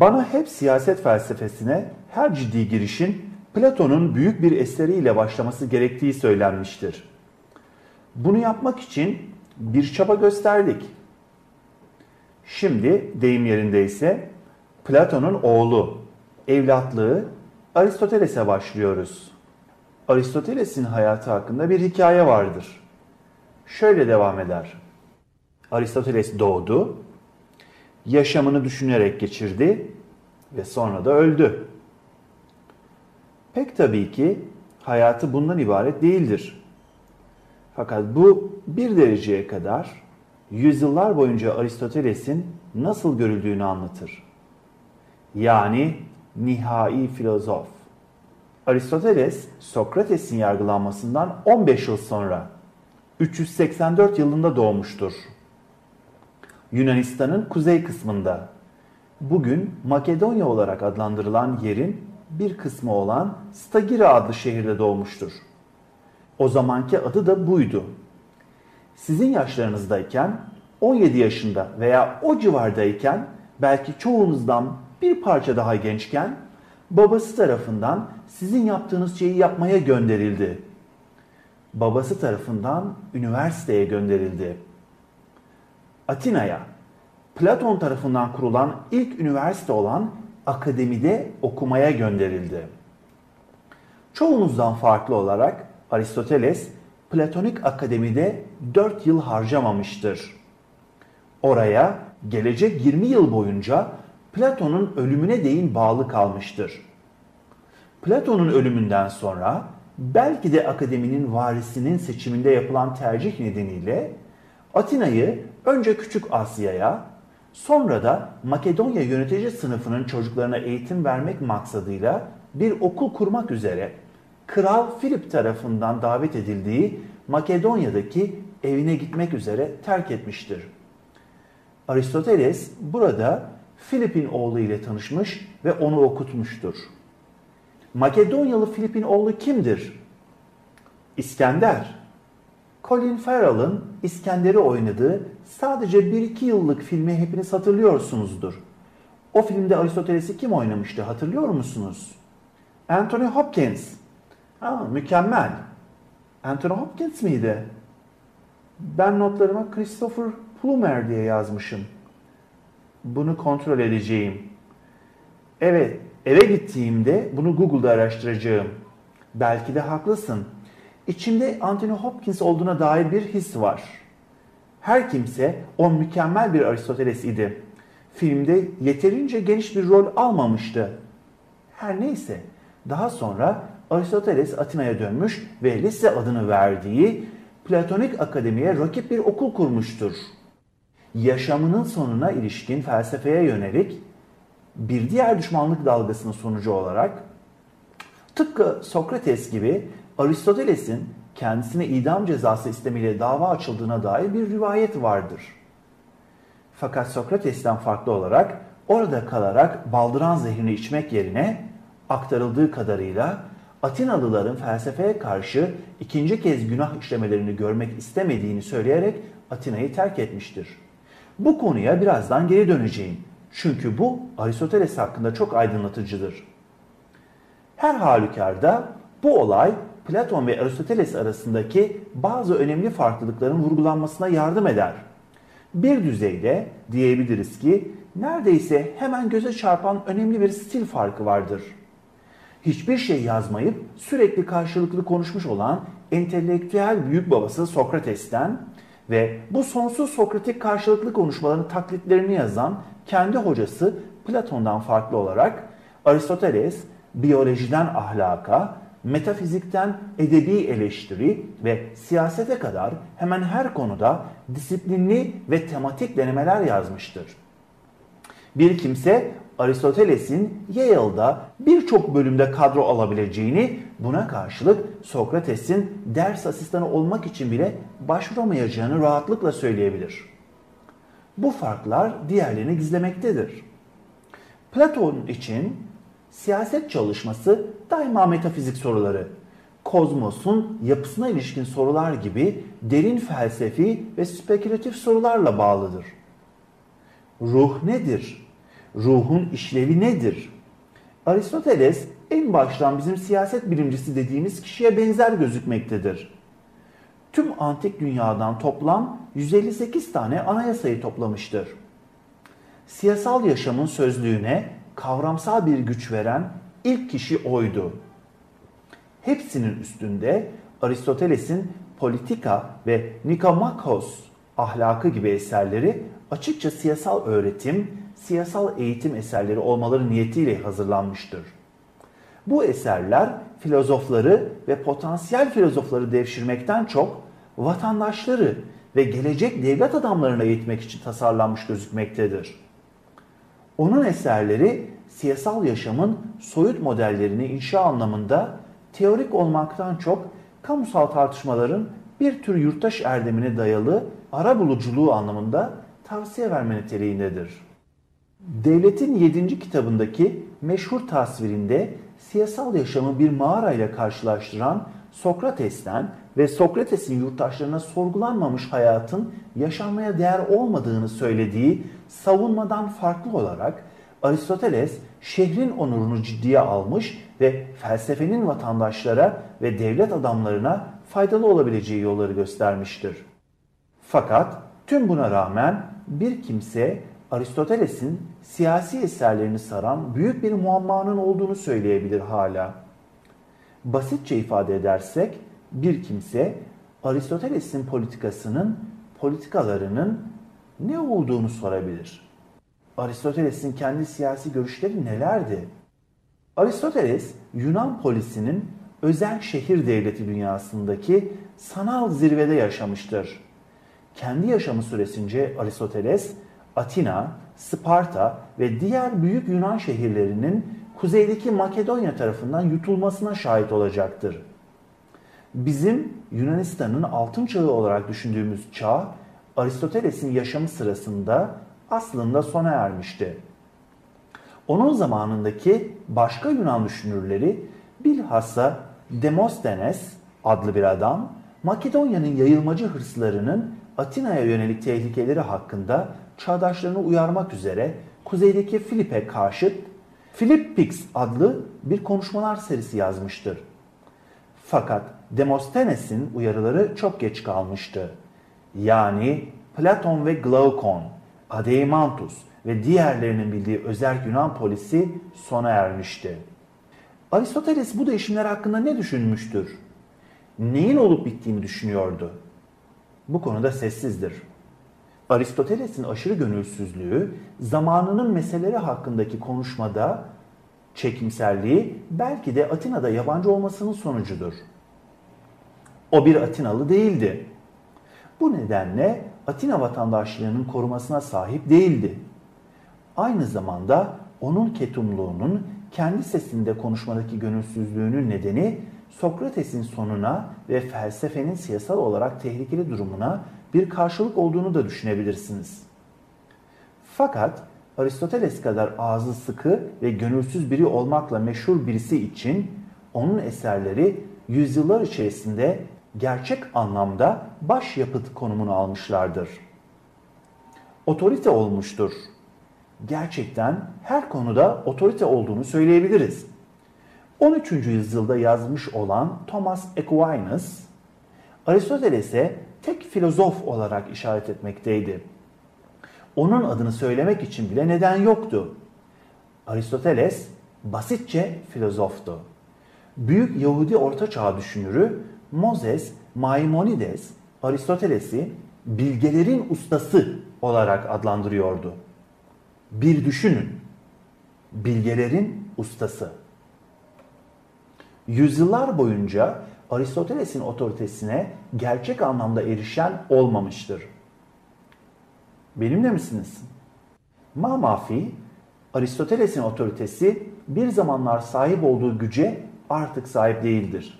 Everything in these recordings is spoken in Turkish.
Bana hep siyaset felsefesine her ciddi girişin Platon'un büyük bir eseriyle başlaması gerektiği söylenmiştir. Bunu yapmak için bir çaba gösterdik. Şimdi deyim yerindeyse Platon'un oğlu, evlatlığı Aristoteles'e başlıyoruz. Aristoteles'in hayatı hakkında bir hikaye vardır. Şöyle devam eder. Aristoteles doğdu, yaşamını düşünerek geçirdi ve sonra da öldü. Pek tabii ki hayatı bundan ibaret değildir. Fakat bu bir dereceye kadar yüzyıllar boyunca Aristoteles'in nasıl görüldüğünü anlatır. Yani nihai filozof. Aristoteles, Sokrates'in yargılanmasından 15 yıl sonra 384 yılında doğmuştur. Yunanistan'ın kuzey kısmında, bugün Makedonya olarak adlandırılan yerin bir kısmı olan Stagira adlı şehirde doğmuştur. O zamanki adı da buydu. Sizin yaşlarınızdayken 17 yaşında veya o civardayken belki çoğunuzdan bir parça daha gençken babası tarafından sizin yaptığınız şeyi yapmaya gönderildi. Babası tarafından üniversiteye gönderildi. Atina'ya, Platon tarafından kurulan ilk üniversite olan akademide okumaya gönderildi. Çoğunuzdan farklı olarak Aristoteles Platonik Akademi'de 4 yıl harcamamıştır. Oraya gelecek 20 yıl boyunca Platon'un ölümüne değin bağlı kalmıştır. Platon'un ölümünden sonra belki de akademinin varisinin seçiminde yapılan tercih nedeniyle Atina'yı önce Küçük Asya'ya, sonra da Makedonya yönetici sınıfının çocuklarına eğitim vermek maksadıyla bir okul kurmak üzere Kral Filip tarafından davet edildiği Makedonya'daki evine gitmek üzere terk etmiştir. Aristoteles burada Filip'in oğlu ile tanışmış ve onu okutmuştur. Makedonyalı Filip'in oğlu kimdir? İskender. Colin Farrell'ın İskender'i oynadığı sadece 1-2 yıllık filmi hepiniz hatırlıyorsunuzdur. O filmde Aristoteles'i kim oynamıştı hatırlıyor musunuz? Anthony Hopkins. Aa, mükemmel. Anthony Hopkins miydi? Ben notlarıma Christopher Plummer diye yazmışım. Bunu kontrol edeceğim. Evet, eve gittiğimde bunu Google'da araştıracağım. Belki de haklısın. İçimde Anthony Hopkins olduğuna dair bir his var. Her kimse o mükemmel bir Aristoteles idi. Filmde yeterince geniş bir rol almamıştı. Her neyse, daha sonra Aristoteles Atina'ya dönmüş ve lise adını verdiği Platonik Akademi'ye rakip bir okul kurmuştur. Yaşamının sonuna ilişkin felsefeye yönelik bir diğer düşmanlık dalgasının sonucu olarak tıpkı Sokrates gibi Aristoteles'in kendisine idam cezası istemiyle dava açıldığına dair bir rivayet vardır. Fakat Sokrates'ten farklı olarak orada kalarak baldıran zehrini içmek yerine aktarıldığı kadarıyla Atinalıların felsefeye karşı ikinci kez günah işlemelerini görmek istemediğini söyleyerek Atina'yı terk etmiştir. Bu konuya birazdan geri döneceğim. Çünkü bu Aristoteles hakkında çok aydınlatıcıdır. Her halükarda bu olay Platon ve Aristoteles arasındaki bazı önemli farklılıkların vurgulanmasına yardım eder. Bir düzeyde diyebiliriz ki neredeyse hemen göze çarpan önemli bir stil farkı vardır hiçbir şey yazmayıp sürekli karşılıklı konuşmuş olan entelektüel büyük babası Sokrates'ten ve bu sonsuz Sokratik karşılıklı konuşmaların taklitlerini yazan kendi hocası Platon'dan farklı olarak Aristoteles biyolojiden ahlaka, metafizikten edebi eleştiri ve siyasete kadar hemen her konuda disiplinli ve tematik denemeler yazmıştır. Bir kimse Aristoteles'in Yale'da birçok bölümde kadro alabileceğini, buna karşılık Sokrates'in ders asistanı olmak için bile başvuramayacağını rahatlıkla söyleyebilir. Bu farklar diğerlerini gizlemektedir. Platon için siyaset çalışması daima metafizik soruları, kozmosun yapısına ilişkin sorular gibi derin felsefi ve spekülatif sorularla bağlıdır. Ruh nedir? ruhun işlevi nedir? Aristoteles en baştan bizim siyaset bilimcisi dediğimiz kişiye benzer gözükmektedir. Tüm antik dünyadan toplam 158 tane anayasayı toplamıştır. Siyasal yaşamın sözlüğüne kavramsal bir güç veren ilk kişi oydu. Hepsinin üstünde Aristoteles'in Politika ve Nikomakos ahlakı gibi eserleri açıkça siyasal öğretim, siyasal eğitim eserleri olmaları niyetiyle hazırlanmıştır. Bu eserler filozofları ve potansiyel filozofları devşirmekten çok vatandaşları ve gelecek devlet adamlarına eğitmek için tasarlanmış gözükmektedir. Onun eserleri siyasal yaşamın soyut modellerini inşa anlamında teorik olmaktan çok kamusal tartışmaların bir tür yurttaş erdemine dayalı ara buluculuğu anlamında tavsiye verme niteliğindedir. Devletin 7. kitabındaki meşhur tasvirinde siyasal yaşamı bir mağarayla karşılaştıran Sokrates'ten ve Sokrates'in yurttaşlarına sorgulanmamış hayatın yaşanmaya değer olmadığını söylediği savunmadan farklı olarak Aristoteles şehrin onurunu ciddiye almış ve felsefenin vatandaşlara ve devlet adamlarına faydalı olabileceği yolları göstermiştir. Fakat tüm buna rağmen bir kimse Aristoteles'in siyasi eserlerini saran büyük bir muammanın olduğunu söyleyebilir hala. Basitçe ifade edersek bir kimse Aristoteles'in politikasının, politikalarının ne olduğunu sorabilir. Aristoteles'in kendi siyasi görüşleri nelerdi? Aristoteles Yunan polisinin özel şehir devleti dünyasındaki sanal zirvede yaşamıştır. Kendi yaşamı süresince Aristoteles Atina, Sparta ve diğer büyük Yunan şehirlerinin kuzeydeki Makedonya tarafından yutulmasına şahit olacaktır. Bizim Yunanistan'ın altın çağı olarak düşündüğümüz çağ Aristoteles'in yaşamı sırasında aslında sona ermişti. Onun zamanındaki başka Yunan düşünürleri bilhassa Demosthenes adlı bir adam Makedonya'nın yayılmacı hırslarının Atina'ya yönelik tehlikeleri hakkında çağdaşlarını uyarmak üzere kuzeydeki Filip'e karşı Philippix adlı bir konuşmalar serisi yazmıştır. Fakat Demosthenes'in uyarıları çok geç kalmıştı. Yani Platon ve Glaukon, Adeimantus ve diğerlerinin bildiği özel Yunan polisi sona ermişti. Aristoteles bu değişimler hakkında ne düşünmüştür? Neyin olup bittiğini düşünüyordu? Bu konuda sessizdir. Aristoteles'in aşırı gönülsüzlüğü zamanının meseleleri hakkındaki konuşmada çekimserliği belki de Atina'da yabancı olmasının sonucudur. O bir Atinalı değildi. Bu nedenle Atina vatandaşlığının korumasına sahip değildi. Aynı zamanda onun ketumluğunun kendi sesinde konuşmadaki gönülsüzlüğünün nedeni Sokrates'in sonuna ve felsefenin siyasal olarak tehlikeli durumuna bir karşılık olduğunu da düşünebilirsiniz. Fakat Aristoteles kadar ağzı sıkı ve gönülsüz biri olmakla meşhur birisi için onun eserleri yüzyıllar içerisinde gerçek anlamda başyapıt konumunu almışlardır. Otorite olmuştur. Gerçekten her konuda otorite olduğunu söyleyebiliriz. 13. yüzyılda yazmış olan Thomas Aquinas, Aristoteles'e tek filozof olarak işaret etmekteydi. Onun adını söylemek için bile neden yoktu. Aristoteles basitçe filozoftu. Büyük Yahudi ortaçağ düşünürü Moses Maimonides Aristoteles'i bilgelerin ustası olarak adlandırıyordu. Bir düşünün. Bilgelerin ustası. Yüzyıllar boyunca Aristoteles'in otoritesine gerçek anlamda erişen olmamıştır. Benimle misiniz? Ma mafi, Aristoteles'in otoritesi bir zamanlar sahip olduğu güce artık sahip değildir.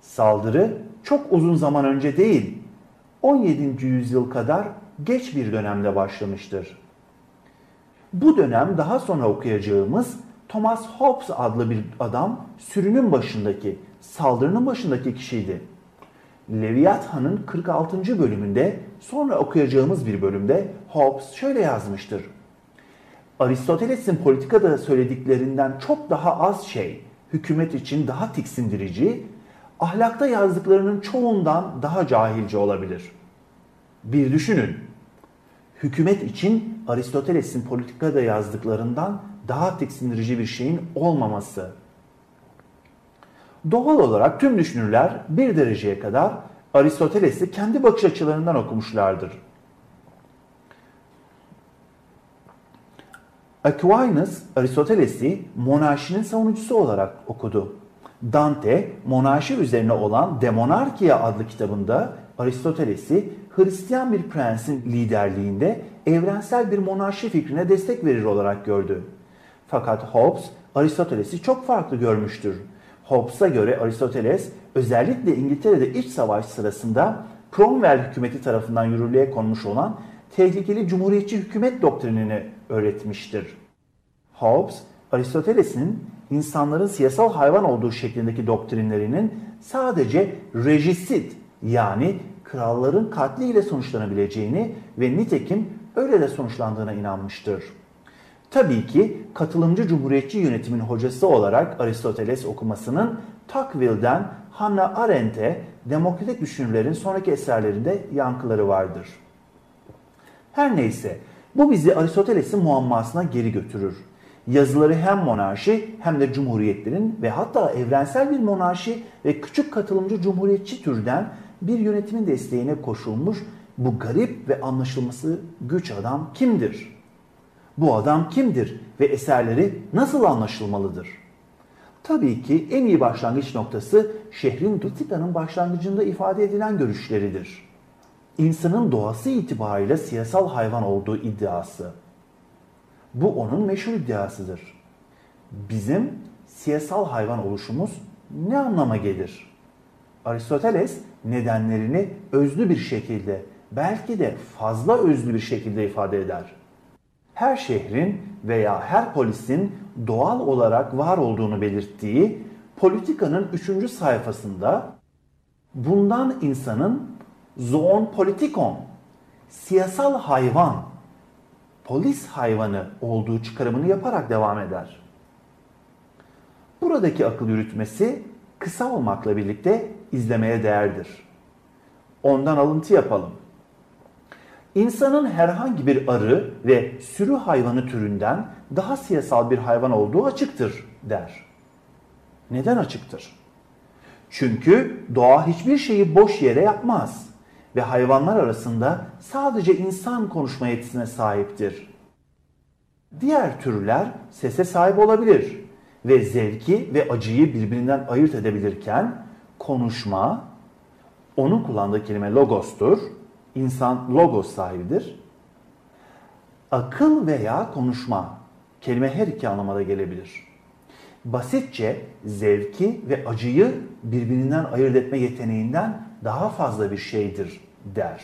Saldırı çok uzun zaman önce değil, 17. yüzyıl kadar geç bir dönemde başlamıştır. Bu dönem daha sonra okuyacağımız Thomas Hobbes adlı bir adam sürünün başındaki, saldırının başındaki kişiydi. Leviathan'ın 46. bölümünde sonra okuyacağımız bir bölümde Hobbes şöyle yazmıştır. Aristoteles'in politikada söylediklerinden çok daha az şey hükümet için daha tiksindirici, ahlakta yazdıklarının çoğundan daha cahilce olabilir. Bir düşünün. Hükümet için Aristoteles'in politikada yazdıklarından daha tiksindirici bir şeyin olmaması. Doğal olarak tüm düşünürler bir dereceye kadar Aristoteles'i kendi bakış açılarından okumuşlardır. Aquinas Aristoteles'i monarşinin savunucusu olarak okudu. Dante, monarşi üzerine olan De Monarchia adlı kitabında Aristoteles'i Hristiyan bir prensin liderliğinde evrensel bir monarşi fikrine destek verir olarak gördü. Fakat Hobbes Aristoteles'i çok farklı görmüştür. Hobbes'a göre Aristoteles özellikle İngiltere'de iç savaş sırasında Cromwell hükümeti tarafından yürürlüğe konmuş olan tehlikeli cumhuriyetçi hükümet doktrinini öğretmiştir. Hobbes, Aristoteles'in insanların siyasal hayvan olduğu şeklindeki doktrinlerinin sadece rejisit yani kralların katliyle sonuçlanabileceğini ve nitekim öyle de sonuçlandığına inanmıştır. Tabii ki katılımcı cumhuriyetçi yönetimin hocası olarak Aristoteles okumasının Tocqueville'den Hannah Arendt'e demokratik düşünürlerin sonraki eserlerinde yankıları vardır. Her neyse bu bizi Aristoteles'in muammasına geri götürür. Yazıları hem monarşi hem de cumhuriyetlerin ve hatta evrensel bir monarşi ve küçük katılımcı cumhuriyetçi türden bir yönetimin desteğine koşulmuş bu garip ve anlaşılması güç adam kimdir? Bu adam kimdir ve eserleri nasıl anlaşılmalıdır? Tabii ki en iyi başlangıç noktası şehrin Dutika'nın başlangıcında ifade edilen görüşleridir. İnsanın doğası itibariyle siyasal hayvan olduğu iddiası. Bu onun meşhur iddiasıdır. Bizim siyasal hayvan oluşumuz ne anlama gelir? Aristoteles nedenlerini özlü bir şekilde, belki de fazla özlü bir şekilde ifade eder. Her şehrin veya her polisin doğal olarak var olduğunu belirttiği politikanın 3. sayfasında bundan insanın zoon politikon, siyasal hayvan, polis hayvanı olduğu çıkarımını yaparak devam eder. Buradaki akıl yürütmesi kısa olmakla birlikte izlemeye değerdir. Ondan alıntı yapalım. İnsanın herhangi bir arı ve sürü hayvanı türünden daha siyasal bir hayvan olduğu açıktır der. Neden açıktır? Çünkü doğa hiçbir şeyi boş yere yapmaz ve hayvanlar arasında sadece insan konuşma yetisine sahiptir. Diğer türler sese sahip olabilir ve zevki ve acıyı birbirinden ayırt edebilirken konuşma, onun kullandığı kelime logostur. İnsan logos sahibidir. Akıl veya konuşma kelime her iki anlamada gelebilir. Basitçe zevki ve acıyı birbirinden ayırt etme yeteneğinden daha fazla bir şeydir der.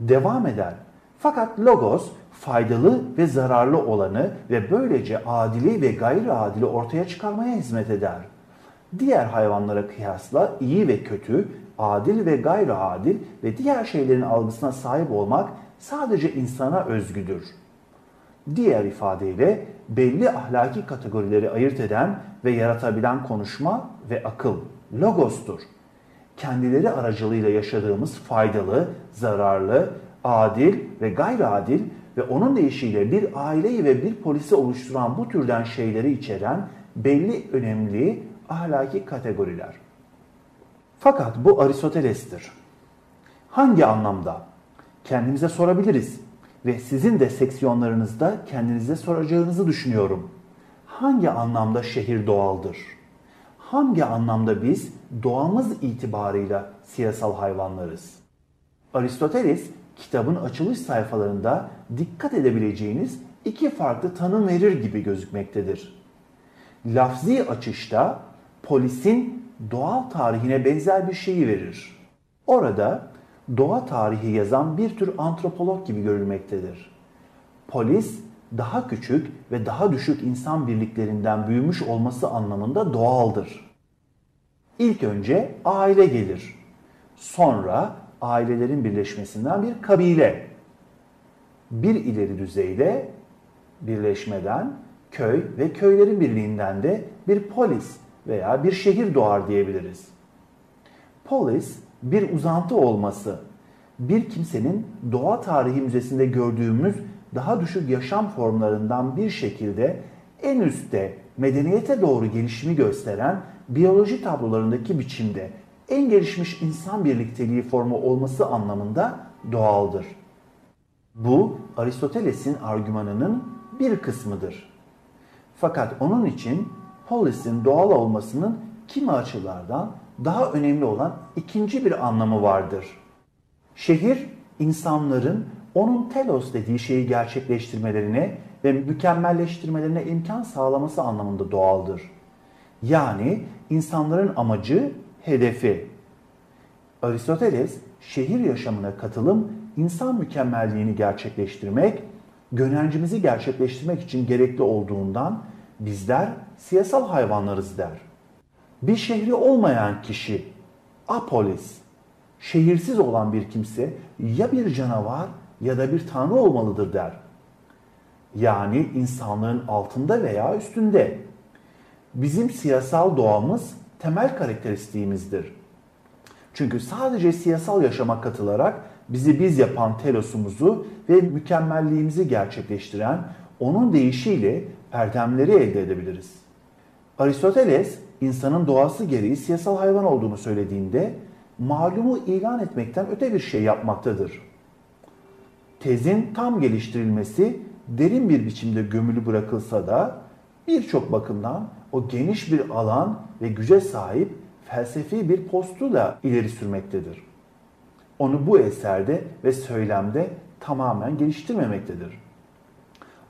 Devam eder. Fakat logos faydalı ve zararlı olanı ve böylece adili ve gayri adili ortaya çıkarmaya hizmet eder. Diğer hayvanlara kıyasla iyi ve kötü, adil ve gayri adil ve diğer şeylerin algısına sahip olmak sadece insana özgüdür. Diğer ifadeyle belli ahlaki kategorileri ayırt eden ve yaratabilen konuşma ve akıl logostur kendileri aracılığıyla yaşadığımız faydalı, zararlı, adil ve gayri adil ve onun deyişiyle bir aileyi ve bir polisi oluşturan bu türden şeyleri içeren belli önemli ahlaki kategoriler. Fakat bu Aristoteles'tir. Hangi anlamda? Kendimize sorabiliriz ve sizin de seksiyonlarınızda kendinize soracağınızı düşünüyorum. Hangi anlamda şehir doğaldır? hangi anlamda biz doğamız itibarıyla siyasal hayvanlarız? Aristoteles kitabın açılış sayfalarında dikkat edebileceğiniz iki farklı tanım verir gibi gözükmektedir. Lafzi açışta polisin doğal tarihine benzer bir şeyi verir. Orada doğa tarihi yazan bir tür antropolog gibi görülmektedir. Polis daha küçük ve daha düşük insan birliklerinden büyümüş olması anlamında doğaldır. İlk önce aile gelir. Sonra ailelerin birleşmesinden bir kabile. Bir ileri düzeyde birleşmeden, köy ve köylerin birliğinden de bir polis veya bir şehir doğar diyebiliriz. Polis bir uzantı olması, bir kimsenin doğa tarihi müzesinde gördüğümüz daha düşük yaşam formlarından bir şekilde en üstte medeniyete doğru gelişimi gösteren biyoloji tablolarındaki biçimde en gelişmiş insan birlikteliği formu olması anlamında doğaldır. Bu Aristoteles'in argümanının bir kısmıdır. Fakat onun için polisin doğal olmasının kimi açılardan daha önemli olan ikinci bir anlamı vardır. Şehir insanların onun telos dediği şeyi gerçekleştirmelerine ve mükemmelleştirmelerine imkan sağlaması anlamında doğaldır. Yani insanların amacı, hedefi. Aristoteles şehir yaşamına katılım insan mükemmelliğini gerçekleştirmek, gönencimizi gerçekleştirmek için gerekli olduğundan bizler siyasal hayvanlarız der. Bir şehri olmayan kişi, apolis, şehirsiz olan bir kimse ya bir canavar ya da bir tanrı olmalıdır der. Yani insanlığın altında veya üstünde. Bizim siyasal doğamız temel karakteristiğimizdir. Çünkü sadece siyasal yaşama katılarak bizi biz yapan telosumuzu ve mükemmelliğimizi gerçekleştiren onun deyişiyle erdemleri elde edebiliriz. Aristoteles insanın doğası gereği siyasal hayvan olduğunu söylediğinde malumu ilan etmekten öte bir şey yapmaktadır. Tezin tam geliştirilmesi derin bir biçimde gömülü bırakılsa da birçok bakımdan o geniş bir alan ve güce sahip felsefi bir postu da ileri sürmektedir. Onu bu eserde ve söylemde tamamen geliştirmemektedir.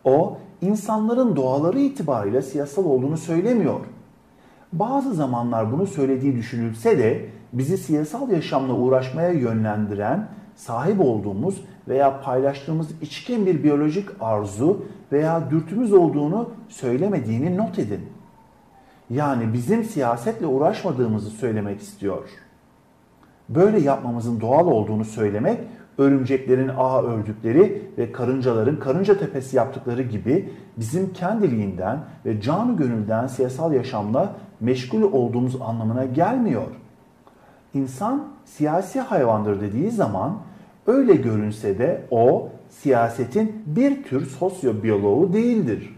O, insanların doğaları itibariyle siyasal olduğunu söylemiyor. Bazı zamanlar bunu söylediği düşünülse de bizi siyasal yaşamla uğraşmaya yönlendiren sahip olduğumuz veya paylaştığımız içkin bir biyolojik arzu veya dürtümüz olduğunu söylemediğini not edin. Yani bizim siyasetle uğraşmadığımızı söylemek istiyor. Böyle yapmamızın doğal olduğunu söylemek, örümceklerin ağ ördükleri ve karıncaların karınca tepesi yaptıkları gibi bizim kendiliğinden ve canı gönülden siyasal yaşamla meşgul olduğumuz anlamına gelmiyor. İnsan siyasi hayvandır dediği zaman öyle görünse de o siyasetin bir tür sosyobiyoloğu değildir.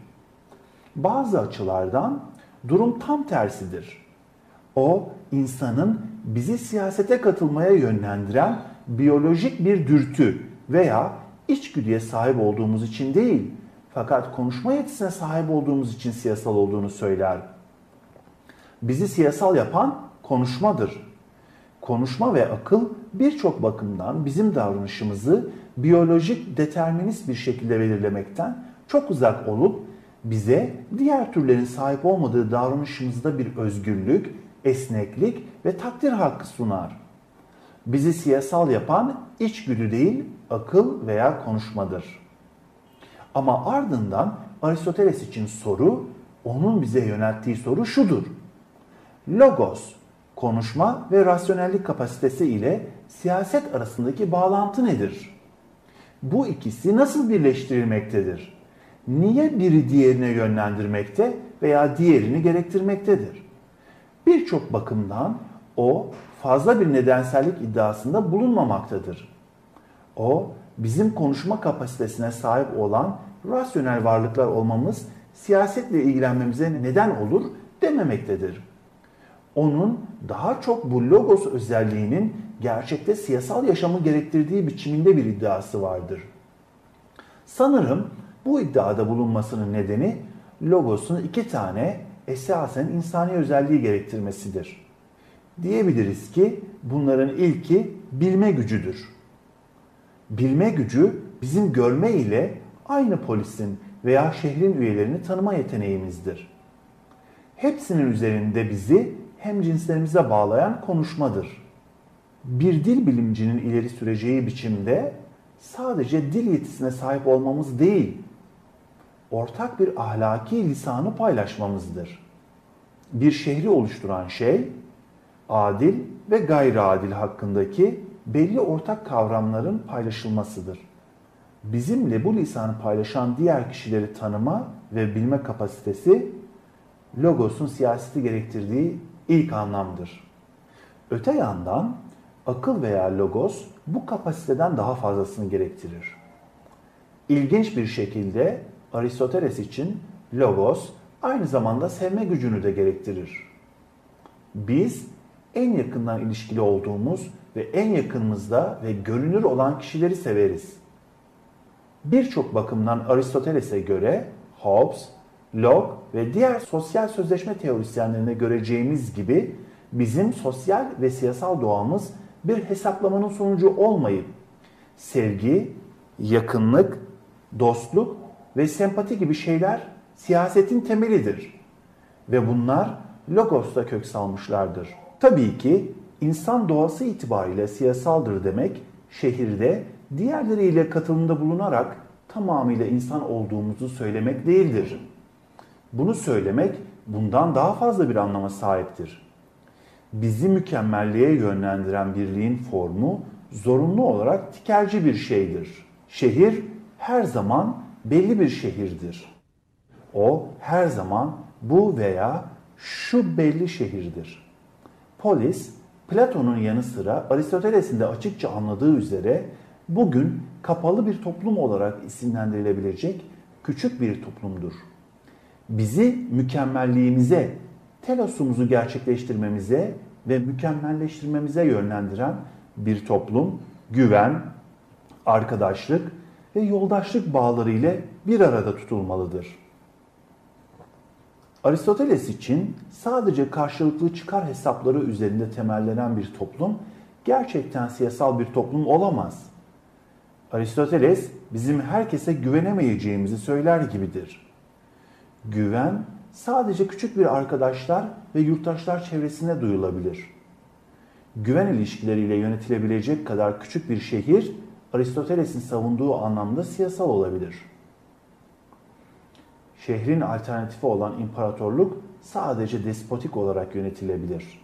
Bazı açılardan durum tam tersidir. O insanın bizi siyasete katılmaya yönlendiren biyolojik bir dürtü veya içgüdüye sahip olduğumuz için değil, fakat konuşma yetisine sahip olduğumuz için siyasal olduğunu söyler. Bizi siyasal yapan konuşmadır. Konuşma ve akıl birçok bakımdan bizim davranışımızı biyolojik determinist bir şekilde belirlemekten çok uzak olup bize diğer türlerin sahip olmadığı davranışımızda bir özgürlük, esneklik ve takdir hakkı sunar. Bizi siyasal yapan içgüdü değil, akıl veya konuşmadır. Ama ardından Aristoteles için soru, onun bize yönelttiği soru şudur. Logos, konuşma ve rasyonellik kapasitesi ile siyaset arasındaki bağlantı nedir? Bu ikisi nasıl birleştirilmektedir? Niye biri diğerine yönlendirmekte veya diğerini gerektirmektedir? Birçok bakımdan o fazla bir nedensellik iddiasında bulunmamaktadır. O bizim konuşma kapasitesine sahip olan rasyonel varlıklar olmamız siyasetle ilgilenmemize neden olur dememektedir. Onun daha çok bu logos özelliğinin gerçekte siyasal yaşamı gerektirdiği biçiminde bir iddiası vardır. Sanırım bu iddiada bulunmasının nedeni logosun iki tane esasen insani özelliği gerektirmesidir. Diyebiliriz ki bunların ilki bilme gücüdür. Bilme gücü bizim görme ile aynı polisin veya şehrin üyelerini tanıma yeteneğimizdir. Hepsinin üzerinde bizi hem cinslerimize bağlayan konuşmadır. Bir dil bilimcinin ileri süreceği biçimde sadece dil yetisine sahip olmamız değil, ortak bir ahlaki lisanı paylaşmamızdır. Bir şehri oluşturan şey, adil ve gayri adil hakkındaki belli ortak kavramların paylaşılmasıdır. bizimle bu lisanı paylaşan diğer kişileri tanıma ve bilme kapasitesi logosun siyaseti gerektirdiği ilk anlamdır. Öte yandan akıl veya logos bu kapasiteden daha fazlasını gerektirir. İlginç bir şekilde Aristoteles için logos aynı zamanda sevme gücünü de gerektirir. Biz en yakından ilişkili olduğumuz ve en yakınımızda ve görünür olan kişileri severiz. Birçok bakımdan Aristoteles'e göre Hobbes, Locke ve diğer sosyal sözleşme teorisyenlerine göreceğimiz gibi bizim sosyal ve siyasal doğamız bir hesaplamanın sonucu olmayıp sevgi, yakınlık, dostluk ve sempati gibi şeyler siyasetin temelidir. Ve bunlar Logos'ta kök salmışlardır. Tabii ki insan doğası itibariyle siyasaldır demek şehirde diğerleriyle katılımda bulunarak tamamıyla insan olduğumuzu söylemek değildir. Bunu söylemek bundan daha fazla bir anlama sahiptir. Bizi mükemmelliğe yönlendiren birliğin formu zorunlu olarak tikelci bir şeydir. Şehir her zaman belli bir şehirdir. O her zaman bu veya şu belli şehirdir. Polis, Platon'un yanı sıra Aristoteles'in de açıkça anladığı üzere bugün kapalı bir toplum olarak isimlendirilebilecek küçük bir toplumdur. Bizi mükemmelliğimize, telosumuzu gerçekleştirmemize ve mükemmelleştirmemize yönlendiren bir toplum, güven, arkadaşlık ve yoldaşlık bağları ile bir arada tutulmalıdır. Aristoteles için sadece karşılıklı çıkar hesapları üzerinde temellenen bir toplum gerçekten siyasal bir toplum olamaz. Aristoteles bizim herkese güvenemeyeceğimizi söyler gibidir. Güven sadece küçük bir arkadaşlar ve yurttaşlar çevresinde duyulabilir. Güven ilişkileriyle yönetilebilecek kadar küçük bir şehir Aristoteles'in savunduğu anlamda siyasal olabilir. Şehrin alternatifi olan imparatorluk sadece despotik olarak yönetilebilir.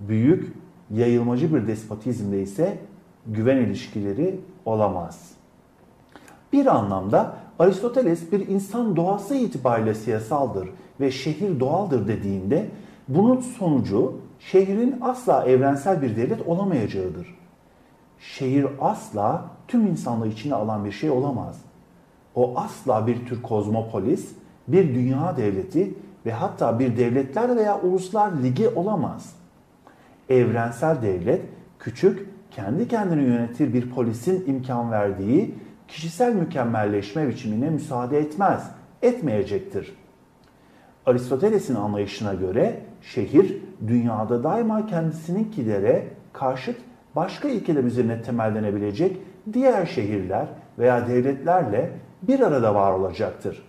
Büyük, yayılmacı bir despotizmde ise güven ilişkileri olamaz. Bir anlamda Aristoteles bir insan doğası itibariyle siyasaldır ve şehir doğaldır dediğinde bunun sonucu şehrin asla evrensel bir devlet olamayacağıdır. Şehir asla tüm insanlığı içine alan bir şey olamaz. O asla bir tür kozmopolis, bir dünya devleti ve hatta bir devletler veya uluslar ligi olamaz. Evrensel devlet küçük, kendi kendini yönetir bir polisin imkan verdiği kişisel mükemmelleşme biçimine müsaade etmez, etmeyecektir. Aristoteles'in anlayışına göre şehir dünyada daima kendisininkilere karşıt başka ilkeler üzerine temellenebilecek diğer şehirler veya devletlerle bir arada var olacaktır.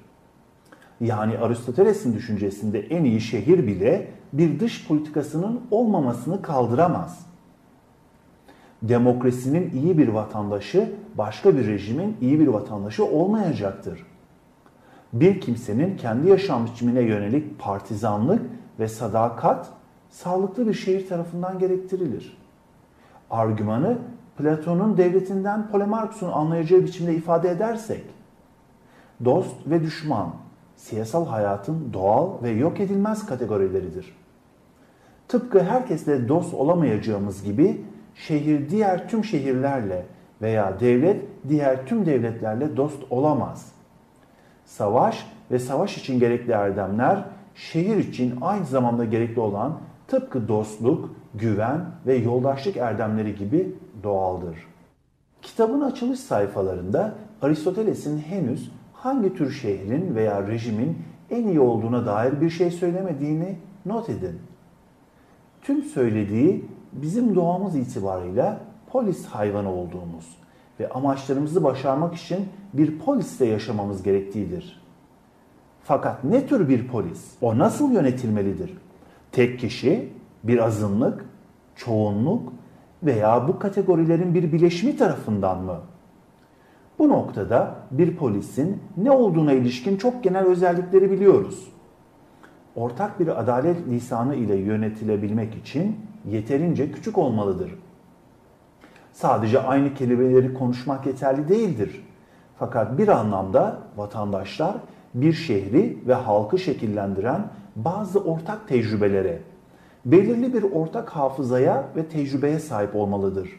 Yani Aristoteles'in düşüncesinde en iyi şehir bile bir dış politikasının olmamasını kaldıramaz demokrasinin iyi bir vatandaşı başka bir rejimin iyi bir vatandaşı olmayacaktır. Bir kimsenin kendi yaşam biçimine yönelik partizanlık ve sadakat sağlıklı bir şehir tarafından gerektirilir. Argümanı Platon'un devletinden Polemarkus'un anlayacağı biçimde ifade edersek, dost ve düşman siyasal hayatın doğal ve yok edilmez kategorileridir. Tıpkı herkesle dost olamayacağımız gibi şehir diğer tüm şehirlerle veya devlet diğer tüm devletlerle dost olamaz. Savaş ve savaş için gerekli erdemler şehir için aynı zamanda gerekli olan tıpkı dostluk, güven ve yoldaşlık erdemleri gibi doğaldır. Kitabın açılış sayfalarında Aristoteles'in henüz hangi tür şehrin veya rejimin en iyi olduğuna dair bir şey söylemediğini not edin. Tüm söylediği bizim doğamız itibarıyla polis hayvanı olduğumuz ve amaçlarımızı başarmak için bir poliste yaşamamız gerektiğidir. Fakat ne tür bir polis? O nasıl yönetilmelidir? Tek kişi, bir azınlık, çoğunluk veya bu kategorilerin bir bileşimi tarafından mı? Bu noktada bir polisin ne olduğuna ilişkin çok genel özellikleri biliyoruz. Ortak bir adalet lisanı ile yönetilebilmek için yeterince küçük olmalıdır. Sadece aynı kelimeleri konuşmak yeterli değildir. Fakat bir anlamda vatandaşlar bir şehri ve halkı şekillendiren bazı ortak tecrübelere, belirli bir ortak hafızaya ve tecrübeye sahip olmalıdır.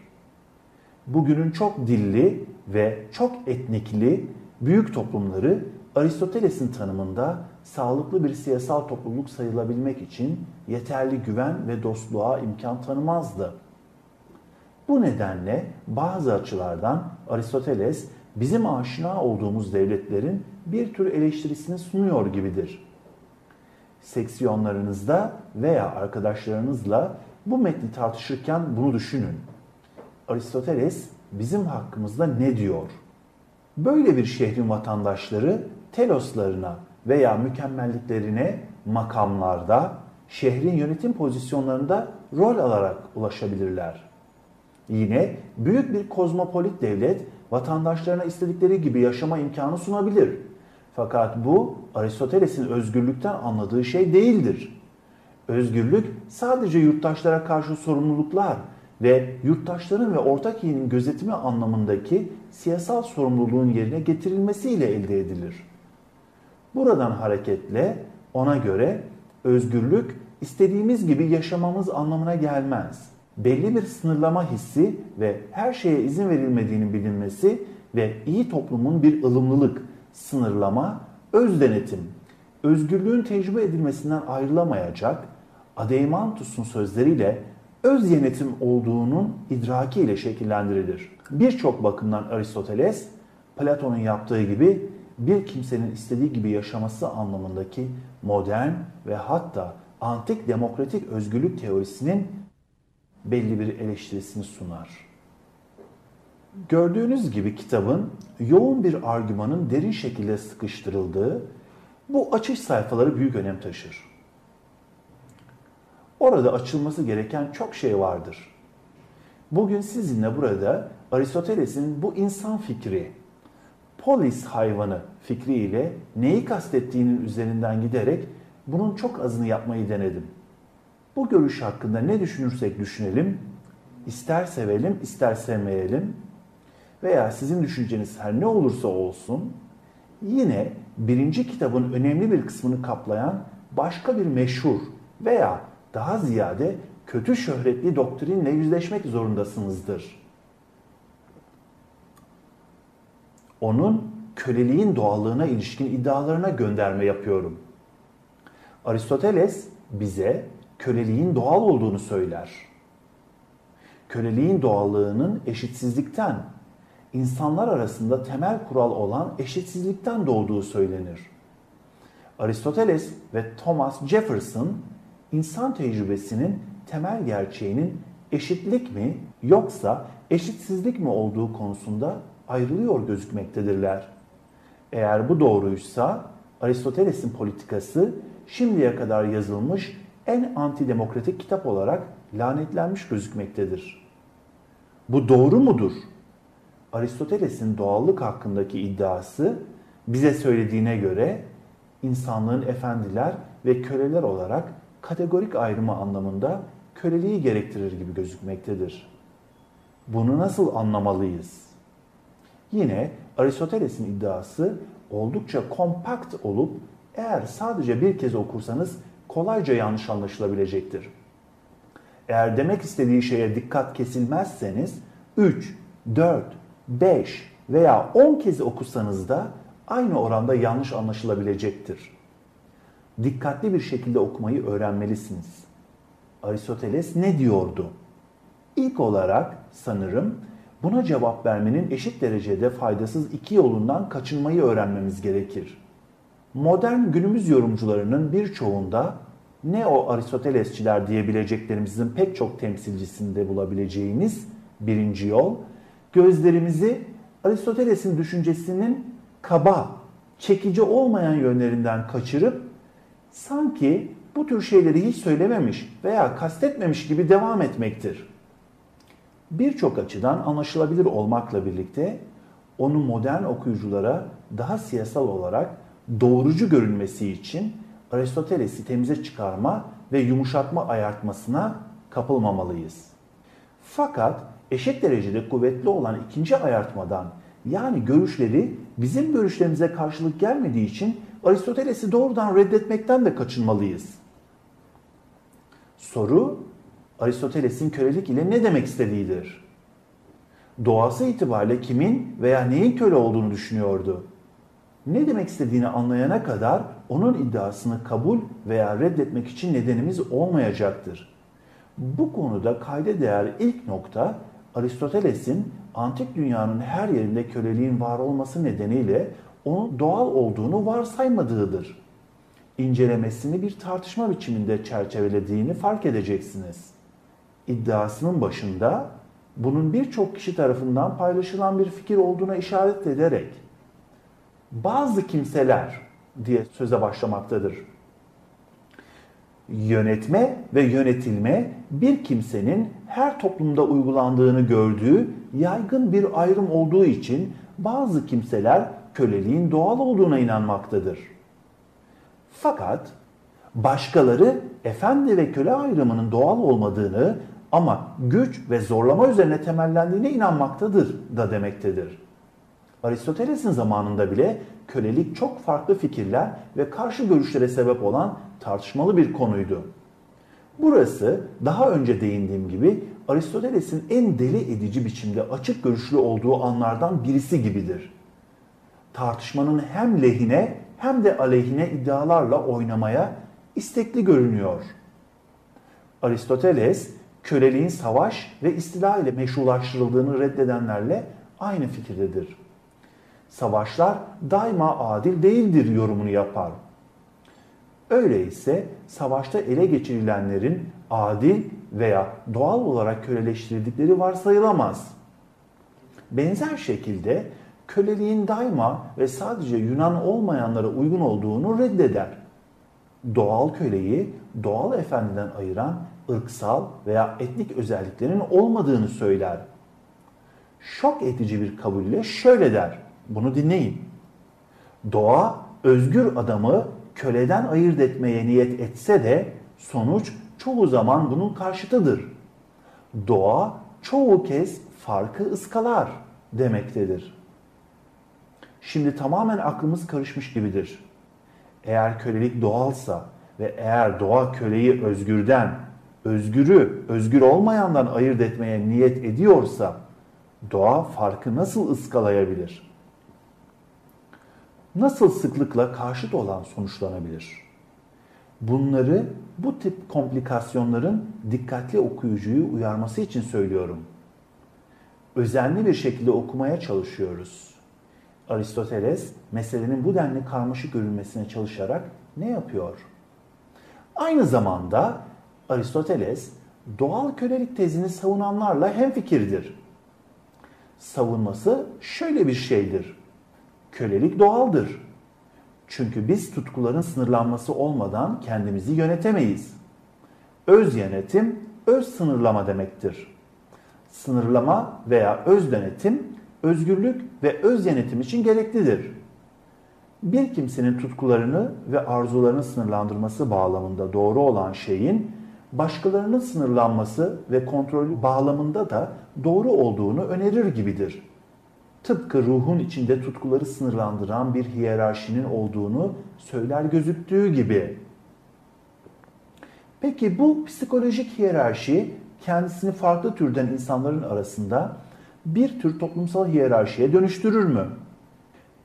Bugünün çok dilli ve çok etnikli büyük toplumları Aristoteles'in tanımında sağlıklı bir siyasal topluluk sayılabilmek için yeterli güven ve dostluğa imkan tanımazdı. Bu nedenle bazı açılardan Aristoteles bizim aşina olduğumuz devletlerin bir tür eleştirisini sunuyor gibidir. Seksiyonlarınızda veya arkadaşlarınızla bu metni tartışırken bunu düşünün. Aristoteles bizim hakkımızda ne diyor? Böyle bir şehrin vatandaşları teloslarına veya mükemmelliklerine makamlarda, şehrin yönetim pozisyonlarında rol alarak ulaşabilirler. Yine büyük bir kozmopolit devlet vatandaşlarına istedikleri gibi yaşama imkanı sunabilir. Fakat bu Aristoteles'in özgürlükten anladığı şey değildir. Özgürlük sadece yurttaşlara karşı sorumluluklar ve yurttaşların ve ortak iyinin gözetimi anlamındaki siyasal sorumluluğun yerine getirilmesiyle elde edilir. Buradan hareketle ona göre özgürlük istediğimiz gibi yaşamamız anlamına gelmez. Belli bir sınırlama hissi ve her şeye izin verilmediğinin bilinmesi ve iyi toplumun bir ılımlılık, sınırlama, öz denetim, özgürlüğün tecrübe edilmesinden ayrılamayacak, Adeimantus'un sözleriyle öz yönetim olduğunun idraki ile şekillendirilir. Birçok bakımdan Aristoteles, Platon'un yaptığı gibi bir kimsenin istediği gibi yaşaması anlamındaki modern ve hatta antik demokratik özgürlük teorisinin belli bir eleştirisini sunar. Gördüğünüz gibi kitabın yoğun bir argümanın derin şekilde sıkıştırıldığı bu açış sayfaları büyük önem taşır. Orada açılması gereken çok şey vardır. Bugün sizinle burada Aristoteles'in bu insan fikri, polis hayvanı fikriyle neyi kastettiğinin üzerinden giderek bunun çok azını yapmayı denedim. Bu görüş hakkında ne düşünürsek düşünelim, ister sevelim ister sevmeyelim veya sizin düşünceniz her ne olursa olsun yine birinci kitabın önemli bir kısmını kaplayan başka bir meşhur veya daha ziyade kötü şöhretli doktrinle yüzleşmek zorundasınızdır. Onun köleliğin doğallığına ilişkin iddialarına gönderme yapıyorum. Aristoteles bize köleliğin doğal olduğunu söyler. Köleliğin doğallığının eşitsizlikten, insanlar arasında temel kural olan eşitsizlikten doğduğu söylenir. Aristoteles ve Thomas Jefferson insan tecrübesinin temel gerçeğinin eşitlik mi yoksa eşitsizlik mi olduğu konusunda ayrılıyor gözükmektedirler. Eğer bu doğruysa Aristoteles'in politikası şimdiye kadar yazılmış en antidemokratik kitap olarak lanetlenmiş gözükmektedir. Bu doğru mudur? Aristoteles'in doğallık hakkındaki iddiası bize söylediğine göre insanlığın efendiler ve köleler olarak kategorik ayrımı anlamında köleliği gerektirir gibi gözükmektedir. Bunu nasıl anlamalıyız? Yine Aristoteles'in iddiası oldukça kompakt olup eğer sadece bir kez okursanız kolayca yanlış anlaşılabilecektir. Eğer demek istediği şeye dikkat kesilmezseniz 3, 4, 5 veya 10 kez okusanız da aynı oranda yanlış anlaşılabilecektir. Dikkatli bir şekilde okumayı öğrenmelisiniz. Aristoteles ne diyordu? İlk olarak sanırım buna cevap vermenin eşit derecede faydasız iki yolundan kaçınmayı öğrenmemiz gerekir. Modern günümüz yorumcularının birçoğunda ne o Aristotelesçiler diyebileceklerimizin pek çok temsilcisinde bulabileceğiniz birinci yol, gözlerimizi Aristoteles'in düşüncesinin kaba, çekici olmayan yönlerinden kaçırıp sanki bu tür şeyleri hiç söylememiş veya kastetmemiş gibi devam etmektir. Birçok açıdan anlaşılabilir olmakla birlikte onu modern okuyuculara daha siyasal olarak doğrucu görünmesi için Aristoteles'i temize çıkarma ve yumuşatma ayartmasına kapılmamalıyız. Fakat eşit derecede kuvvetli olan ikinci ayartmadan Yani görüşleri bizim görüşlerimize karşılık gelmediği için Aristoteles'i doğrudan reddetmekten de kaçınmalıyız. Soru, Aristoteles'in kölelik ile ne demek istediğidir. Doğası itibariyle kimin veya neyin köle olduğunu düşünüyordu. Ne demek istediğini anlayana kadar onun iddiasını kabul veya reddetmek için nedenimiz olmayacaktır. Bu konuda kayda değer ilk nokta Aristoteles'in antik dünyanın her yerinde köleliğin var olması nedeniyle onun doğal olduğunu varsaymadığıdır. İncelemesini bir tartışma biçiminde çerçevelediğini fark edeceksiniz. İddiasının başında bunun birçok kişi tarafından paylaşılan bir fikir olduğuna işaret ederek bazı kimseler diye söze başlamaktadır. Yönetme ve yönetilme bir kimsenin her toplumda uygulandığını gördüğü yaygın bir ayrım olduğu için bazı kimseler köleliğin doğal olduğuna inanmaktadır. Fakat başkaları efendi ve köle ayrımının doğal olmadığını ama güç ve zorlama üzerine temellendiğine inanmaktadır da demektedir. Aristoteles'in zamanında bile kölelik çok farklı fikirler ve karşı görüşlere sebep olan tartışmalı bir konuydu. Burası daha önce değindiğim gibi Aristoteles'in en deli edici biçimde açık görüşlü olduğu anlardan birisi gibidir. Tartışmanın hem lehine hem de aleyhine iddialarla oynamaya istekli görünüyor. Aristoteles, köleliğin savaş ve istila ile meşrulaştırıldığını reddedenlerle aynı fikirdedir. Savaşlar daima adil değildir yorumunu yapar. Öyleyse savaşta ele geçirilenlerin adil veya doğal olarak köleleştirildikleri varsayılamaz. Benzer şekilde köleliğin daima ve sadece Yunan olmayanlara uygun olduğunu reddeder. Doğal köleyi doğal efendiden ayıran ırksal veya etnik özelliklerin olmadığını söyler. Şok edici bir kabulle şöyle der. Bunu dinleyin. Doğa özgür adamı köleden ayırt etmeye niyet etse de sonuç çoğu zaman bunun karşıtıdır. Doğa çoğu kez farkı ıskalar demektedir. Şimdi tamamen aklımız karışmış gibidir. Eğer kölelik doğalsa ve eğer doğa köleyi özgürden, özgürü özgür olmayandan ayırt etmeye niyet ediyorsa doğa farkı nasıl ıskalayabilir? Nasıl sıklıkla karşıt olan sonuçlanabilir? Bunları bu tip komplikasyonların dikkatli okuyucuyu uyarması için söylüyorum. Özenli bir şekilde okumaya çalışıyoruz. Aristoteles meselenin bu denli karmaşık görünmesine çalışarak ne yapıyor? Aynı zamanda Aristoteles doğal kölelik tezini savunanlarla hemfikirdir. Savunması şöyle bir şeydir. Kölelik doğaldır. Çünkü biz tutkuların sınırlanması olmadan kendimizi yönetemeyiz. Öz yönetim, öz sınırlama demektir. Sınırlama veya öz denetim, özgürlük ve öz yönetim için gereklidir. Bir kimsenin tutkularını ve arzularını sınırlandırması bağlamında doğru olan şeyin başkalarının sınırlanması ve kontrolü bağlamında da doğru olduğunu önerir gibidir. Tıpkı ruhun içinde tutkuları sınırlandıran bir hiyerarşinin olduğunu söyler gözüktüğü gibi. Peki bu psikolojik hiyerarşi kendisini farklı türden insanların arasında bir tür toplumsal hiyerarşiye dönüştürür mü?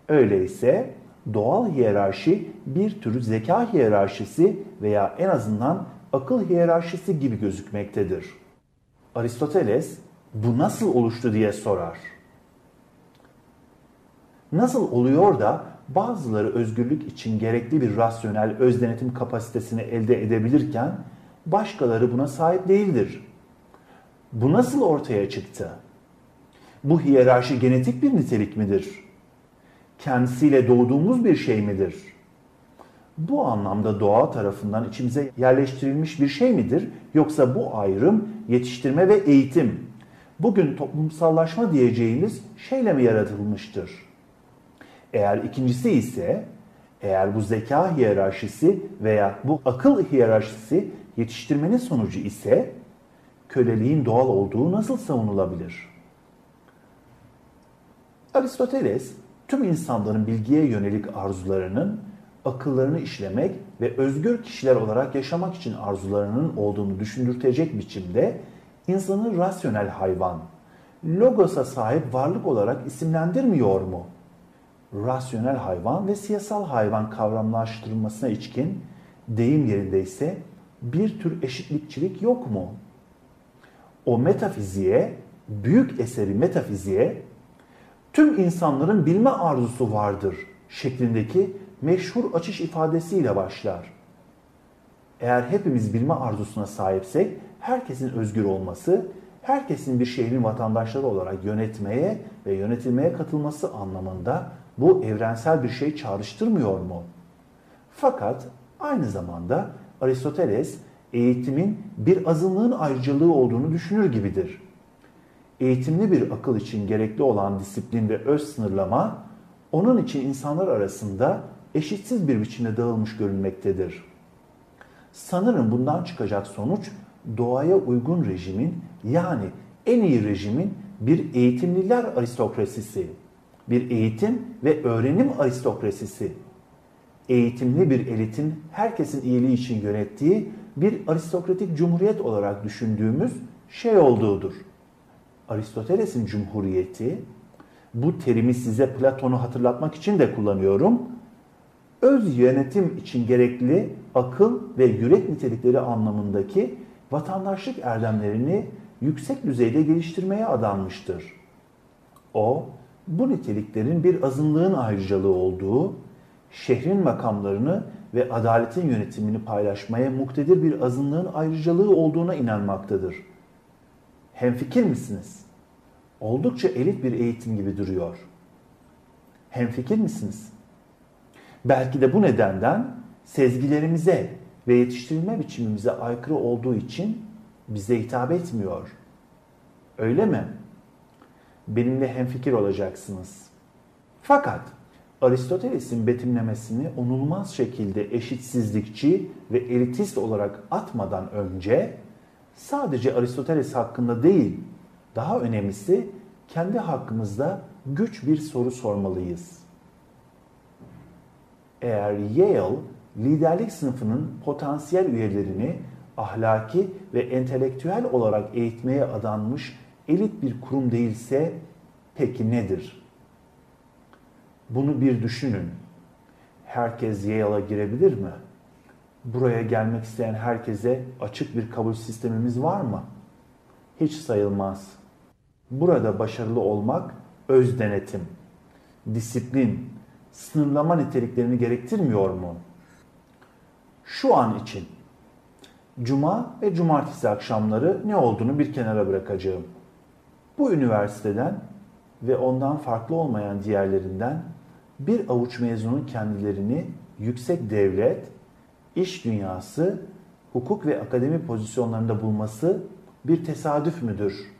Öyleyse doğal hiyerarşi bir tür zeka hiyerarşisi veya en azından akıl hiyerarşisi gibi gözükmektedir. Aristoteles bu nasıl oluştu diye sorar. Nasıl oluyor da bazıları özgürlük için gerekli bir rasyonel öz denetim kapasitesini elde edebilirken başkaları buna sahip değildir? Bu nasıl ortaya çıktı? Bu hiyerarşi genetik bir nitelik midir? Kendisiyle doğduğumuz bir şey midir? Bu anlamda doğa tarafından içimize yerleştirilmiş bir şey midir? Yoksa bu ayrım, yetiştirme ve eğitim, bugün toplumsallaşma diyeceğimiz şeyle mi yaratılmıştır? Eğer ikincisi ise, eğer bu zeka hiyerarşisi veya bu akıl hiyerarşisi yetiştirmenin sonucu ise, köleliğin doğal olduğu nasıl savunulabilir? Aristoteles tüm insanların bilgiye yönelik arzularının akıllarını işlemek ve özgür kişiler olarak yaşamak için arzularının olduğunu düşündürtecek biçimde insanı rasyonel hayvan, logosa sahip varlık olarak isimlendirmiyor mu? Rasyonel hayvan ve siyasal hayvan kavramlaştırılmasına içkin deyim yerinde ise bir tür eşitlikçilik yok mu? O metafiziğe, büyük eseri metafiziğe tüm insanların bilme arzusu vardır şeklindeki meşhur açış ifadesiyle başlar. Eğer hepimiz bilme arzusuna sahipsek herkesin özgür olması, herkesin bir şehrin vatandaşları olarak yönetmeye ve yönetilmeye katılması anlamında bu evrensel bir şey çağrıştırmıyor mu? Fakat aynı zamanda Aristoteles eğitimin bir azınlığın ayrıcalığı olduğunu düşünür gibidir. Eğitimli bir akıl için gerekli olan disiplin ve öz sınırlama, onun için insanlar arasında eşitsiz bir biçimde dağılmış görünmektedir. Sanırım bundan çıkacak sonuç doğaya uygun rejimin yani en iyi rejimin bir eğitimliler aristokrasisi, bir eğitim ve öğrenim aristokrasisi, eğitimli bir elitin herkesin iyiliği için yönettiği bir aristokratik cumhuriyet olarak düşündüğümüz şey olduğudur. Aristoteles'in cumhuriyeti, bu terimi size Platon'u hatırlatmak için de kullanıyorum, öz yönetim için gerekli akıl ve yürek nitelikleri anlamındaki vatandaşlık erdemlerini yüksek düzeyde geliştirmeye adanmıştır. O, bu niteliklerin bir azınlığın ayrıcalığı olduğu, şehrin makamlarını ve adaletin yönetimini paylaşmaya muktedir bir azınlığın ayrıcalığı olduğuna inanmaktadır. Hemfikir misiniz? Oldukça elit bir eğitim gibi duruyor. Hemfikir misiniz? Belki de bu nedenden sezgilerimize ve yetiştirilme biçimimize aykırı olduğu için bize hitap etmiyor. Öyle mi? Benimle hemfikir olacaksınız. Fakat Aristoteles'in betimlemesini onulmaz şekilde eşitsizlikçi ve elitist olarak atmadan önce sadece Aristoteles hakkında değil, daha önemlisi kendi hakkımızda güç bir soru sormalıyız. Eğer Yale liderlik sınıfının potansiyel üyelerini ahlaki ve entelektüel olarak eğitmeye adanmış elit bir kurum değilse peki nedir? Bunu bir düşünün. Herkes Yale'a girebilir mi? Buraya gelmek isteyen herkese açık bir kabul sistemimiz var mı? Hiç sayılmaz. Burada başarılı olmak öz denetim, disiplin, sınırlama niteliklerini gerektirmiyor mu? Şu an için Cuma ve cumartesi akşamları ne olduğunu bir kenara bırakacağım. Bu üniversiteden ve ondan farklı olmayan diğerlerinden bir avuç mezunun kendilerini yüksek devlet, iş dünyası, hukuk ve akademi pozisyonlarında bulması bir tesadüf müdür?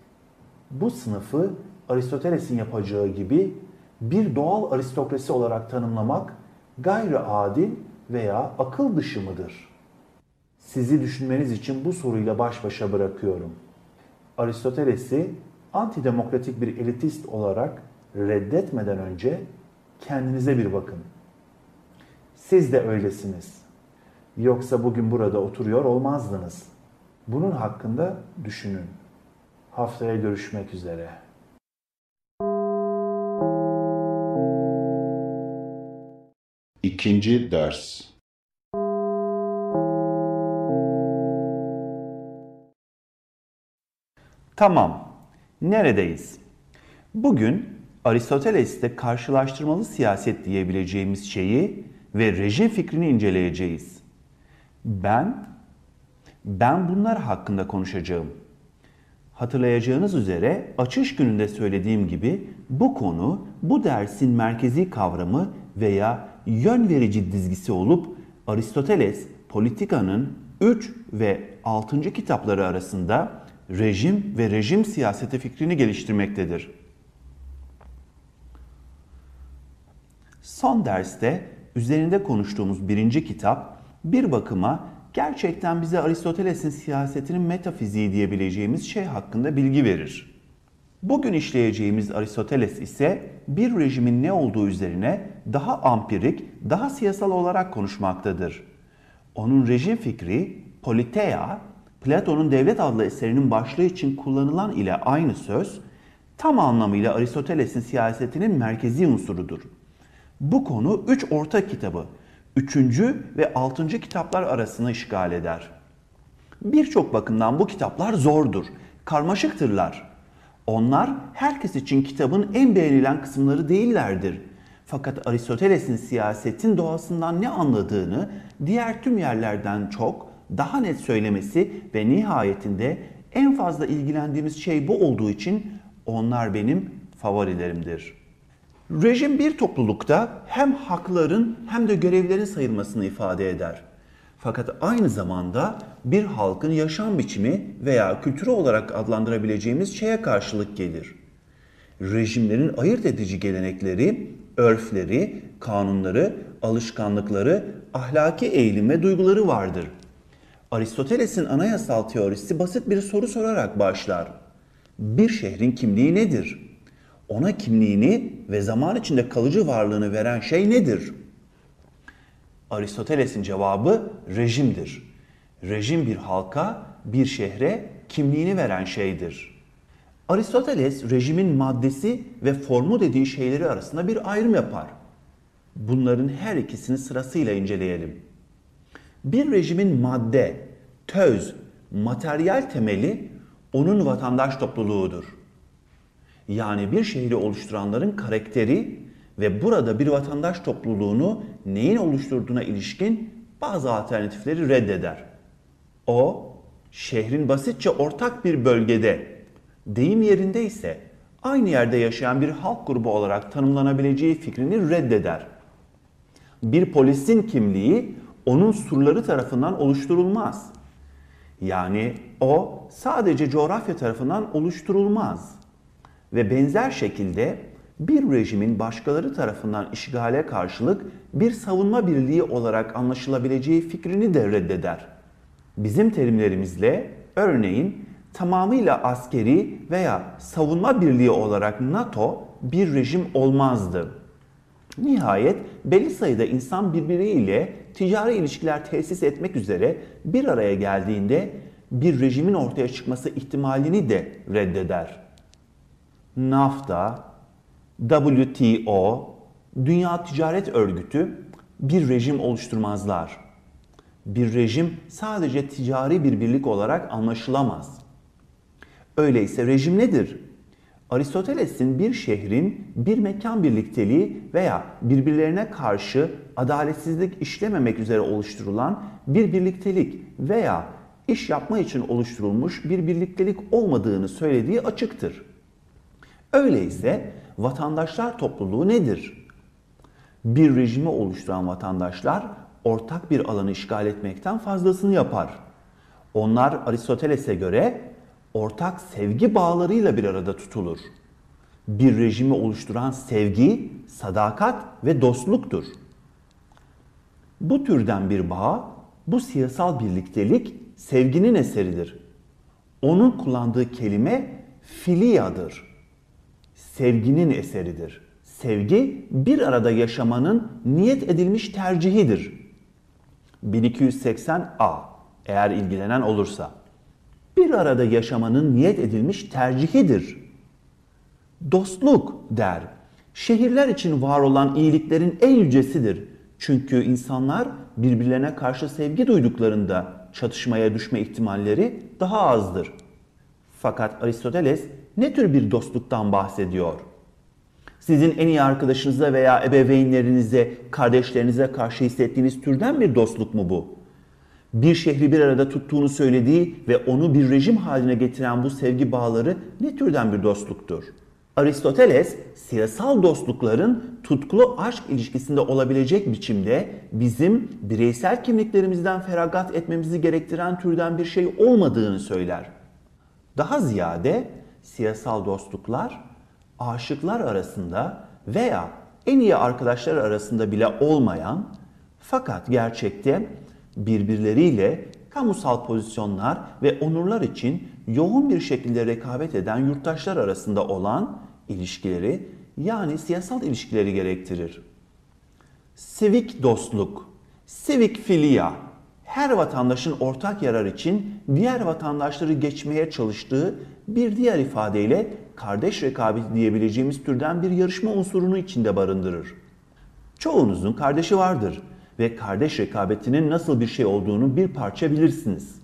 Bu sınıfı Aristoteles'in yapacağı gibi bir doğal aristokrasi olarak tanımlamak gayri adil veya akıl dışı mıdır? Sizi düşünmeniz için bu soruyla baş başa bırakıyorum. Aristoteles'i antidemokratik bir elitist olarak reddetmeden önce kendinize bir bakın. Siz de öylesiniz. Yoksa bugün burada oturuyor olmazdınız. Bunun hakkında düşünün. Haftaya görüşmek üzere. İkinci ders Tamam. Neredeyiz? Bugün Aristoteles'te karşılaştırmalı siyaset diyebileceğimiz şeyi ve rejim fikrini inceleyeceğiz. Ben ben bunlar hakkında konuşacağım. Hatırlayacağınız üzere açış gününde söylediğim gibi bu konu bu dersin merkezi kavramı veya yön verici dizgisi olup Aristoteles politikanın 3 ve 6. kitapları arasında rejim ve rejim siyaseti fikrini geliştirmektedir. Son derste üzerinde konuştuğumuz birinci kitap bir bakıma gerçekten bize Aristoteles'in siyasetinin metafiziği diyebileceğimiz şey hakkında bilgi verir. Bugün işleyeceğimiz Aristoteles ise bir rejimin ne olduğu üzerine daha ampirik, daha siyasal olarak konuşmaktadır. Onun rejim fikri politeia, Platon'un Devlet adlı eserinin başlığı için kullanılan ile aynı söz, tam anlamıyla Aristoteles'in siyasetinin merkezi unsurudur. Bu konu üç orta kitabı, üçüncü ve altıncı kitaplar arasını işgal eder. Birçok bakımdan bu kitaplar zordur, karmaşıktırlar. Onlar herkes için kitabın en beğenilen kısımları değillerdir. Fakat Aristoteles'in siyasetin doğasından ne anladığını diğer tüm yerlerden çok daha net söylemesi ve nihayetinde en fazla ilgilendiğimiz şey bu olduğu için onlar benim favorilerimdir. Rejim bir toplulukta hem hakların hem de görevlerin sayılmasını ifade eder. Fakat aynı zamanda bir halkın yaşam biçimi veya kültürü olarak adlandırabileceğimiz şeye karşılık gelir. Rejimlerin ayırt edici gelenekleri, örfleri, kanunları, alışkanlıkları, ahlaki eğilim ve duyguları vardır. Aristoteles'in anayasal teorisi basit bir soru sorarak başlar. Bir şehrin kimliği nedir? Ona kimliğini ve zaman içinde kalıcı varlığını veren şey nedir?'' Aristoteles'in cevabı rejimdir. Rejim bir halka, bir şehre kimliğini veren şeydir. Aristoteles rejimin maddesi ve formu dediği şeyleri arasında bir ayrım yapar. Bunların her ikisini sırasıyla inceleyelim. Bir rejimin madde, töz, materyal temeli onun vatandaş topluluğudur. Yani bir şehri oluşturanların karakteri ve burada bir vatandaş topluluğunu neyin oluşturduğuna ilişkin bazı alternatifleri reddeder. O, şehrin basitçe ortak bir bölgede, deyim yerinde ise aynı yerde yaşayan bir halk grubu olarak tanımlanabileceği fikrini reddeder. Bir polisin kimliği onun surları tarafından oluşturulmaz. Yani o sadece coğrafya tarafından oluşturulmaz. Ve benzer şekilde bir rejimin başkaları tarafından işgale karşılık bir savunma birliği olarak anlaşılabileceği fikrini de reddeder. Bizim terimlerimizle örneğin tamamıyla askeri veya savunma birliği olarak NATO bir rejim olmazdı. Nihayet belli sayıda insan birbiriyle ticari ilişkiler tesis etmek üzere bir araya geldiğinde bir rejimin ortaya çıkması ihtimalini de reddeder. NAFTA, WTO, Dünya Ticaret Örgütü bir rejim oluşturmazlar. Bir rejim sadece ticari bir birlik olarak anlaşılamaz. Öyleyse rejim nedir? Aristoteles'in bir şehrin bir mekan birlikteliği veya birbirlerine karşı adaletsizlik işlememek üzere oluşturulan bir birliktelik veya iş yapma için oluşturulmuş bir birliktelik olmadığını söylediği açıktır. Öyleyse vatandaşlar topluluğu nedir? Bir rejimi oluşturan vatandaşlar ortak bir alanı işgal etmekten fazlasını yapar. Onlar Aristoteles'e göre ortak sevgi bağlarıyla bir arada tutulur. Bir rejimi oluşturan sevgi, sadakat ve dostluktur. Bu türden bir bağ, bu siyasal birliktelik sevginin eseridir. Onun kullandığı kelime filiyadır sevginin eseridir. Sevgi bir arada yaşamanın niyet edilmiş tercihidir. 1280a eğer ilgilenen olursa. Bir arada yaşamanın niyet edilmiş tercihidir. Dostluk der. Şehirler için var olan iyiliklerin en yücesidir. Çünkü insanlar birbirlerine karşı sevgi duyduklarında çatışmaya düşme ihtimalleri daha azdır. Fakat Aristoteles ne tür bir dostluktan bahsediyor? Sizin en iyi arkadaşınıza veya ebeveynlerinize, kardeşlerinize karşı hissettiğiniz türden bir dostluk mu bu? Bir şehri bir arada tuttuğunu söylediği ve onu bir rejim haline getiren bu sevgi bağları ne türden bir dostluktur? Aristoteles siyasal dostlukların tutkulu aşk ilişkisinde olabilecek biçimde bizim bireysel kimliklerimizden feragat etmemizi gerektiren türden bir şey olmadığını söyler. Daha ziyade siyasal dostluklar aşıklar arasında veya en iyi arkadaşlar arasında bile olmayan fakat gerçekte birbirleriyle kamusal pozisyonlar ve onurlar için yoğun bir şekilde rekabet eden yurttaşlar arasında olan ilişkileri yani siyasal ilişkileri gerektirir. Sivik dostluk, sivik filia, her vatandaşın ortak yarar için diğer vatandaşları geçmeye çalıştığı bir diğer ifadeyle kardeş rekabeti diyebileceğimiz türden bir yarışma unsurunu içinde barındırır. Çoğunuzun kardeşi vardır ve kardeş rekabetinin nasıl bir şey olduğunu bir parça bilirsiniz.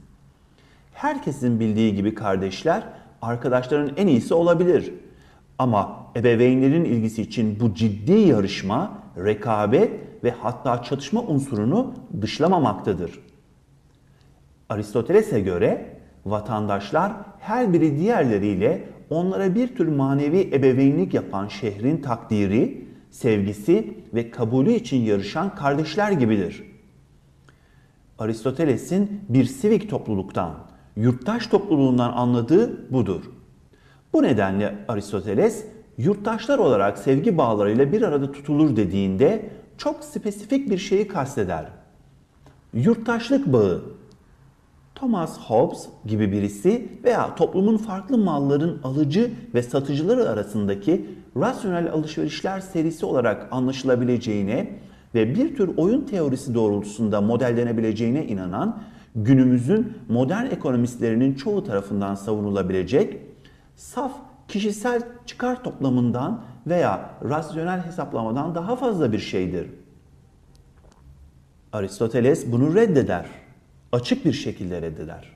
Herkesin bildiği gibi kardeşler arkadaşların en iyisi olabilir. Ama ebeveynlerin ilgisi için bu ciddi yarışma, rekabet ve hatta çatışma unsurunu dışlamamaktadır. Aristoteles'e göre vatandaşlar her biri diğerleriyle onlara bir tür manevi ebeveynlik yapan şehrin takdiri, sevgisi ve kabulü için yarışan kardeşler gibidir. Aristoteles'in bir sivik topluluktan, yurttaş topluluğundan anladığı budur. Bu nedenle Aristoteles yurttaşlar olarak sevgi bağlarıyla bir arada tutulur dediğinde çok spesifik bir şeyi kasteder. Yurttaşlık bağı Thomas Hobbes gibi birisi veya toplumun farklı malların alıcı ve satıcıları arasındaki rasyonel alışverişler serisi olarak anlaşılabileceğine ve bir tür oyun teorisi doğrultusunda modellenebileceğine inanan günümüzün modern ekonomistlerinin çoğu tarafından savunulabilecek saf kişisel çıkar toplamından veya rasyonel hesaplamadan daha fazla bir şeydir. Aristoteles bunu reddeder açık bir şekilde reddeder.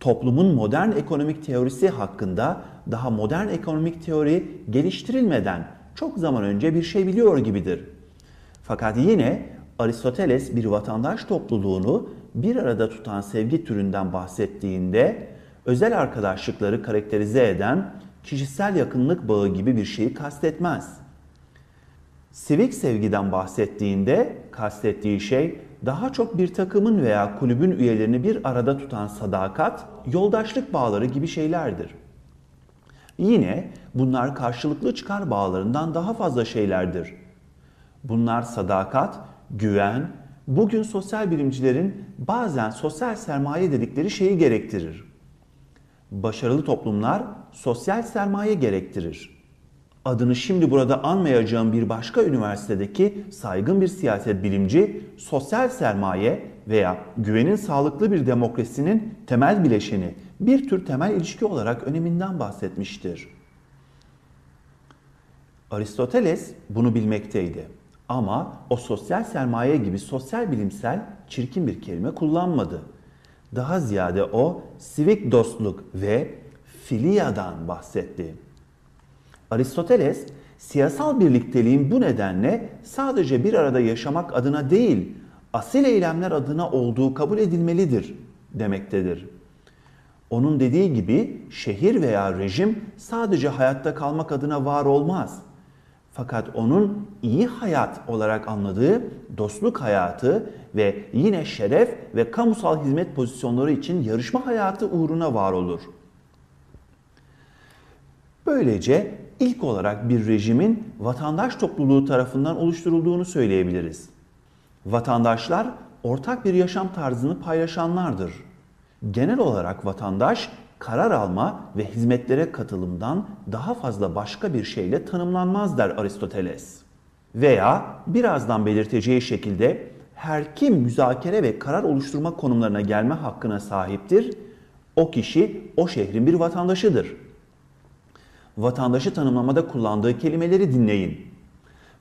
Toplumun modern ekonomik teorisi hakkında daha modern ekonomik teori geliştirilmeden çok zaman önce bir şey biliyor gibidir. Fakat yine Aristoteles bir vatandaş topluluğunu bir arada tutan sevgi türünden bahsettiğinde özel arkadaşlıkları karakterize eden kişisel yakınlık bağı gibi bir şeyi kastetmez. Sivik sevgiden bahsettiğinde kastettiği şey daha çok bir takımın veya kulübün üyelerini bir arada tutan sadakat, yoldaşlık bağları gibi şeylerdir. Yine bunlar karşılıklı çıkar bağlarından daha fazla şeylerdir. Bunlar sadakat, güven, bugün sosyal bilimcilerin bazen sosyal sermaye dedikleri şeyi gerektirir. Başarılı toplumlar sosyal sermaye gerektirir adını şimdi burada anmayacağım bir başka üniversitedeki saygın bir siyaset bilimci sosyal sermaye veya güvenin sağlıklı bir demokrasinin temel bileşeni bir tür temel ilişki olarak öneminden bahsetmiştir. Aristoteles bunu bilmekteydi. Ama o sosyal sermaye gibi sosyal bilimsel çirkin bir kelime kullanmadı. Daha ziyade o sivik dostluk ve filiyadan bahsetti. Aristoteles siyasal birlikteliğin bu nedenle sadece bir arada yaşamak adına değil, asil eylemler adına olduğu kabul edilmelidir demektedir. Onun dediği gibi şehir veya rejim sadece hayatta kalmak adına var olmaz. Fakat onun iyi hayat olarak anladığı dostluk hayatı ve yine şeref ve kamusal hizmet pozisyonları için yarışma hayatı uğruna var olur. Böylece ilk olarak bir rejimin vatandaş topluluğu tarafından oluşturulduğunu söyleyebiliriz. Vatandaşlar ortak bir yaşam tarzını paylaşanlardır. Genel olarak vatandaş karar alma ve hizmetlere katılımdan daha fazla başka bir şeyle tanımlanmaz der Aristoteles. Veya birazdan belirteceği şekilde her kim müzakere ve karar oluşturma konumlarına gelme hakkına sahiptir, o kişi o şehrin bir vatandaşıdır vatandaşı tanımlamada kullandığı kelimeleri dinleyin.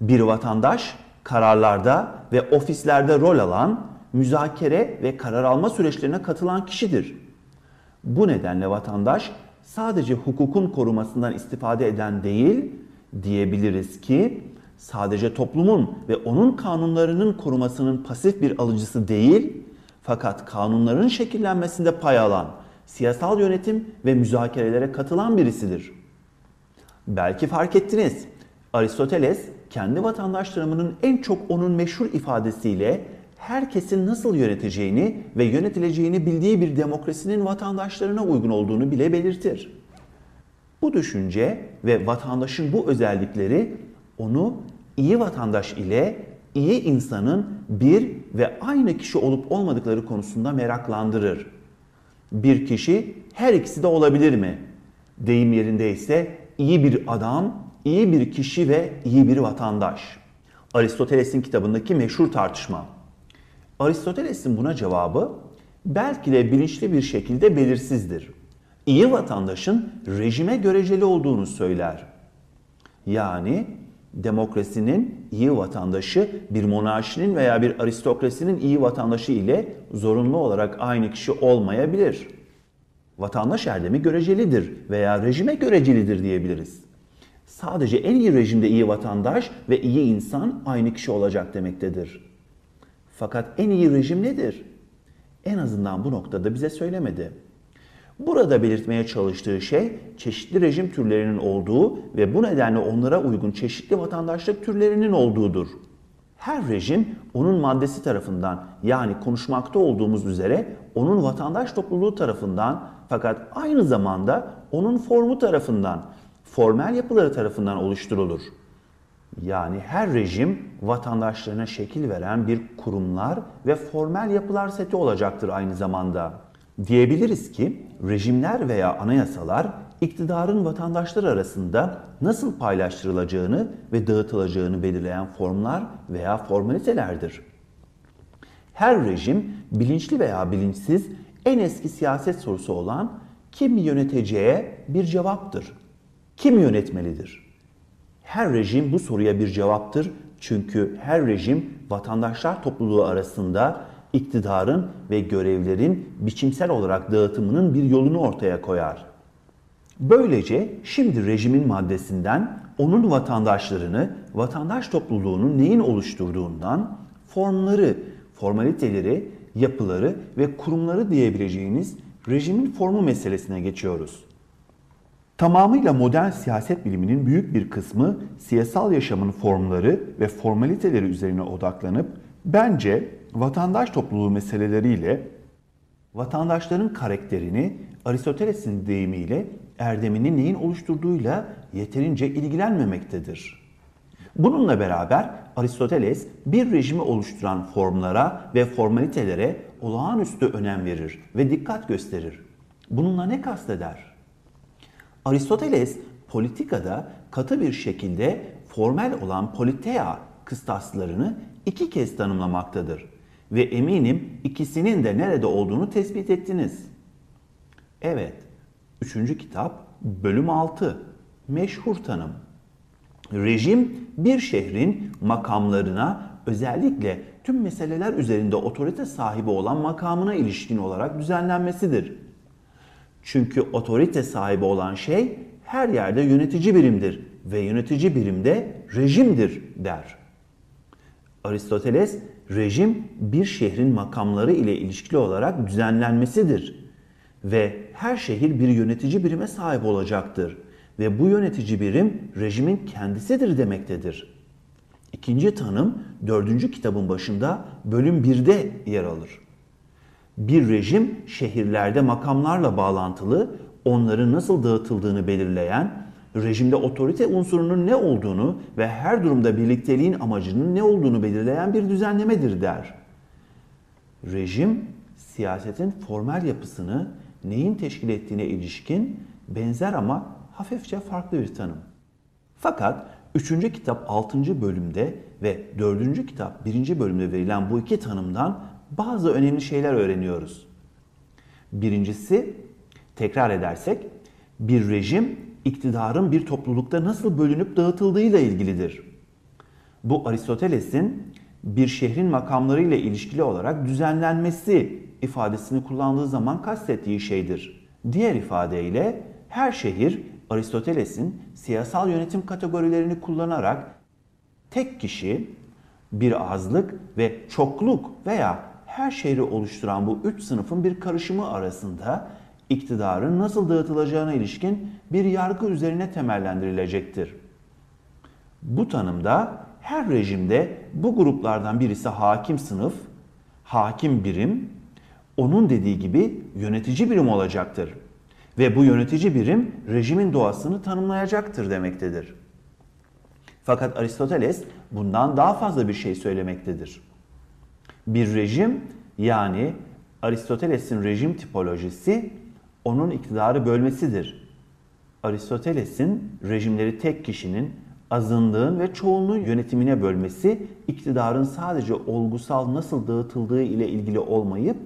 Bir vatandaş kararlarda ve ofislerde rol alan, müzakere ve karar alma süreçlerine katılan kişidir. Bu nedenle vatandaş sadece hukukun korumasından istifade eden değil, diyebiliriz ki sadece toplumun ve onun kanunlarının korumasının pasif bir alıcısı değil, fakat kanunların şekillenmesinde pay alan, siyasal yönetim ve müzakerelere katılan birisidir. Belki fark ettiniz. Aristoteles kendi vatandaş tanımının en çok onun meşhur ifadesiyle herkesin nasıl yöneteceğini ve yönetileceğini bildiği bir demokrasinin vatandaşlarına uygun olduğunu bile belirtir. Bu düşünce ve vatandaşın bu özellikleri onu iyi vatandaş ile iyi insanın bir ve aynı kişi olup olmadıkları konusunda meraklandırır. Bir kişi her ikisi de olabilir mi? Deyim yerinde ise iyi bir adam, iyi bir kişi ve iyi bir vatandaş. Aristoteles'in kitabındaki meşhur tartışma. Aristoteles'in buna cevabı belki de bilinçli bir şekilde belirsizdir. İyi vatandaşın rejime göreceli olduğunu söyler. Yani demokrasinin iyi vatandaşı bir monarşinin veya bir aristokrasinin iyi vatandaşı ile zorunlu olarak aynı kişi olmayabilir. Vatandaş erdemi görecelidir veya rejime görecelidir diyebiliriz. Sadece en iyi rejimde iyi vatandaş ve iyi insan aynı kişi olacak demektedir. Fakat en iyi rejim nedir? En azından bu noktada bize söylemedi. Burada belirtmeye çalıştığı şey çeşitli rejim türlerinin olduğu ve bu nedenle onlara uygun çeşitli vatandaşlık türlerinin olduğudur. Her rejim onun maddesi tarafından yani konuşmakta olduğumuz üzere onun vatandaş topluluğu tarafından fakat aynı zamanda onun formu tarafından, formel yapıları tarafından oluşturulur. Yani her rejim vatandaşlarına şekil veren bir kurumlar ve formel yapılar seti olacaktır aynı zamanda. Diyebiliriz ki rejimler veya anayasalar iktidarın vatandaşlar arasında nasıl paylaştırılacağını ve dağıtılacağını belirleyen formlar veya formalitelerdir. Her rejim bilinçli veya bilinçsiz en eski siyaset sorusu olan kim yöneteceğe bir cevaptır. Kim yönetmelidir? Her rejim bu soruya bir cevaptır çünkü her rejim vatandaşlar topluluğu arasında iktidarın ve görevlerin biçimsel olarak dağıtımının bir yolunu ortaya koyar. Böylece şimdi rejimin maddesinden onun vatandaşlarını, vatandaş topluluğunun neyin oluşturduğundan formları, formaliteleri, yapıları ve kurumları diyebileceğiniz rejimin formu meselesine geçiyoruz. Tamamıyla modern siyaset biliminin büyük bir kısmı siyasal yaşamın formları ve formaliteleri üzerine odaklanıp bence vatandaş topluluğu meseleleriyle vatandaşların karakterini Aristoteles'in deyimiyle erdemini neyin oluşturduğuyla yeterince ilgilenmemektedir. Bununla beraber Aristoteles bir rejimi oluşturan formlara ve formalitelere olağanüstü önem verir ve dikkat gösterir. Bununla ne kasteder? Aristoteles politikada katı bir şekilde formel olan politeia kıstaslarını iki kez tanımlamaktadır. Ve eminim ikisinin de nerede olduğunu tespit ettiniz. Evet, üçüncü kitap bölüm 6 meşhur tanım. Rejim bir şehrin makamlarına özellikle tüm meseleler üzerinde otorite sahibi olan makamına ilişkin olarak düzenlenmesidir. Çünkü otorite sahibi olan şey her yerde yönetici birimdir ve yönetici birimde rejimdir der. Aristoteles rejim bir şehrin makamları ile ilişkili olarak düzenlenmesidir ve her şehir bir yönetici birime sahip olacaktır ve bu yönetici birim rejimin kendisidir demektedir. İkinci tanım dördüncü kitabın başında bölüm 1'de yer alır. Bir rejim şehirlerde makamlarla bağlantılı, onların nasıl dağıtıldığını belirleyen, rejimde otorite unsurunun ne olduğunu ve her durumda birlikteliğin amacının ne olduğunu belirleyen bir düzenlemedir der. Rejim, siyasetin formel yapısını neyin teşkil ettiğine ilişkin benzer ama hafifçe farklı bir tanım. Fakat 3. kitap 6. bölümde ve 4. kitap 1. bölümde verilen bu iki tanımdan bazı önemli şeyler öğreniyoruz. Birincisi, tekrar edersek, bir rejim iktidarın bir toplulukta nasıl bölünüp dağıtıldığıyla ilgilidir. Bu Aristoteles'in bir şehrin makamlarıyla ilişkili olarak düzenlenmesi ifadesini kullandığı zaman kastettiği şeydir. Diğer ifadeyle her şehir Aristoteles'in siyasal yönetim kategorilerini kullanarak tek kişi, bir azlık ve çokluk veya her şehri oluşturan bu üç sınıfın bir karışımı arasında iktidarın nasıl dağıtılacağına ilişkin bir yargı üzerine temellendirilecektir. Bu tanımda her rejimde bu gruplardan birisi hakim sınıf, hakim birim, onun dediği gibi yönetici birim olacaktır. Ve bu yönetici birim rejimin doğasını tanımlayacaktır demektedir. Fakat Aristoteles bundan daha fazla bir şey söylemektedir. Bir rejim yani Aristoteles'in rejim tipolojisi onun iktidarı bölmesidir. Aristoteles'in rejimleri tek kişinin azınlığın ve çoğunluğun yönetimine bölmesi iktidarın sadece olgusal nasıl dağıtıldığı ile ilgili olmayıp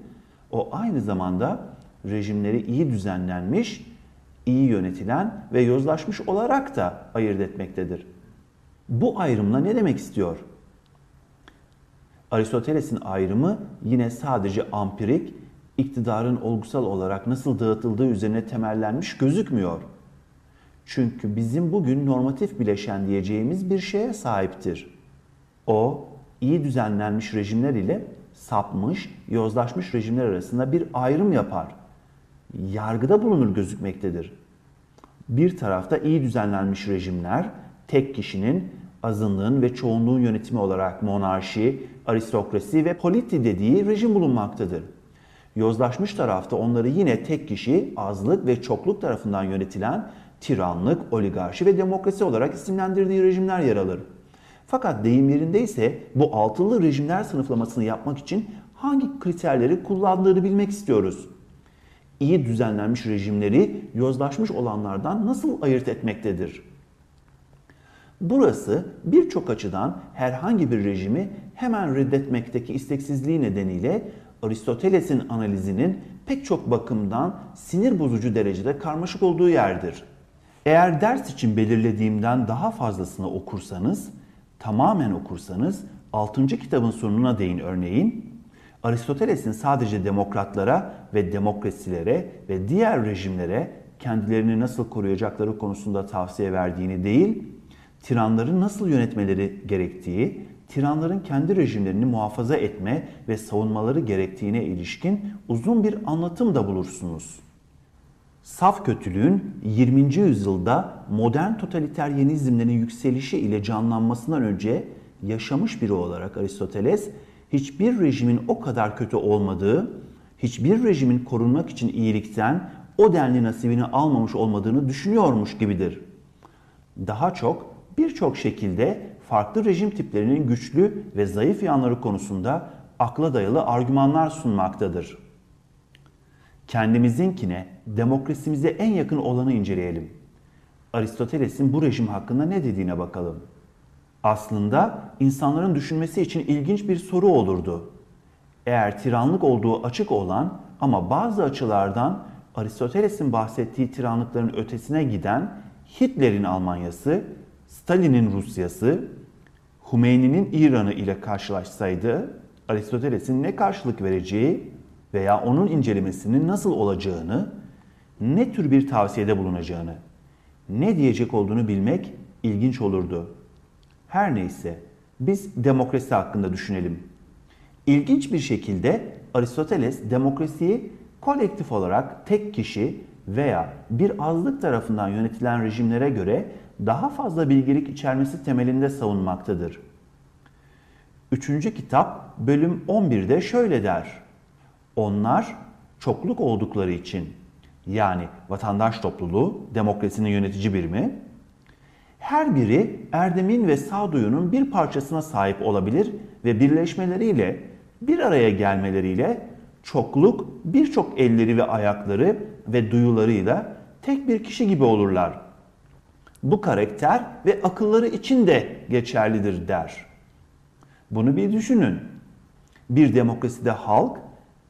o aynı zamanda rejimleri iyi düzenlenmiş, iyi yönetilen ve yozlaşmış olarak da ayırt etmektedir. Bu ayrımla ne demek istiyor? Aristoteles'in ayrımı yine sadece ampirik, iktidarın olgusal olarak nasıl dağıtıldığı üzerine temellenmiş gözükmüyor. Çünkü bizim bugün normatif bileşen diyeceğimiz bir şeye sahiptir. O, iyi düzenlenmiş rejimler ile sapmış, yozlaşmış rejimler arasında bir ayrım yapar. Yargıda bulunur gözükmektedir. Bir tarafta iyi düzenlenmiş rejimler, tek kişinin azınlığın ve çoğunluğun yönetimi olarak monarşi, aristokrasi ve politi dediği rejim bulunmaktadır. Yozlaşmış tarafta onları yine tek kişi, azlık ve çokluk tarafından yönetilen tiranlık, oligarşi ve demokrasi olarak isimlendirdiği rejimler yer alır. Fakat deyim yerinde ise bu altılı rejimler sınıflamasını yapmak için hangi kriterleri kullandığını bilmek istiyoruz. İyi düzenlenmiş rejimleri yozlaşmış olanlardan nasıl ayırt etmektedir? Burası birçok açıdan herhangi bir rejimi hemen reddetmekteki isteksizliği nedeniyle Aristoteles'in analizinin pek çok bakımdan sinir bozucu derecede karmaşık olduğu yerdir. Eğer ders için belirlediğimden daha fazlasını okursanız, tamamen okursanız 6. kitabın sonuna değin örneğin Aristoteles'in sadece demokratlara ve demokrasilere ve diğer rejimlere kendilerini nasıl koruyacakları konusunda tavsiye verdiğini değil, tiranları nasıl yönetmeleri gerektiği, tiranların kendi rejimlerini muhafaza etme ve savunmaları gerektiğine ilişkin uzun bir anlatım da bulursunuz. Saf kötülüğün 20. yüzyılda modern totaliteryenizmlerin yükselişi ile canlanmasından önce yaşamış biri olarak Aristoteles hiçbir rejimin o kadar kötü olmadığı, hiçbir rejimin korunmak için iyilikten o denli nasibini almamış olmadığını düşünüyormuş gibidir. Daha çok birçok şekilde farklı rejim tiplerinin güçlü ve zayıf yanları konusunda akla dayalı argümanlar sunmaktadır. Kendimizinkine, demokrasimize en yakın olanı inceleyelim. Aristoteles'in bu rejim hakkında ne dediğine bakalım. Aslında insanların düşünmesi için ilginç bir soru olurdu. Eğer tiranlık olduğu açık olan ama bazı açılardan Aristoteles'in bahsettiği tiranlıkların ötesine giden Hitler'in Almanyası, Stalin'in Rusyası, Hümeyni'nin İran'ı ile karşılaşsaydı Aristoteles'in ne karşılık vereceği veya onun incelemesinin nasıl olacağını, ne tür bir tavsiyede bulunacağını, ne diyecek olduğunu bilmek ilginç olurdu. Her neyse biz demokrasi hakkında düşünelim. İlginç bir şekilde Aristoteles demokrasiyi kolektif olarak tek kişi veya bir azlık tarafından yönetilen rejimlere göre daha fazla bilgilik içermesi temelinde savunmaktadır. Üçüncü kitap bölüm 11'de şöyle der. Onlar çokluk oldukları için yani vatandaş topluluğu demokrasinin yönetici birimi her biri erdemin ve sağduyunun bir parçasına sahip olabilir ve birleşmeleriyle bir araya gelmeleriyle çokluk birçok elleri ve ayakları ve duyularıyla tek bir kişi gibi olurlar. Bu karakter ve akılları için de geçerlidir der. Bunu bir düşünün. Bir demokraside halk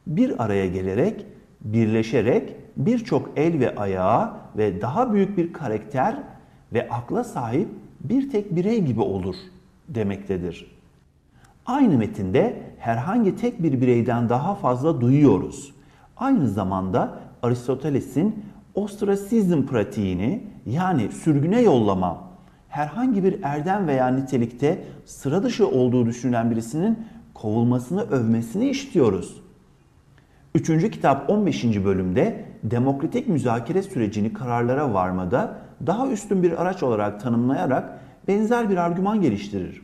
bir araya gelerek, birleşerek birçok el ve ayağa ve daha büyük bir karakter ve akla sahip bir tek birey gibi olur demektedir. Aynı metinde herhangi tek bir bireyden daha fazla duyuyoruz. Aynı zamanda Aristoteles'in ostrasizm pratiğini yani sürgüne yollama herhangi bir erdem veya nitelikte sıra dışı olduğu düşünülen birisinin kovulmasını övmesini istiyoruz. Üçüncü kitap 15. bölümde demokratik müzakere sürecini kararlara varmada daha üstün bir araç olarak tanımlayarak benzer bir argüman geliştirir.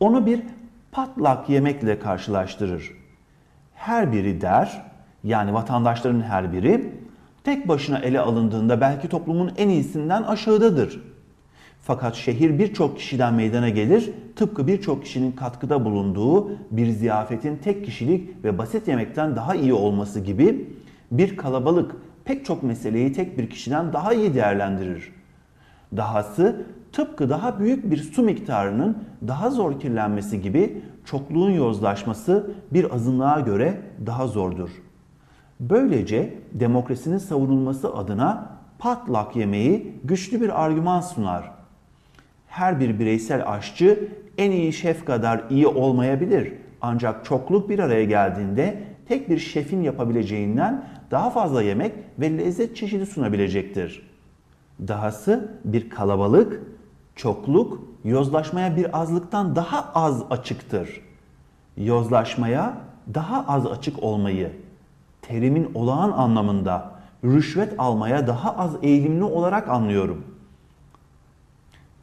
Onu bir patlak yemekle karşılaştırır. Her biri der, yani vatandaşların her biri tek başına ele alındığında belki toplumun en iyisinden aşağıdadır. Fakat şehir birçok kişiden meydana gelir, tıpkı birçok kişinin katkıda bulunduğu bir ziyafetin tek kişilik ve basit yemekten daha iyi olması gibi bir kalabalık pek çok meseleyi tek bir kişiden daha iyi değerlendirir. Dahası tıpkı daha büyük bir su miktarının daha zor kirlenmesi gibi çokluğun yozlaşması bir azınlığa göre daha zordur. Böylece demokrasinin savunulması adına patlak yemeği güçlü bir argüman sunar. Her bir bireysel aşçı en iyi şef kadar iyi olmayabilir. Ancak çokluk bir araya geldiğinde tek bir şefin yapabileceğinden daha fazla yemek ve lezzet çeşidi sunabilecektir. Dahası bir kalabalık, çokluk yozlaşmaya bir azlıktan daha az açıktır. Yozlaşmaya daha az açık olmayı, terimin olağan anlamında rüşvet almaya daha az eğilimli olarak anlıyorum.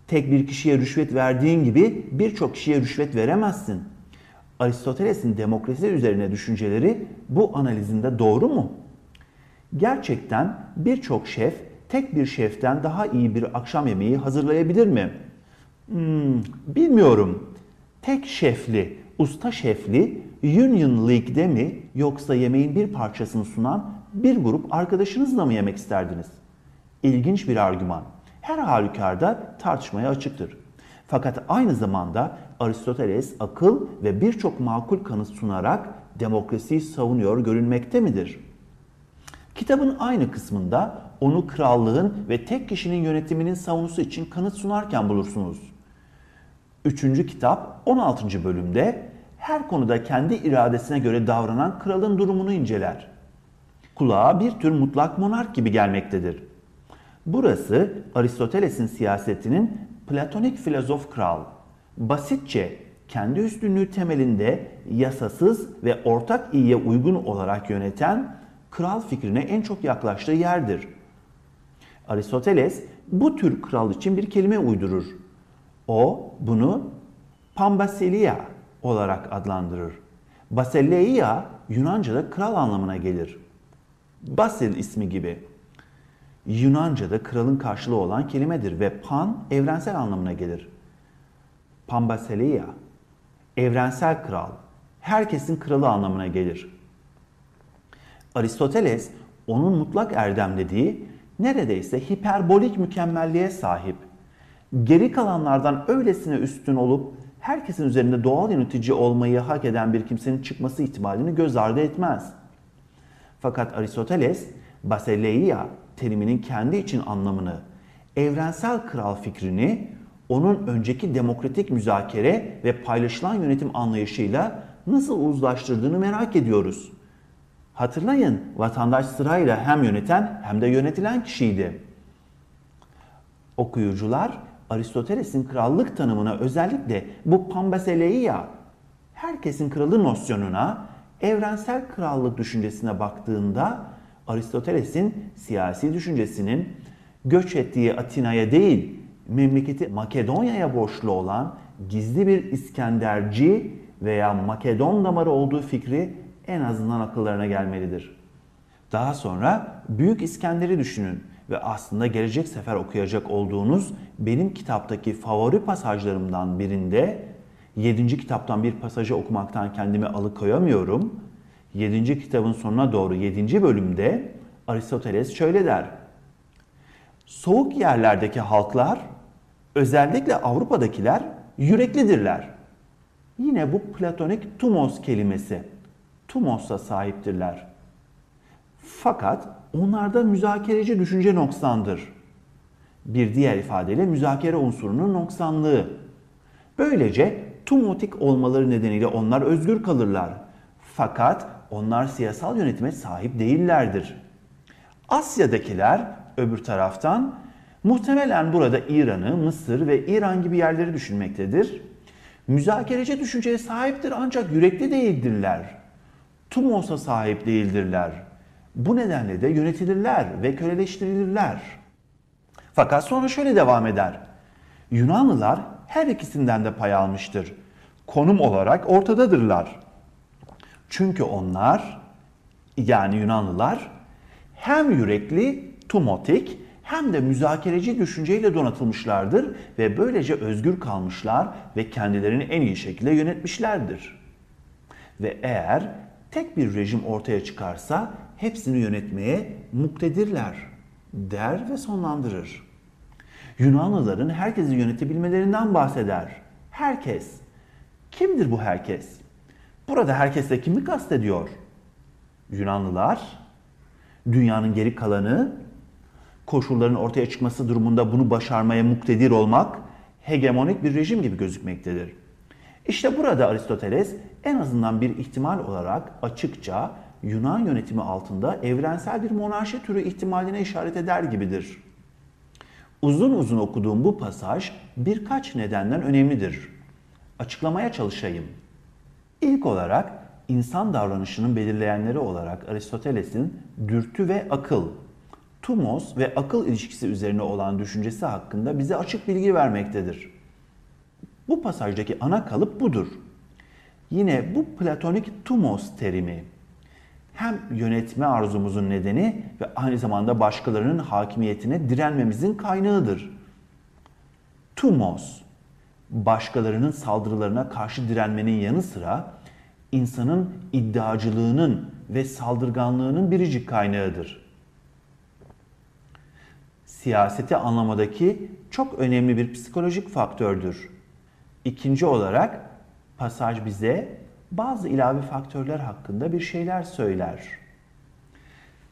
Tek bir kişiye rüşvet verdiğin gibi birçok kişiye rüşvet veremezsin. Aristoteles'in demokrasi üzerine düşünceleri bu analizinde doğru mu? Gerçekten birçok şef tek bir şeften daha iyi bir akşam yemeği hazırlayabilir mi? Hmm, bilmiyorum. Tek şefli, usta şefli Union League'de mi yoksa yemeğin bir parçasını sunan bir grup arkadaşınızla mı yemek isterdiniz? İlginç bir argüman. Her halükarda tartışmaya açıktır. Fakat aynı zamanda Aristoteles akıl ve birçok makul kanıt sunarak demokrasiyi savunuyor görünmekte midir? Kitabın aynı kısmında onu krallığın ve tek kişinin yönetiminin savunusu için kanıt sunarken bulursunuz. Üçüncü kitap 16. bölümde her konuda kendi iradesine göre davranan kralın durumunu inceler. Kulağa bir tür mutlak monark gibi gelmektedir. Burası Aristoteles'in siyasetinin platonik filozof kral. Basitçe kendi üstünlüğü temelinde yasasız ve ortak iyiye uygun olarak yöneten kral fikrine en çok yaklaştığı yerdir. Aristoteles bu tür kral için bir kelime uydurur. O bunu Pambasilia olarak adlandırır. Basileia Yunanca'da kral anlamına gelir. Basil ismi gibi. Yunanca'da kralın karşılığı olan kelimedir ve pan evrensel anlamına gelir. Pambasileia evrensel kral, herkesin kralı anlamına gelir. Aristoteles onun mutlak erdem dediği neredeyse hiperbolik mükemmelliğe sahip. Geri kalanlardan öylesine üstün olup herkesin üzerinde doğal yönetici olmayı hak eden bir kimsenin çıkması ihtimalini göz ardı etmez. Fakat Aristoteles Basileia teriminin kendi için anlamını, evrensel kral fikrini onun önceki demokratik müzakere ve paylaşılan yönetim anlayışıyla nasıl uzlaştırdığını merak ediyoruz. Hatırlayın vatandaş sırayla hem yöneten hem de yönetilen kişiydi. Okuyucular Aristoteles'in krallık tanımına özellikle bu pambaseleia, herkesin kralı nosyonuna, evrensel krallık düşüncesine baktığında Aristoteles'in siyasi düşüncesinin göç ettiği Atina'ya değil, memleketi Makedonya'ya borçlu olan gizli bir İskenderci veya Makedon damarı olduğu fikri en azından akıllarına gelmelidir. Daha sonra Büyük İskender'i düşünün ve aslında gelecek sefer okuyacak olduğunuz benim kitaptaki favori pasajlarımdan birinde 7. kitaptan bir pasajı okumaktan kendimi alıkoyamıyorum. 7. kitabın sonuna doğru 7. bölümde Aristoteles şöyle der. Soğuk yerlerdeki halklar, özellikle Avrupa'dakiler yüreklidirler. Yine bu platonik tumos kelimesi. Tumos'a sahiptirler. Fakat onlarda müzakereci düşünce noksandır. Bir diğer ifadeyle müzakere unsurunun noksanlığı. Böylece tumotik olmaları nedeniyle onlar özgür kalırlar. Fakat onlar siyasal yönetime sahip değillerdir. Asya'dakiler öbür taraftan muhtemelen burada İran'ı, Mısır ve İran gibi yerleri düşünmektedir. Müzakereci düşünceye sahiptir ancak yürekli değildirler. Tumos'a sahip değildirler. Bu nedenle de yönetilirler ve köleleştirilirler. Fakat sonra şöyle devam eder. Yunanlılar her ikisinden de pay almıştır. Konum olarak ortadadırlar. Çünkü onlar yani Yunanlılar hem yürekli, tumotik hem de müzakereci düşünceyle donatılmışlardır ve böylece özgür kalmışlar ve kendilerini en iyi şekilde yönetmişlerdir. Ve eğer tek bir rejim ortaya çıkarsa hepsini yönetmeye muktedirler der ve sonlandırır. Yunanlıların herkesi yönetebilmelerinden bahseder. Herkes. Kimdir bu herkes? Burada herkesle kimi kastediyor? Yunanlılar, dünyanın geri kalanı, koşulların ortaya çıkması durumunda bunu başarmaya muktedir olmak hegemonik bir rejim gibi gözükmektedir. İşte burada Aristoteles en azından bir ihtimal olarak açıkça Yunan yönetimi altında evrensel bir monarşi türü ihtimaline işaret eder gibidir. Uzun uzun okuduğum bu pasaj birkaç nedenden önemlidir. Açıklamaya çalışayım. İlk olarak insan davranışının belirleyenleri olarak Aristoteles'in dürtü ve akıl, tumos ve akıl ilişkisi üzerine olan düşüncesi hakkında bize açık bilgi vermektedir. Bu pasajdaki ana kalıp budur. Yine bu platonik tumos terimi hem yönetme arzumuzun nedeni ve aynı zamanda başkalarının hakimiyetine direnmemizin kaynağıdır. Tumos, başkalarının saldırılarına karşı direnmenin yanı sıra insanın iddiacılığının ve saldırganlığının biricik kaynağıdır. Siyaseti anlamadaki çok önemli bir psikolojik faktördür. İkinci olarak pasaj bize bazı ilave faktörler hakkında bir şeyler söyler.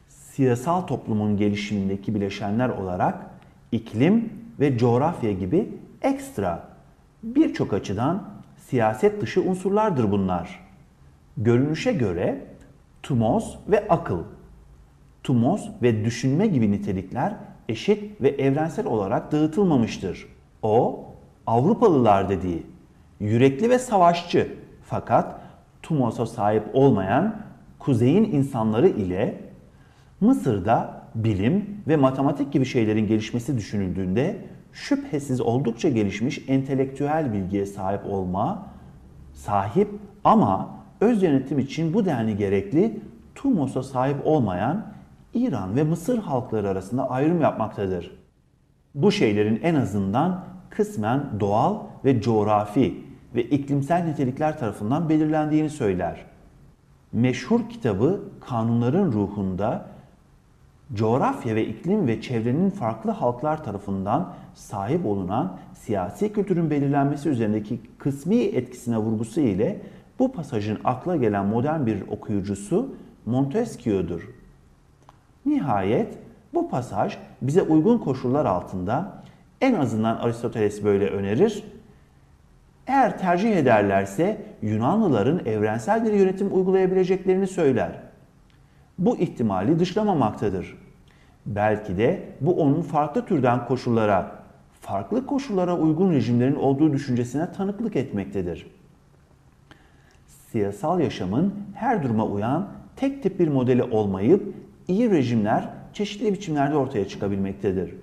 Siyasal toplumun gelişimindeki bileşenler olarak iklim ve coğrafya gibi ekstra birçok açıdan siyaset dışı unsurlardır bunlar. Görünüşe göre tumos ve akıl, tumos ve düşünme gibi nitelikler eşit ve evrensel olarak dağıtılmamıştır. O Avrupalılar dediği yürekli ve savaşçı fakat Tumos'a sahip olmayan kuzeyin insanları ile Mısır'da bilim ve matematik gibi şeylerin gelişmesi düşünüldüğünde şüphesiz oldukça gelişmiş entelektüel bilgiye sahip olma, sahip ama öz yönetim için bu denli gerekli Tumos'a sahip olmayan İran ve Mısır halkları arasında ayrım yapmaktadır. Bu şeylerin en azından kısmen doğal ve coğrafi ve iklimsel nitelikler tarafından belirlendiğini söyler. Meşhur kitabı Kanunların Ruhunda coğrafya ve iklim ve çevrenin farklı halklar tarafından sahip olunan siyasi kültürün belirlenmesi üzerindeki kısmi etkisine vurgusu ile bu pasajın akla gelen modern bir okuyucusu Montesquieu'dur. Nihayet bu pasaj bize uygun koşullar altında en azından Aristoteles böyle önerir eğer tercih ederlerse Yunanlıların evrensel bir yönetim uygulayabileceklerini söyler. Bu ihtimali dışlamamaktadır. Belki de bu onun farklı türden koşullara, farklı koşullara uygun rejimlerin olduğu düşüncesine tanıklık etmektedir. Siyasal yaşamın her duruma uyan tek tip bir modeli olmayıp iyi rejimler çeşitli biçimlerde ortaya çıkabilmektedir.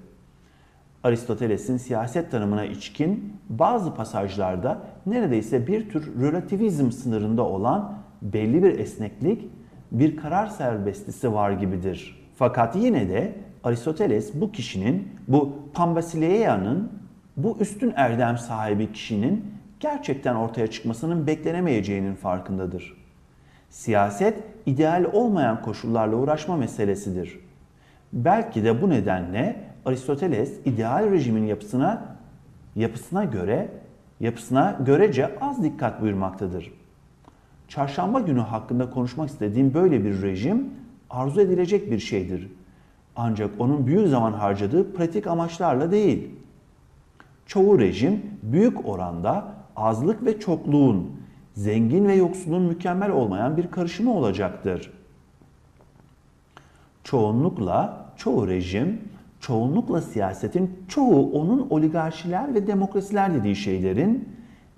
Aristoteles'in siyaset tanımına içkin bazı pasajlarda neredeyse bir tür relativizm sınırında olan belli bir esneklik, bir karar serbestisi var gibidir. Fakat yine de Aristoteles bu kişinin, bu Pambasileia'nın, bu üstün erdem sahibi kişinin gerçekten ortaya çıkmasının beklenemeyeceğinin farkındadır. Siyaset ideal olmayan koşullarla uğraşma meselesidir. Belki de bu nedenle Aristoteles ideal rejimin yapısına yapısına göre yapısına görece az dikkat buyurmaktadır. Çarşamba günü hakkında konuşmak istediğim böyle bir rejim arzu edilecek bir şeydir. Ancak onun büyük zaman harcadığı pratik amaçlarla değil. Çoğu rejim büyük oranda azlık ve çokluğun, zengin ve yoksulun mükemmel olmayan bir karışımı olacaktır. Çoğunlukla çoğu rejim çoğunlukla siyasetin çoğu onun oligarşiler ve demokrasiler dediği şeylerin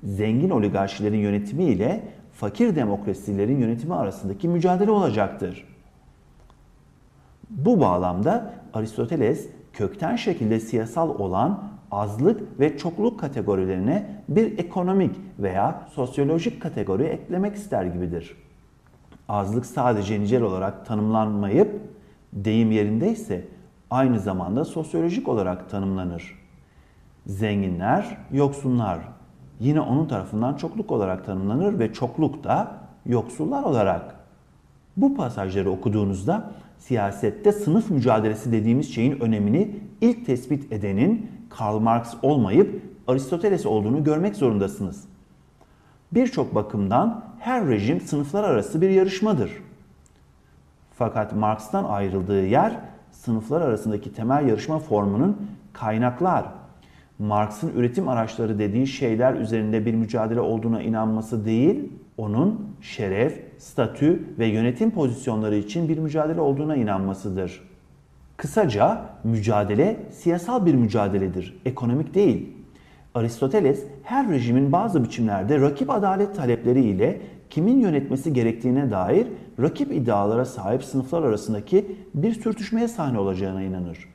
zengin oligarşilerin yönetimi ile fakir demokrasilerin yönetimi arasındaki mücadele olacaktır. Bu bağlamda Aristoteles kökten şekilde siyasal olan azlık ve çokluk kategorilerine bir ekonomik veya sosyolojik kategori eklemek ister gibidir. Azlık sadece nicel olarak tanımlanmayıp deyim yerindeyse aynı zamanda sosyolojik olarak tanımlanır. Zenginler, yoksunlar yine onun tarafından çokluk olarak tanımlanır ve çokluk da yoksullar olarak. Bu pasajları okuduğunuzda siyasette sınıf mücadelesi dediğimiz şeyin önemini ilk tespit edenin Karl Marx olmayıp Aristoteles olduğunu görmek zorundasınız. Birçok bakımdan her rejim sınıflar arası bir yarışmadır. Fakat Marx'tan ayrıldığı yer sınıflar arasındaki temel yarışma formunun kaynaklar, Marx'ın üretim araçları dediği şeyler üzerinde bir mücadele olduğuna inanması değil, onun şeref, statü ve yönetim pozisyonları için bir mücadele olduğuna inanmasıdır. Kısaca mücadele siyasal bir mücadeledir, ekonomik değil. Aristoteles her rejimin bazı biçimlerde rakip adalet talepleri ile kimin yönetmesi gerektiğine dair rakip iddialara sahip sınıflar arasındaki bir sürtüşmeye sahne olacağına inanır.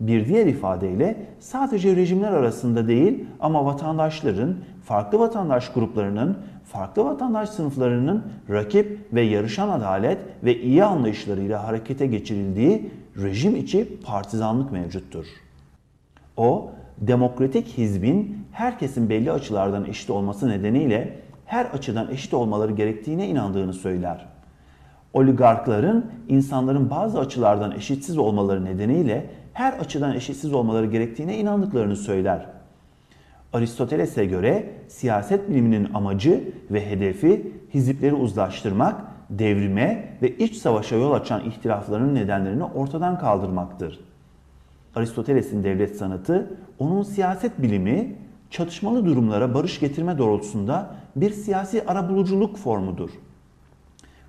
Bir diğer ifadeyle sadece rejimler arasında değil ama vatandaşların, farklı vatandaş gruplarının, farklı vatandaş sınıflarının rakip ve yarışan adalet ve iyi anlayışlarıyla harekete geçirildiği rejim içi partizanlık mevcuttur. O, demokratik hizbin herkesin belli açılardan eşit olması nedeniyle her açıdan eşit olmaları gerektiğine inandığını söyler. Oligarkların insanların bazı açılardan eşitsiz olmaları nedeniyle her açıdan eşitsiz olmaları gerektiğine inandıklarını söyler. Aristoteles'e göre siyaset biliminin amacı ve hedefi hizipleri uzlaştırmak, devrime ve iç savaşa yol açan ihtilafların nedenlerini ortadan kaldırmaktır. Aristoteles'in devlet sanatı, onun siyaset bilimi, çatışmalı durumlara barış getirme doğrultusunda bir siyasi arabuluculuk formudur.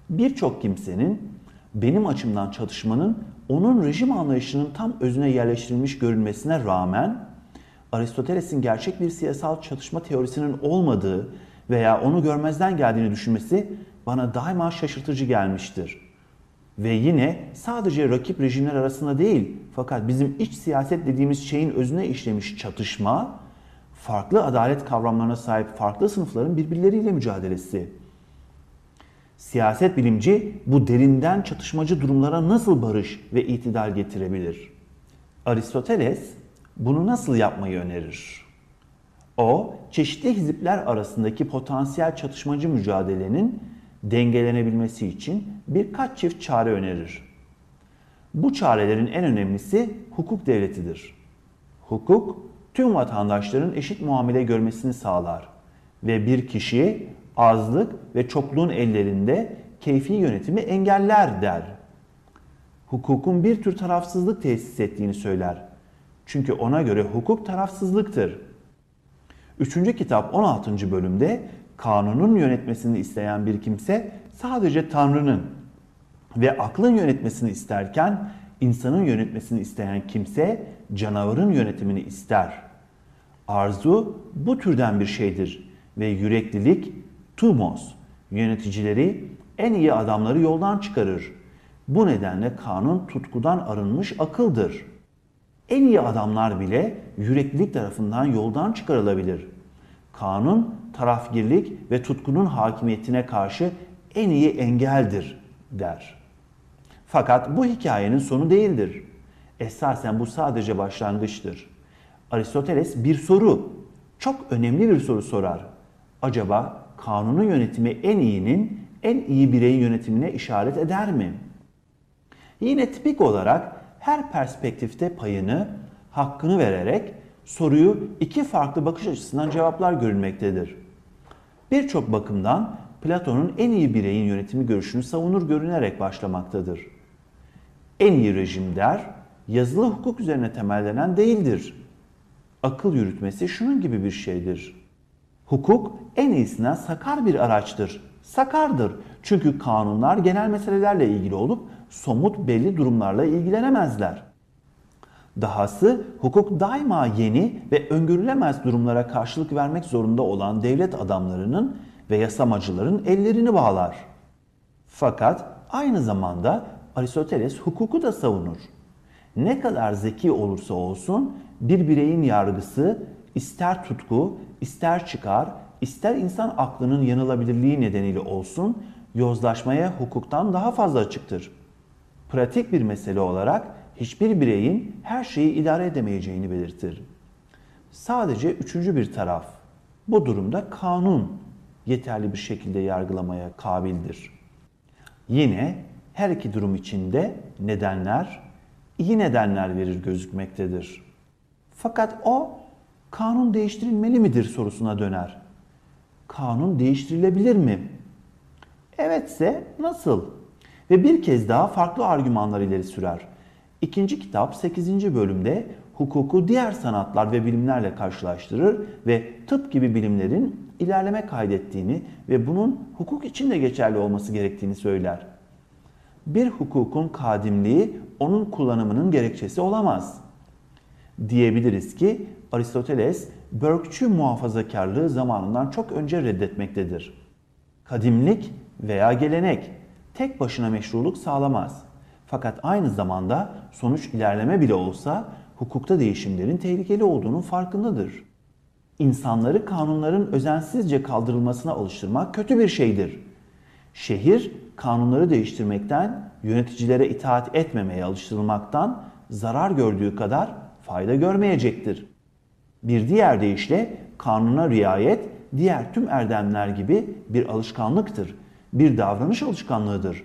Birçok kimsenin benim açımdan çatışmanın onun rejim anlayışının tam özüne yerleştirilmiş görünmesine rağmen Aristoteles'in gerçek bir siyasal çatışma teorisinin olmadığı veya onu görmezden geldiğini düşünmesi bana daima şaşırtıcı gelmiştir. Ve yine sadece rakip rejimler arasında değil fakat bizim iç siyaset dediğimiz şeyin özüne işlemiş çatışma, farklı adalet kavramlarına sahip farklı sınıfların birbirleriyle mücadelesi. Siyaset bilimci bu derinden çatışmacı durumlara nasıl barış ve itidal getirebilir? Aristoteles bunu nasıl yapmayı önerir? O, çeşitli hizipler arasındaki potansiyel çatışmacı mücadelenin dengelenebilmesi için birkaç çift çare önerir. Bu çarelerin en önemlisi hukuk devletidir. Hukuk, tüm vatandaşların eşit muamele görmesini sağlar ve bir kişi azlık ve çokluğun ellerinde keyfi yönetimi engeller der. Hukukun bir tür tarafsızlık tesis ettiğini söyler. Çünkü ona göre hukuk tarafsızlıktır. Üçüncü kitap 16. bölümde kanunun yönetmesini isteyen bir kimse sadece Tanrı'nın ve aklın yönetmesini isterken insanın yönetmesini isteyen kimse canavarın yönetimini ister. Arzu bu türden bir şeydir ve yüreklilik tumos yöneticileri en iyi adamları yoldan çıkarır. Bu nedenle kanun tutkudan arınmış akıldır. En iyi adamlar bile yüreklilik tarafından yoldan çıkarılabilir. Kanun tarafgirlik ve tutkunun hakimiyetine karşı en iyi engeldir der. Fakat bu hikayenin sonu değildir. Esasen bu sadece başlangıçtır. Aristoteles bir soru, çok önemli bir soru sorar. Acaba kanunun yönetimi en iyinin en iyi bireyin yönetimine işaret eder mi? Yine tipik olarak her perspektifte payını, hakkını vererek soruyu iki farklı bakış açısından cevaplar görülmektedir. Birçok bakımdan Platon'un en iyi bireyin yönetimi görüşünü savunur görünerek başlamaktadır. En iyi rejim der, yazılı hukuk üzerine temellenen değildir. Akıl yürütmesi şunun gibi bir şeydir. Hukuk en iyisinden sakar bir araçtır. Sakardır. Çünkü kanunlar genel meselelerle ilgili olup somut belli durumlarla ilgilenemezler. Dahası hukuk daima yeni ve öngörülemez durumlara karşılık vermek zorunda olan devlet adamlarının ve yasamacıların ellerini bağlar. Fakat aynı zamanda Aristoteles hukuku da savunur. Ne kadar zeki olursa olsun bir bireyin yargısı ister tutku, ister çıkar, ister insan aklının yanılabilirliği nedeniyle olsun yozlaşmaya hukuktan daha fazla açıktır. Pratik bir mesele olarak hiçbir bireyin her şeyi idare edemeyeceğini belirtir. Sadece üçüncü bir taraf, bu durumda kanun yeterli bir şekilde yargılamaya kabildir. Yine her iki durum içinde nedenler iyi nedenler verir gözükmektedir. Fakat o kanun değiştirilmeli midir sorusuna döner. Kanun değiştirilebilir mi? Evetse nasıl? Ve bir kez daha farklı argümanlar ileri sürer. İkinci kitap 8. bölümde hukuku diğer sanatlar ve bilimlerle karşılaştırır ve tıp gibi bilimlerin ilerleme kaydettiğini ve bunun hukuk için de geçerli olması gerektiğini söyler. Bir hukukun kadimliği onun kullanımının gerekçesi olamaz. Diyebiliriz ki Aristoteles Burke'çü muhafazakarlığı zamanından çok önce reddetmektedir. Kadimlik veya gelenek tek başına meşruluk sağlamaz. Fakat aynı zamanda sonuç ilerleme bile olsa hukukta değişimlerin tehlikeli olduğunun farkındadır. İnsanları kanunların özensizce kaldırılmasına alıştırmak kötü bir şeydir. Şehir kanunları değiştirmekten, yöneticilere itaat etmemeye alıştırılmaktan zarar gördüğü kadar fayda görmeyecektir. Bir diğer deyişle kanuna riayet diğer tüm erdemler gibi bir alışkanlıktır. Bir davranış alışkanlığıdır.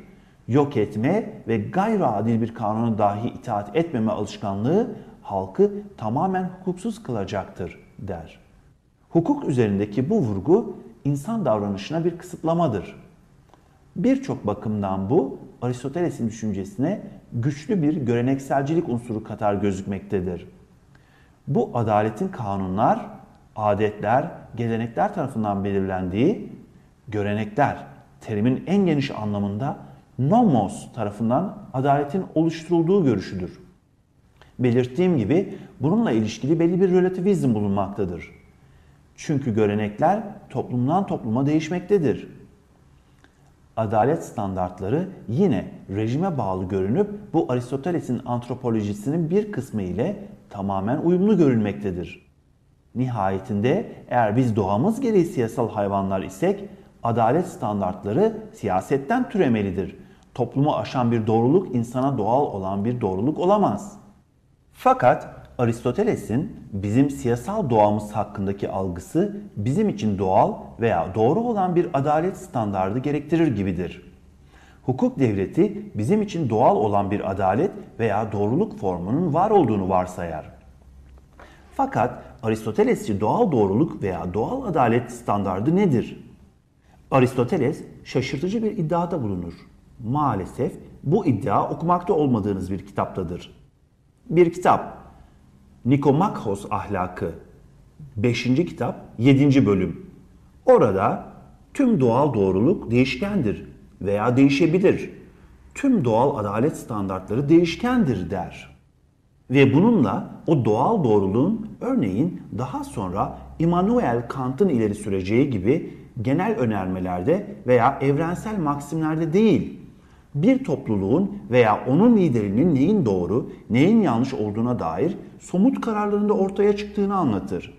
Yok etme ve gayri adil bir kanuna dahi itaat etmeme alışkanlığı halkı tamamen hukuksuz kılacaktır der. Hukuk üzerindeki bu vurgu insan davranışına bir kısıtlamadır. Birçok bakımdan bu Aristoteles'in düşüncesine güçlü bir görenekselcilik unsuru katar gözükmektedir. Bu adaletin kanunlar, adetler, gelenekler tarafından belirlendiği görenekler terimin en geniş anlamında nomos tarafından adaletin oluşturulduğu görüşüdür. Belirttiğim gibi bununla ilişkili belli bir relativizm bulunmaktadır. Çünkü görenekler toplumdan topluma değişmektedir. Adalet standartları yine rejime bağlı görünüp bu Aristoteles'in antropolojisinin bir kısmı ile tamamen uyumlu görülmektedir. Nihayetinde eğer biz doğamız gereği siyasal hayvanlar isek adalet standartları siyasetten türemelidir. Toplumu aşan bir doğruluk insana doğal olan bir doğruluk olamaz. Fakat Aristoteles'in bizim siyasal doğamız hakkındaki algısı bizim için doğal veya doğru olan bir adalet standardı gerektirir gibidir. Hukuk devleti bizim için doğal olan bir adalet veya doğruluk formunun var olduğunu varsayar. Fakat Aristotelesçi doğal doğruluk veya doğal adalet standardı nedir? Aristoteles şaşırtıcı bir iddiada bulunur. Maalesef bu iddia okumakta olmadığınız bir kitaptadır. Bir kitap Nikomakhos ahlakı 5. kitap 7. bölüm. Orada tüm doğal doğruluk değişkendir veya değişebilir. Tüm doğal adalet standartları değişkendir der. Ve bununla o doğal doğruluğun örneğin daha sonra Immanuel Kant'ın ileri süreceği gibi genel önermelerde veya evrensel maksimlerde değil, bir topluluğun veya onun liderinin neyin doğru, neyin yanlış olduğuna dair somut kararlarında ortaya çıktığını anlatır.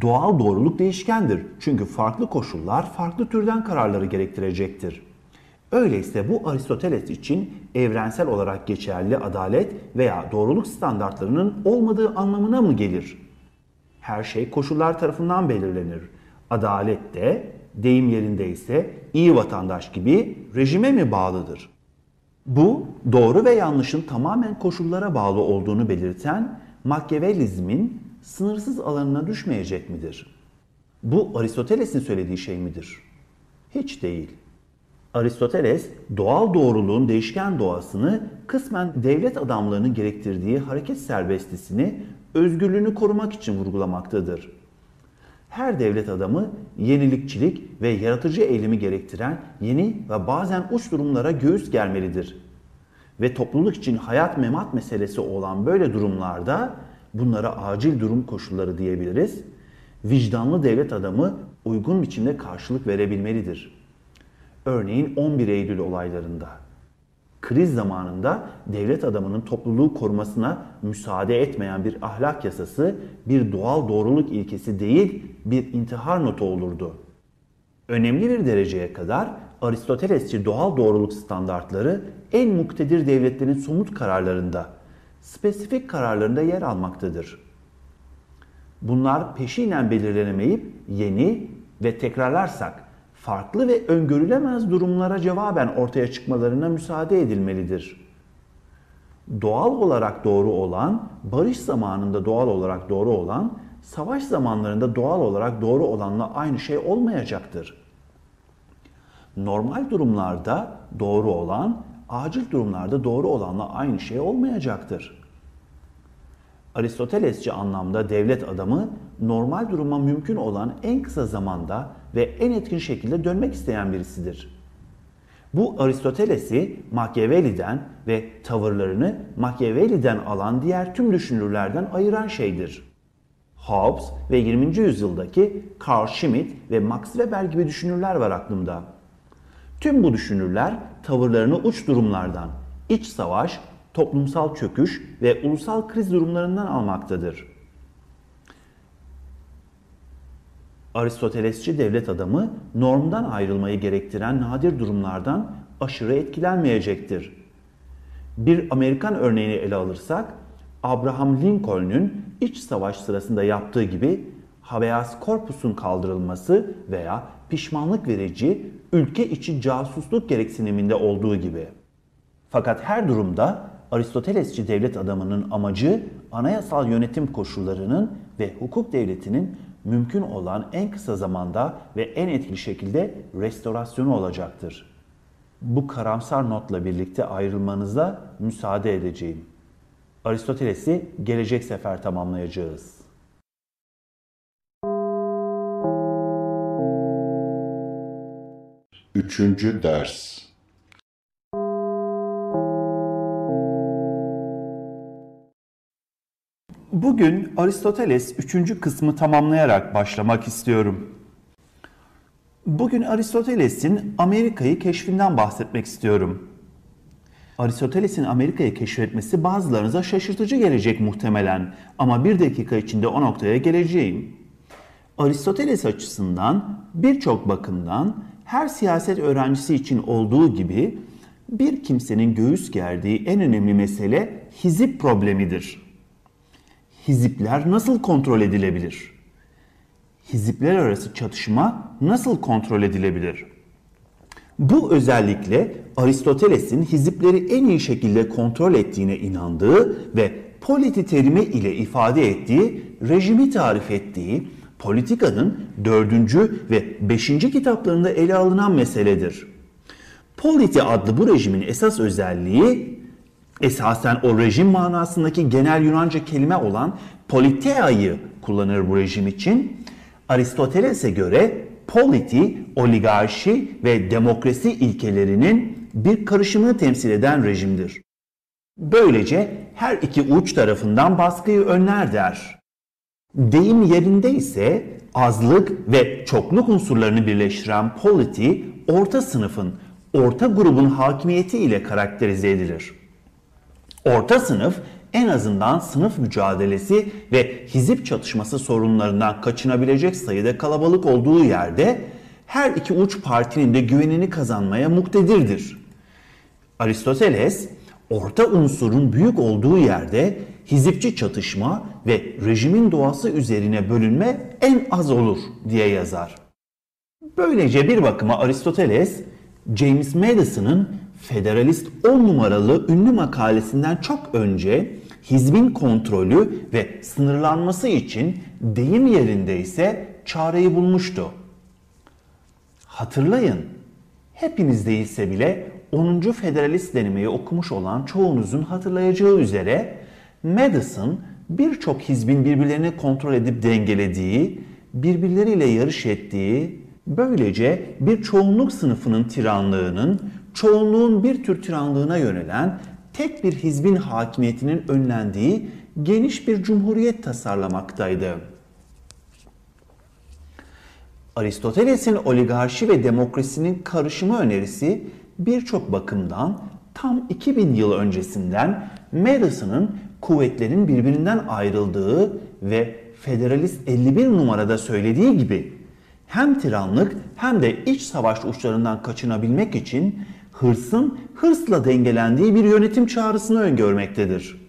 Doğal doğruluk değişkendir. Çünkü farklı koşullar farklı türden kararları gerektirecektir. Öyleyse bu Aristoteles için evrensel olarak geçerli adalet veya doğruluk standartlarının olmadığı anlamına mı gelir? Her şey koşullar tarafından belirlenir. Adalet de deyim yerinde ise iyi vatandaş gibi rejime mi bağlıdır? Bu doğru ve yanlışın tamamen koşullara bağlı olduğunu belirten Machiavellizmin sınırsız alanına düşmeyecek midir? Bu Aristoteles'in söylediği şey midir? Hiç değil. Aristoteles doğal doğruluğun değişken doğasını kısmen devlet adamlarının gerektirdiği hareket serbestisini özgürlüğünü korumak için vurgulamaktadır. Her devlet adamı yenilikçilik ve yaratıcı eylemi gerektiren yeni ve bazen uç durumlara göğüs germelidir. Ve topluluk için hayat memat meselesi olan böyle durumlarda bunlara acil durum koşulları diyebiliriz. Vicdanlı devlet adamı uygun biçimde karşılık verebilmelidir. Örneğin 11 Eylül olaylarında kriz zamanında devlet adamının topluluğu korumasına müsaade etmeyen bir ahlak yasası bir doğal doğruluk ilkesi değil bir intihar notu olurdu. Önemli bir dereceye kadar Aristotelesçi doğal doğruluk standartları en muktedir devletlerin somut kararlarında spesifik kararlarında yer almaktadır. Bunlar peşinen belirlenemeyip yeni ve tekrarlarsak farklı ve öngörülemez durumlara cevaben ortaya çıkmalarına müsaade edilmelidir. Doğal olarak doğru olan, barış zamanında doğal olarak doğru olan, savaş zamanlarında doğal olarak doğru olanla aynı şey olmayacaktır. Normal durumlarda doğru olan, acil durumlarda doğru olanla aynı şey olmayacaktır. Aristotelesçi anlamda devlet adamı normal duruma mümkün olan en kısa zamanda ve en etkin şekilde dönmek isteyen birisidir. Bu Aristoteles'i Machiavelli'den ve tavırlarını Machiavelli'den alan diğer tüm düşünürlerden ayıran şeydir. Hobbes ve 20. yüzyıldaki Carl Schmitt ve Max Weber gibi düşünürler var aklımda. Tüm bu düşünürler tavırlarını uç durumlardan, iç savaş, toplumsal çöküş ve ulusal kriz durumlarından almaktadır. Aristotelesçi devlet adamı normdan ayrılmayı gerektiren nadir durumlardan aşırı etkilenmeyecektir. Bir Amerikan örneğini ele alırsak, Abraham Lincoln'un iç savaş sırasında yaptığı gibi habeas corpus'un kaldırılması veya pişmanlık verici ülke içi casusluk gereksiniminde olduğu gibi. Fakat her durumda Aristotelesçi devlet adamının amacı anayasal yönetim koşullarının ve hukuk devletinin mümkün olan en kısa zamanda ve en etkili şekilde restorasyonu olacaktır. Bu karamsar notla birlikte ayrılmanıza müsaade edeceğim. Aristoteles'i gelecek sefer tamamlayacağız. Üçüncü ders Bugün Aristoteles 3. kısmı tamamlayarak başlamak istiyorum. Bugün Aristoteles'in Amerika'yı keşfinden bahsetmek istiyorum. Aristoteles'in Amerika'yı keşfetmesi bazılarınıza şaşırtıcı gelecek muhtemelen ama bir dakika içinde o noktaya geleceğim. Aristoteles açısından birçok bakımdan her siyaset öğrencisi için olduğu gibi bir kimsenin göğüs gerdiği en önemli mesele hizip problemidir hizipler nasıl kontrol edilebilir? Hizipler arası çatışma nasıl kontrol edilebilir? Bu özellikle Aristoteles'in hizipleri en iyi şekilde kontrol ettiğine inandığı ve politi terimi ile ifade ettiği, rejimi tarif ettiği politikanın dördüncü ve beşinci kitaplarında ele alınan meseledir. Politi adlı bu rejimin esas özelliği esasen o rejim manasındaki genel Yunanca kelime olan politea'yı kullanır bu rejim için. Aristoteles'e göre politi, oligarşi ve demokrasi ilkelerinin bir karışımını temsil eden rejimdir. Böylece her iki uç tarafından baskıyı önler der. Deyim yerinde ise azlık ve çokluk unsurlarını birleştiren politi orta sınıfın, orta grubun hakimiyeti ile karakterize edilir. Orta sınıf en azından sınıf mücadelesi ve hizip çatışması sorunlarından kaçınabilecek sayıda kalabalık olduğu yerde her iki uç partinin de güvenini kazanmaya muktedirdir. Aristoteles, orta unsurun büyük olduğu yerde hizipçi çatışma ve rejimin doğası üzerine bölünme en az olur diye yazar. Böylece bir bakıma Aristoteles, James Madison'ın Federalist 10 numaralı ünlü makalesinden çok önce hizbin kontrolü ve sınırlanması için deyim yerinde ise çareyi bulmuştu. Hatırlayın, hepiniz değilse bile 10. Federalist denemeyi okumuş olan çoğunuzun hatırlayacağı üzere Madison birçok hizbin birbirlerini kontrol edip dengelediği, birbirleriyle yarış ettiği, böylece bir çoğunluk sınıfının tiranlığının çoğunluğun bir tür tiranlığına yönelen tek bir hizbin hakimiyetinin önlendiği geniş bir cumhuriyet tasarlamaktaydı. Aristoteles'in oligarşi ve demokrasinin karışımı önerisi birçok bakımdan tam 2000 yıl öncesinden Madison'ın kuvvetlerin birbirinden ayrıldığı ve Federalist 51 numarada söylediği gibi hem tiranlık hem de iç savaş uçlarından kaçınabilmek için hırsın hırsla dengelendiği bir yönetim çağrısını öngörmektedir.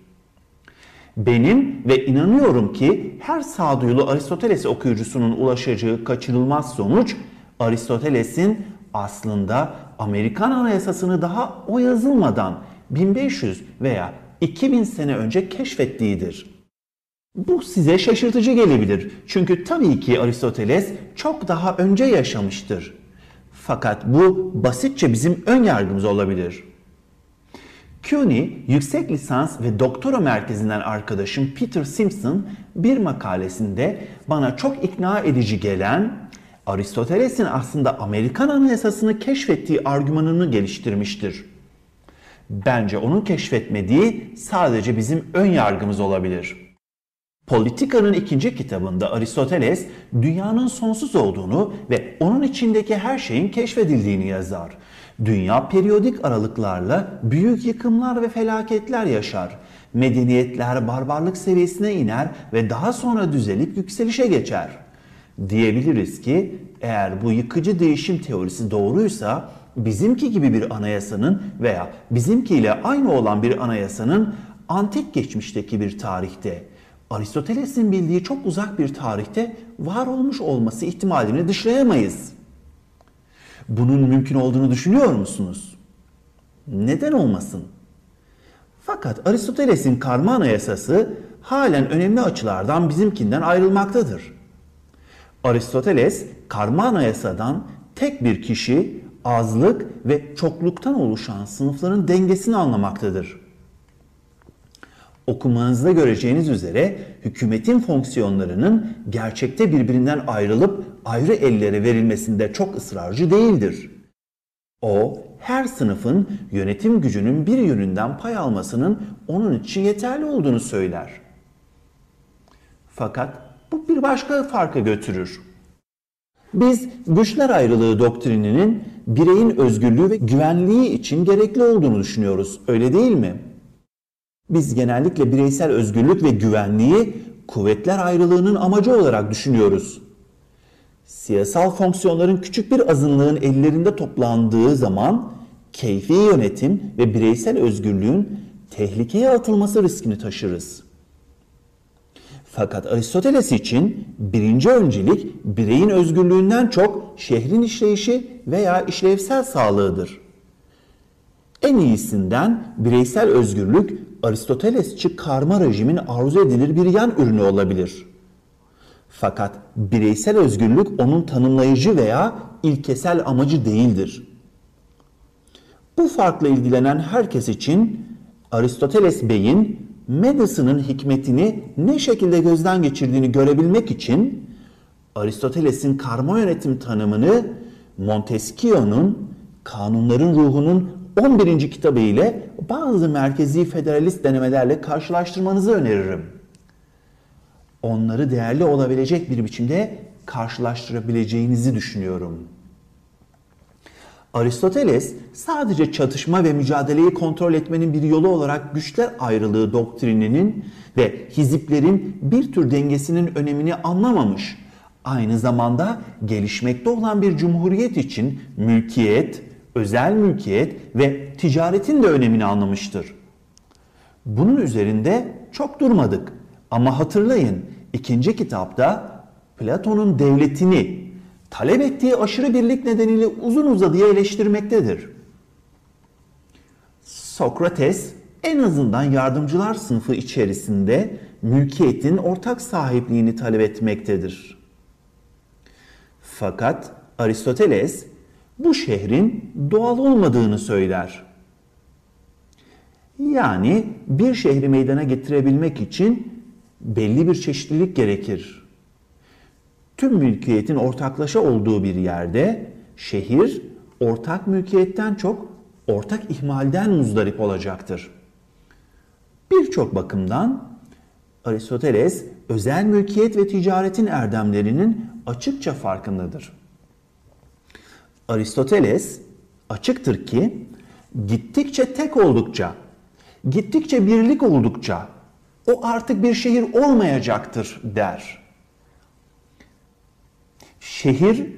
Benim ve inanıyorum ki her sağduyulu Aristoteles okuyucusunun ulaşacağı kaçınılmaz sonuç Aristoteles'in aslında Amerikan Anayasasını daha o yazılmadan 1500 veya 2000 sene önce keşfettiğidir. Bu size şaşırtıcı gelebilir. Çünkü tabii ki Aristoteles çok daha önce yaşamıştır. Fakat bu basitçe bizim ön yargımız olabilir. CUNY yüksek lisans ve doktora merkezinden arkadaşım Peter Simpson bir makalesinde bana çok ikna edici gelen Aristoteles'in aslında Amerikan Anayasasını keşfettiği argümanını geliştirmiştir. Bence onun keşfetmediği sadece bizim ön yargımız olabilir. Politika'nın ikinci kitabında Aristoteles dünyanın sonsuz olduğunu ve onun içindeki her şeyin keşfedildiğini yazar. Dünya periyodik aralıklarla büyük yıkımlar ve felaketler yaşar. Medeniyetler barbarlık seviyesine iner ve daha sonra düzelip yükselişe geçer. Diyebiliriz ki eğer bu yıkıcı değişim teorisi doğruysa bizimki gibi bir anayasanın veya bizimkiyle aynı olan bir anayasanın antik geçmişteki bir tarihte Aristoteles'in bildiği çok uzak bir tarihte var olmuş olması ihtimalini dışlayamayız. Bunun mümkün olduğunu düşünüyor musunuz? Neden olmasın? Fakat Aristoteles'in karma anayasası halen önemli açılardan bizimkinden ayrılmaktadır. Aristoteles karma anayasadan tek bir kişi, azlık ve çokluktan oluşan sınıfların dengesini anlamaktadır. Okumanızda göreceğiniz üzere hükümetin fonksiyonlarının gerçekte birbirinden ayrılıp ayrı ellere verilmesinde çok ısrarcı değildir. O, her sınıfın yönetim gücünün bir yönünden pay almasının onun için yeterli olduğunu söyler. Fakat bu bir başka farka götürür. Biz güçler ayrılığı doktrininin bireyin özgürlüğü ve güvenliği için gerekli olduğunu düşünüyoruz. Öyle değil mi? Biz genellikle bireysel özgürlük ve güvenliği kuvvetler ayrılığının amacı olarak düşünüyoruz. Siyasal fonksiyonların küçük bir azınlığın ellerinde toplandığı zaman keyfi yönetim ve bireysel özgürlüğün tehlikeye atılması riskini taşırız. Fakat Aristoteles için birinci öncelik bireyin özgürlüğünden çok şehrin işleyişi veya işlevsel sağlığıdır. En iyisinden bireysel özgürlük Aristotelesçi karma rejimin arzu edilir bir yan ürünü olabilir. Fakat bireysel özgürlük onun tanımlayıcı veya ilkesel amacı değildir. Bu farkla ilgilenen herkes için Aristoteles Bey'in Madison'ın hikmetini ne şekilde gözden geçirdiğini görebilmek için Aristoteles'in karma yönetim tanımını Montesquieu'nun kanunların ruhunun 11. kitabı ile bazı merkezi federalist denemelerle karşılaştırmanızı öneririm. Onları değerli olabilecek bir biçimde karşılaştırabileceğinizi düşünüyorum. Aristoteles sadece çatışma ve mücadeleyi kontrol etmenin bir yolu olarak güçler ayrılığı doktrininin ve hiziplerin bir tür dengesinin önemini anlamamış. Aynı zamanda gelişmekte olan bir cumhuriyet için mülkiyet, özel mülkiyet ve ticaretin de önemini anlamıştır. Bunun üzerinde çok durmadık ama hatırlayın ikinci kitapta Platon'un devletini talep ettiği aşırı birlik nedeniyle uzun uzadıya eleştirmektedir. Sokrates en azından yardımcılar sınıfı içerisinde mülkiyetin ortak sahipliğini talep etmektedir. Fakat Aristoteles bu şehrin doğal olmadığını söyler. Yani bir şehri meydana getirebilmek için belli bir çeşitlilik gerekir. Tüm mülkiyetin ortaklaşa olduğu bir yerde şehir ortak mülkiyetten çok ortak ihmalden muzdarip olacaktır. Birçok bakımdan Aristoteles özel mülkiyet ve ticaretin erdemlerinin açıkça farkındadır. Aristoteles açıktır ki gittikçe tek oldukça, gittikçe birlik oldukça o artık bir şehir olmayacaktır der. Şehir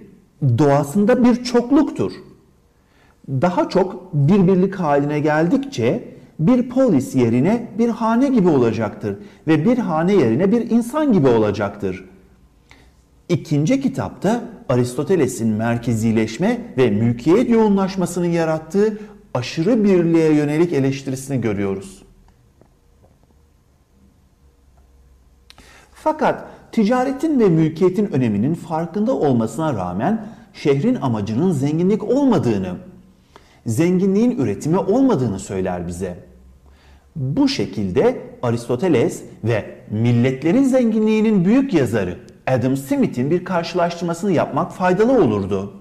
doğasında bir çokluktur. Daha çok bir birlik haline geldikçe bir polis yerine bir hane gibi olacaktır ve bir hane yerine bir insan gibi olacaktır. İkinci kitapta Aristoteles'in merkezileşme ve mülkiyet yoğunlaşmasının yarattığı aşırı birliğe yönelik eleştirisini görüyoruz. Fakat ticaretin ve mülkiyetin öneminin farkında olmasına rağmen şehrin amacının zenginlik olmadığını, zenginliğin üretimi olmadığını söyler bize. Bu şekilde Aristoteles ve milletlerin zenginliğinin büyük yazarı Adam Smith'in bir karşılaştırmasını yapmak faydalı olurdu.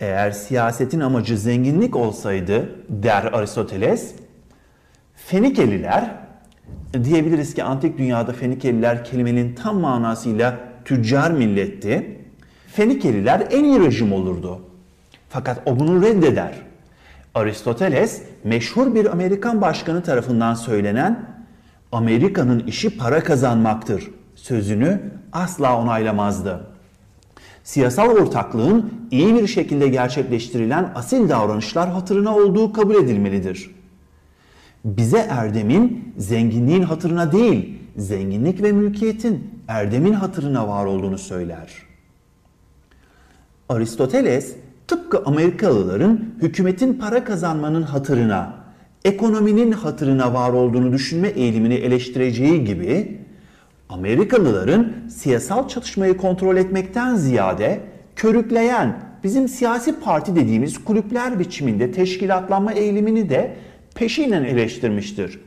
Eğer siyasetin amacı zenginlik olsaydı der Aristoteles, Fenikeliler diyebiliriz ki antik dünyada Fenikeliler kelimenin tam manasıyla tüccar milletti. Fenikeliler en iyi rejim olurdu. Fakat o bunu reddeder. Aristoteles meşhur bir Amerikan başkanı tarafından söylenen Amerika'nın işi para kazanmaktır sözünü asla onaylamazdı. Siyasal ortaklığın iyi bir şekilde gerçekleştirilen asil davranışlar hatırına olduğu kabul edilmelidir. Bize erdemin zenginliğin hatırına değil, zenginlik ve mülkiyetin erdemin hatırına var olduğunu söyler. Aristoteles tıpkı Amerikalıların hükümetin para kazanmanın hatırına, ekonominin hatırına var olduğunu düşünme eğilimini eleştireceği gibi Amerikalıların siyasal çatışmayı kontrol etmekten ziyade körükleyen bizim siyasi parti dediğimiz kulüpler biçiminde teşkilatlanma eğilimini de peşinen eleştirmiştir.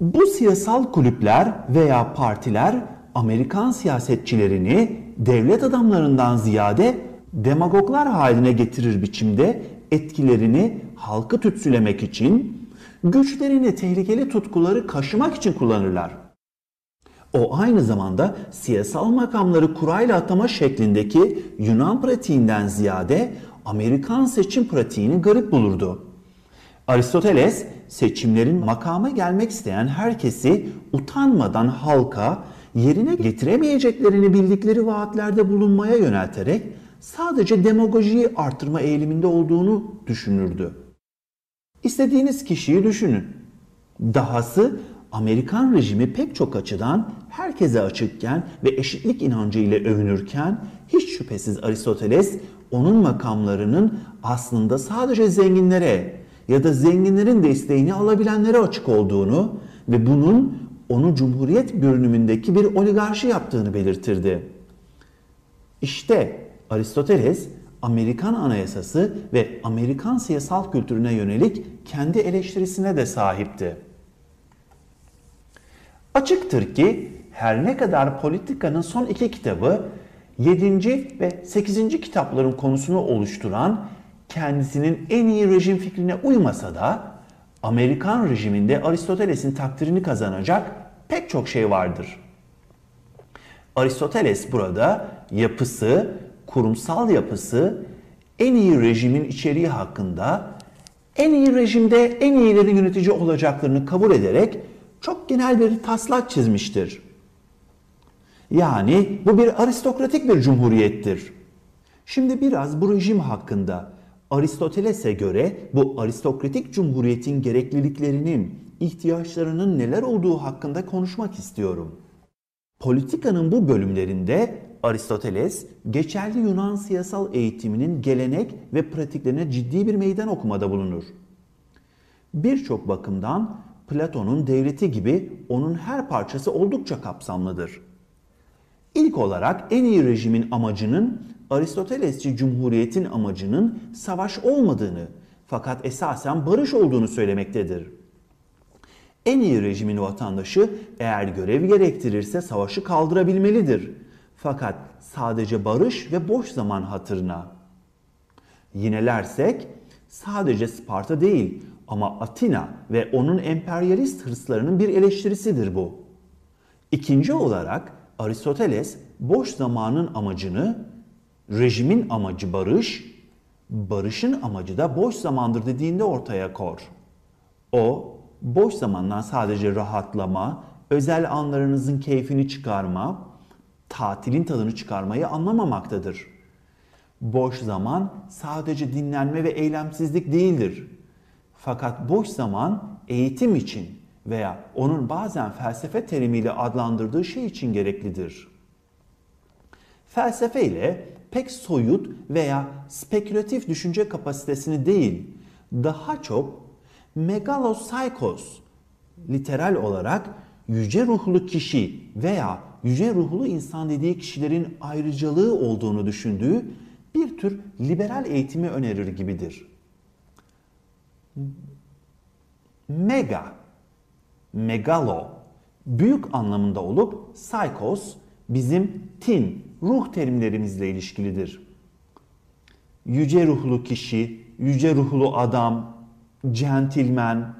Bu siyasal kulüpler veya partiler Amerikan siyasetçilerini devlet adamlarından ziyade demagoglar haline getirir biçimde etkilerini halkı tütsülemek için, güçlerini tehlikeli tutkuları kaşımak için kullanırlar. O aynı zamanda siyasal makamları kurayla atama şeklindeki Yunan pratiğinden ziyade Amerikan seçim pratiğini garip bulurdu. Aristoteles seçimlerin makama gelmek isteyen herkesi utanmadan halka yerine getiremeyeceklerini bildikleri vaatlerde bulunmaya yönelterek sadece demagojiyi artırma eğiliminde olduğunu düşünürdü. İstediğiniz kişiyi düşünün. Dahası Amerikan rejimi pek çok açıdan herkese açıkken ve eşitlik inancı ile övünürken hiç şüphesiz Aristoteles onun makamlarının aslında sadece zenginlere ya da zenginlerin desteğini alabilenlere açık olduğunu ve bunun onu cumhuriyet görünümündeki bir oligarşi yaptığını belirtirdi. İşte Aristoteles Amerikan Anayasası ve Amerikan siyasal kültürüne yönelik kendi eleştirisine de sahipti. Açıktır ki her ne kadar politikanın son iki kitabı 7. ve 8. kitapların konusunu oluşturan kendisinin en iyi rejim fikrine uymasa da Amerikan rejiminde Aristoteles'in takdirini kazanacak pek çok şey vardır. Aristoteles burada yapısı, kurumsal yapısı, en iyi rejimin içeriği hakkında en iyi rejimde en iyilerin yönetici olacaklarını kabul ederek çok genel bir taslak çizmiştir. Yani bu bir aristokratik bir cumhuriyettir. Şimdi biraz bu rejim hakkında Aristoteles'e göre bu aristokratik cumhuriyetin gerekliliklerinin, ihtiyaçlarının neler olduğu hakkında konuşmak istiyorum. Politikanın bu bölümlerinde Aristoteles geçerli Yunan siyasal eğitiminin gelenek ve pratiklerine ciddi bir meydan okumada bulunur. Birçok bakımdan Platon'un devleti gibi onun her parçası oldukça kapsamlıdır. İlk olarak en iyi rejimin amacının Aristotelesçi cumhuriyetin amacının savaş olmadığını fakat esasen barış olduğunu söylemektedir. En iyi rejimin vatandaşı eğer görev gerektirirse savaşı kaldırabilmelidir. Fakat sadece barış ve boş zaman hatırına. Yinelersek sadece Sparta değil ama Atina ve onun emperyalist hırslarının bir eleştirisidir bu. İkinci olarak Aristoteles boş zamanın amacını rejimin amacı barış, barışın amacı da boş zamandır dediğinde ortaya kor. O boş zamandan sadece rahatlama, özel anlarınızın keyfini çıkarma, tatilin tadını çıkarmayı anlamamaktadır. Boş zaman sadece dinlenme ve eylemsizlik değildir. Fakat boş zaman eğitim için veya onun bazen felsefe terimiyle adlandırdığı şey için gereklidir. Felsefe ile pek soyut veya spekülatif düşünce kapasitesini değil, daha çok megalosaikos, literal olarak yüce ruhlu kişi veya yüce ruhlu insan dediği kişilerin ayrıcalığı olduğunu düşündüğü bir tür liberal eğitimi önerir gibidir. Mega, megalo, büyük anlamında olup psychos bizim tin, ruh terimlerimizle ilişkilidir. Yüce ruhlu kişi, yüce ruhlu adam, centilmen,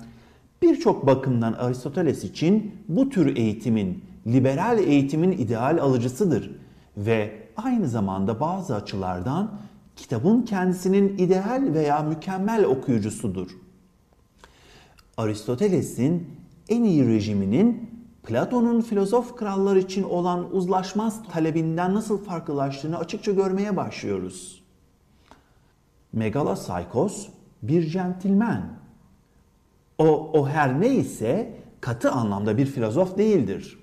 birçok bakımdan Aristoteles için bu tür eğitimin, liberal eğitimin ideal alıcısıdır ve aynı zamanda bazı açılardan kitabın kendisinin ideal veya mükemmel okuyucusudur. Aristoteles'in en iyi rejiminin Platon'un filozof krallar için olan uzlaşmaz talebinden nasıl farklılaştığını açıkça görmeye başlıyoruz. Megalosaikos bir centilmen. O, o her neyse katı anlamda bir filozof değildir.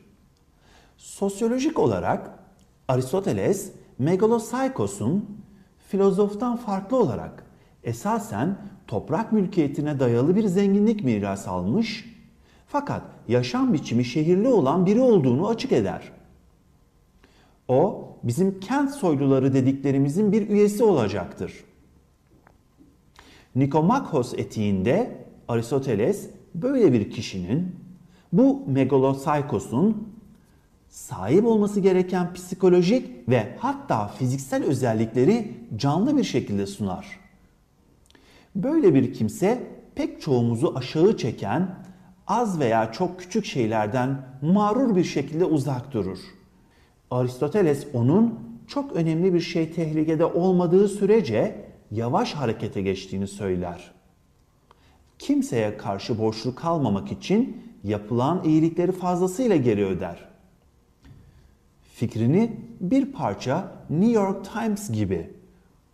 Sosyolojik olarak Aristoteles Megalosaikos'un filozoftan farklı olarak esasen toprak mülkiyetine dayalı bir zenginlik miras almış fakat yaşam biçimi şehirli olan biri olduğunu açık eder. O bizim kent soyluları dediklerimizin bir üyesi olacaktır. Nikomakos etiğinde Aristoteles böyle bir kişinin bu megalosaikos'un sahip olması gereken psikolojik ve hatta fiziksel özellikleri canlı bir şekilde sunar. Böyle bir kimse pek çoğumuzu aşağı çeken, az veya çok küçük şeylerden mağrur bir şekilde uzak durur. Aristoteles onun çok önemli bir şey tehlikede olmadığı sürece yavaş harekete geçtiğini söyler. Kimseye karşı borçlu kalmamak için yapılan iyilikleri fazlasıyla geri öder. Fikrini bir parça New York Times gibi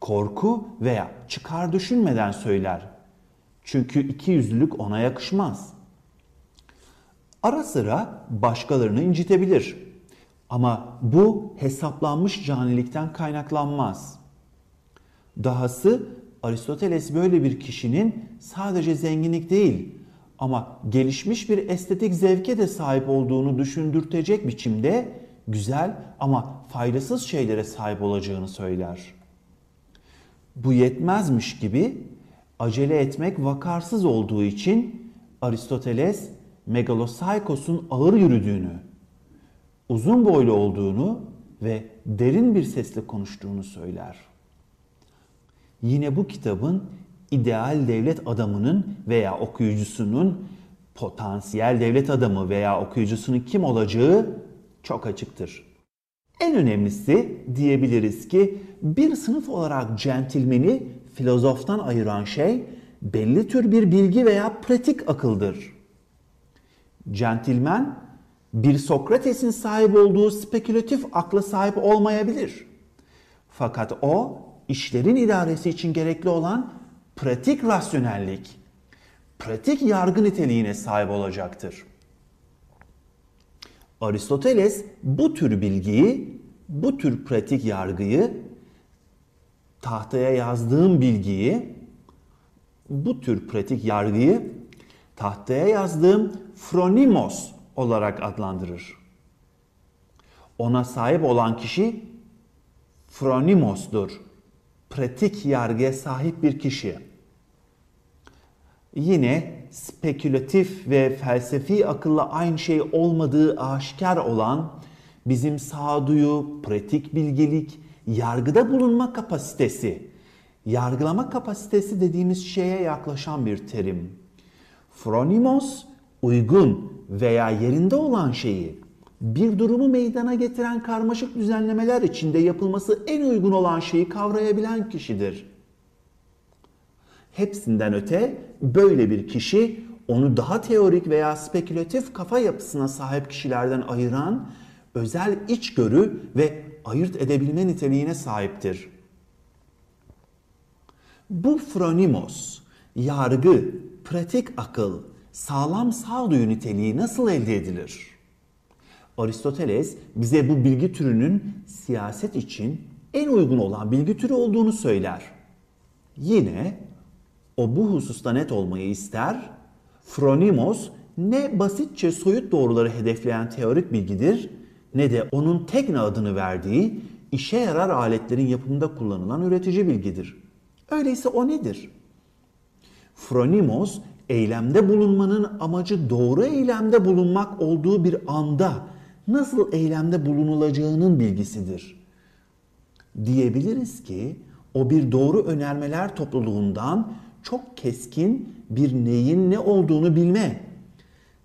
korku veya çıkar düşünmeden söyler. Çünkü iki yüzlülük ona yakışmaz. Ara sıra başkalarını incitebilir. Ama bu hesaplanmış canilikten kaynaklanmaz. Dahası Aristoteles böyle bir kişinin sadece zenginlik değil ama gelişmiş bir estetik zevke de sahip olduğunu düşündürtecek biçimde güzel ama faydasız şeylere sahip olacağını söyler. Bu yetmezmiş gibi acele etmek vakarsız olduğu için Aristoteles Megalosaikos'un ağır yürüdüğünü, uzun boylu olduğunu ve derin bir sesle konuştuğunu söyler. Yine bu kitabın ideal devlet adamının veya okuyucusunun potansiyel devlet adamı veya okuyucusunun kim olacağı çok açıktır. En önemlisi diyebiliriz ki bir sınıf olarak centilmeni filozoftan ayıran şey belli tür bir bilgi veya pratik akıldır. Centilmen bir Sokrates'in sahip olduğu spekülatif akla sahip olmayabilir. Fakat o işlerin idaresi için gerekli olan pratik rasyonellik, pratik yargı niteliğine sahip olacaktır. Aristoteles bu tür bilgiyi, bu tür pratik yargıyı, tahtaya yazdığım bilgiyi, bu tür pratik yargıyı tahtaya yazdığım phronimos olarak adlandırır. Ona sahip olan kişi phronimosdur. Pratik yargıya sahip bir kişi. Yine spekülatif ve felsefi akılla aynı şey olmadığı aşikar olan bizim sağduyu, pratik bilgelik, yargıda bulunma kapasitesi, yargılama kapasitesi dediğimiz şeye yaklaşan bir terim. Phronimos uygun veya yerinde olan şeyi bir durumu meydana getiren karmaşık düzenlemeler içinde yapılması en uygun olan şeyi kavrayabilen kişidir. Hepsinden öte böyle bir kişi onu daha teorik veya spekülatif kafa yapısına sahip kişilerden ayıran özel içgörü ve ayırt edebilme niteliğine sahiptir. Bu phronimos, yargı, pratik akıl, sağlam sağduyu niteliği nasıl elde edilir? Aristoteles bize bu bilgi türünün siyaset için en uygun olan bilgi türü olduğunu söyler. Yine o bu hususta net olmayı ister. Phronimos ne basitçe soyut doğruları hedefleyen teorik bilgidir ne de onun tekne adını verdiği işe yarar aletlerin yapımında kullanılan üretici bilgidir. Öyleyse o nedir? Phronimos eylemde bulunmanın amacı doğru eylemde bulunmak olduğu bir anda nasıl eylemde bulunulacağının bilgisidir. Diyebiliriz ki o bir doğru önermeler topluluğundan çok keskin bir neyin ne olduğunu bilme,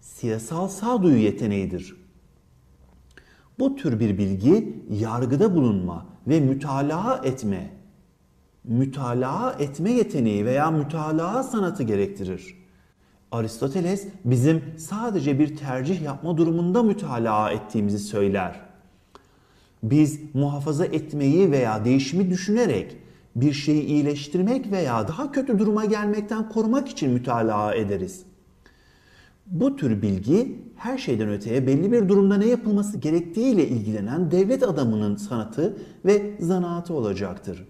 siyasal sağduyu yeteneğidir. Bu tür bir bilgi yargıda bulunma ve mütalaa etme, mütalaa etme yeteneği veya mütalaa sanatı gerektirir. Aristoteles bizim sadece bir tercih yapma durumunda mütalaa ettiğimizi söyler. Biz muhafaza etmeyi veya değişimi düşünerek bir şeyi iyileştirmek veya daha kötü duruma gelmekten korumak için mütalaa ederiz. Bu tür bilgi her şeyden öteye belli bir durumda ne yapılması gerektiğiyle ilgilenen devlet adamının sanatı ve zanaatı olacaktır.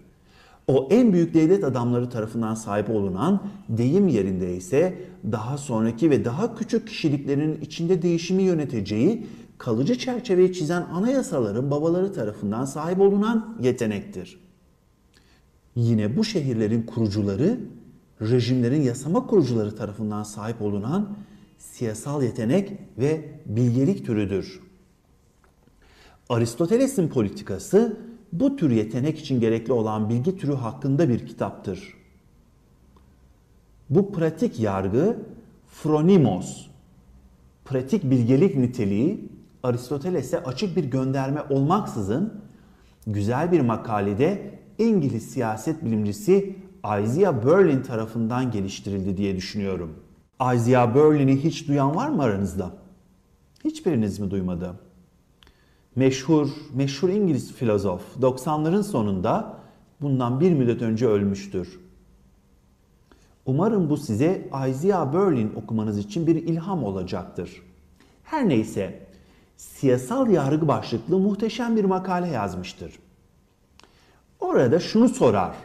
O en büyük devlet adamları tarafından sahip olunan deyim yerinde ise daha sonraki ve daha küçük kişiliklerin içinde değişimi yöneteceği kalıcı çerçeveyi çizen anayasaların babaları tarafından sahip olunan yetenektir. Yine bu şehirlerin kurucuları, rejimlerin yasama kurucuları tarafından sahip olunan siyasal yetenek ve bilgelik türüdür. Aristoteles'in politikası bu tür yetenek için gerekli olan bilgi türü hakkında bir kitaptır. Bu pratik yargı phronimos, pratik bilgelik niteliği Aristoteles'e açık bir gönderme olmaksızın güzel bir makalede İngiliz siyaset bilimcisi Isaiah Berlin tarafından geliştirildi diye düşünüyorum. Isaiah Berlin'i hiç duyan var mı aranızda? Hiçbiriniz mi duymadı? Meşhur, meşhur İngiliz filozof 90'ların sonunda bundan bir müddet önce ölmüştür. Umarım bu size Isaiah Berlin okumanız için bir ilham olacaktır. Her neyse, siyasal yargı başlıklı muhteşem bir makale yazmıştır. Orada şunu sorar.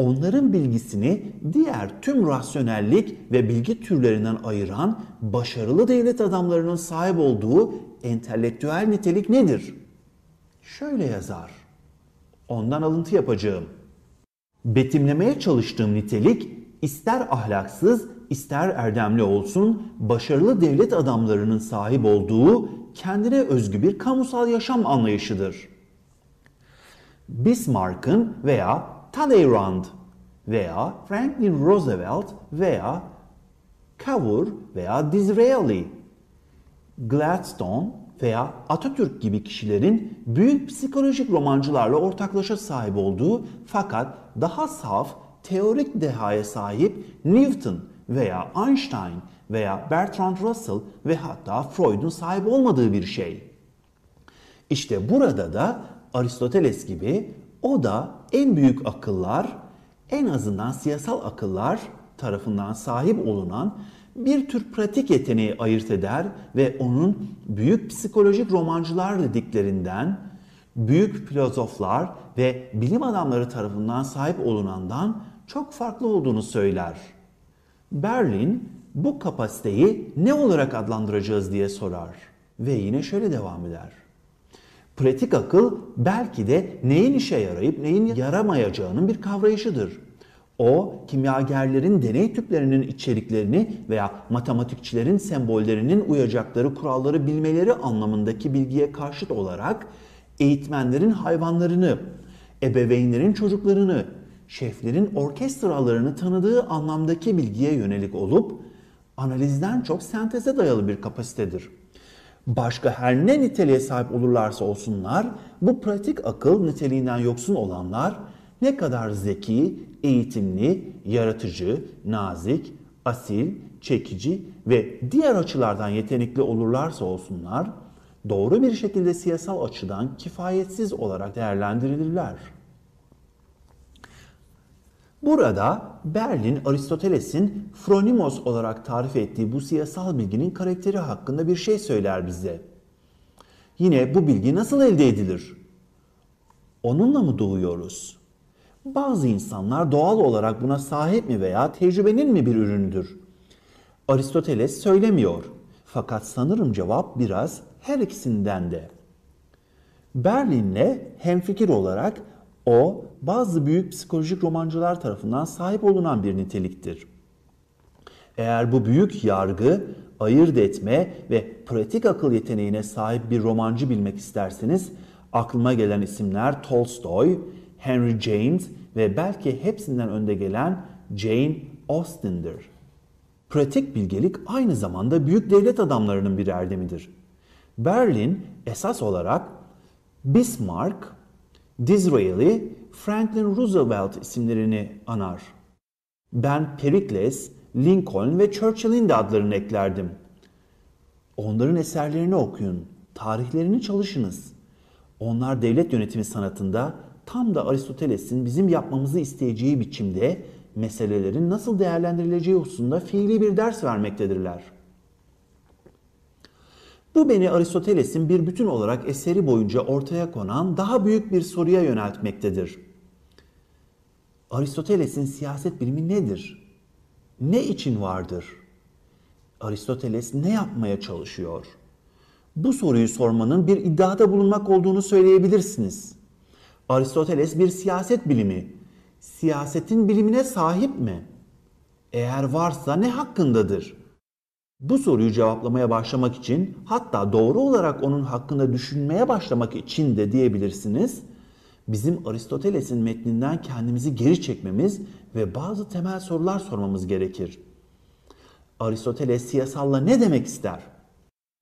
Onların bilgisini diğer tüm rasyonellik ve bilgi türlerinden ayıran başarılı devlet adamlarının sahip olduğu entelektüel nitelik nedir? Şöyle yazar. Ondan alıntı yapacağım. Betimlemeye çalıştığım nitelik ister ahlaksız ister erdemli olsun başarılı devlet adamlarının sahip olduğu kendine özgü bir kamusal yaşam anlayışıdır. Bismarck'ın veya Talleyrand veya Franklin Roosevelt veya Cavour veya Disraeli, Gladstone veya Atatürk gibi kişilerin büyük psikolojik romancılarla ortaklaşa sahip olduğu fakat daha saf teorik dehaya sahip Newton veya Einstein veya Bertrand Russell ve hatta Freud'un sahip olmadığı bir şey. İşte burada da Aristoteles gibi o da en büyük akıllar, en azından siyasal akıllar tarafından sahip olunan bir tür pratik yeteneği ayırt eder ve onun büyük psikolojik romancılar dediklerinden, büyük filozoflar ve bilim adamları tarafından sahip olunandan çok farklı olduğunu söyler. Berlin bu kapasiteyi ne olarak adlandıracağız diye sorar ve yine şöyle devam eder. Pratik akıl belki de neyin işe yarayıp neyin yaramayacağının bir kavrayışıdır. O, kimyagerlerin deney tüplerinin içeriklerini veya matematikçilerin sembollerinin uyacakları kuralları bilmeleri anlamındaki bilgiye karşıt olarak eğitmenlerin hayvanlarını, ebeveynlerin çocuklarını, şeflerin orkestralarını tanıdığı anlamdaki bilgiye yönelik olup analizden çok senteze dayalı bir kapasitedir. Başka her ne niteliğe sahip olurlarsa olsunlar bu pratik akıl niteliğinden yoksun olanlar ne kadar zeki, eğitimli, yaratıcı, nazik, asil, çekici ve diğer açılardan yetenekli olurlarsa olsunlar doğru bir şekilde siyasal açıdan kifayetsiz olarak değerlendirilirler. Burada Berlin Aristoteles'in Phronimos olarak tarif ettiği bu siyasal bilginin karakteri hakkında bir şey söyler bize. Yine bu bilgi nasıl elde edilir? Onunla mı doğuyoruz? Bazı insanlar doğal olarak buna sahip mi veya tecrübenin mi bir ürünüdür? Aristoteles söylemiyor. Fakat sanırım cevap biraz her ikisinden de. Berlin'le hemfikir olarak o bazı büyük psikolojik romancılar tarafından sahip olunan bir niteliktir. Eğer bu büyük yargı, ayırt etme ve pratik akıl yeteneğine sahip bir romancı bilmek isterseniz aklıma gelen isimler Tolstoy, Henry James ve belki hepsinden önde gelen Jane Austen'dir. Pratik bilgelik aynı zamanda büyük devlet adamlarının bir erdemidir. Berlin esas olarak Bismarck, Disraeli, Franklin Roosevelt isimlerini anar. Ben Pericles, Lincoln ve Churchill'in de adlarını eklerdim. Onların eserlerini okuyun, tarihlerini çalışınız. Onlar devlet yönetimi sanatında tam da Aristoteles'in bizim yapmamızı isteyeceği biçimde meselelerin nasıl değerlendirileceği hususunda fiili bir ders vermektedirler. Bu beni Aristoteles'in bir bütün olarak eseri boyunca ortaya konan daha büyük bir soruya yöneltmektedir. Aristoteles'in siyaset bilimi nedir? Ne için vardır? Aristoteles ne yapmaya çalışıyor? Bu soruyu sormanın bir iddiada bulunmak olduğunu söyleyebilirsiniz. Aristoteles bir siyaset bilimi, siyasetin bilimine sahip mi? Eğer varsa ne hakkındadır? Bu soruyu cevaplamaya başlamak için hatta doğru olarak onun hakkında düşünmeye başlamak için de diyebilirsiniz. Bizim Aristoteles'in metninden kendimizi geri çekmemiz ve bazı temel sorular sormamız gerekir. Aristoteles siyasalla ne demek ister?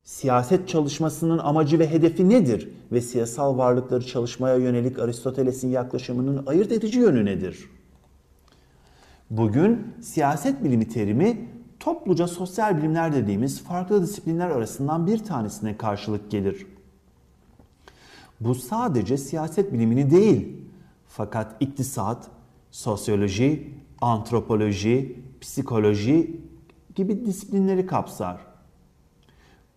Siyaset çalışmasının amacı ve hedefi nedir ve siyasal varlıkları çalışmaya yönelik Aristoteles'in yaklaşımının ayırt edici yönü nedir? Bugün siyaset bilimi terimi topluca sosyal bilimler dediğimiz farklı disiplinler arasından bir tanesine karşılık gelir. Bu sadece siyaset bilimini değil, fakat iktisat, sosyoloji, antropoloji, psikoloji gibi disiplinleri kapsar.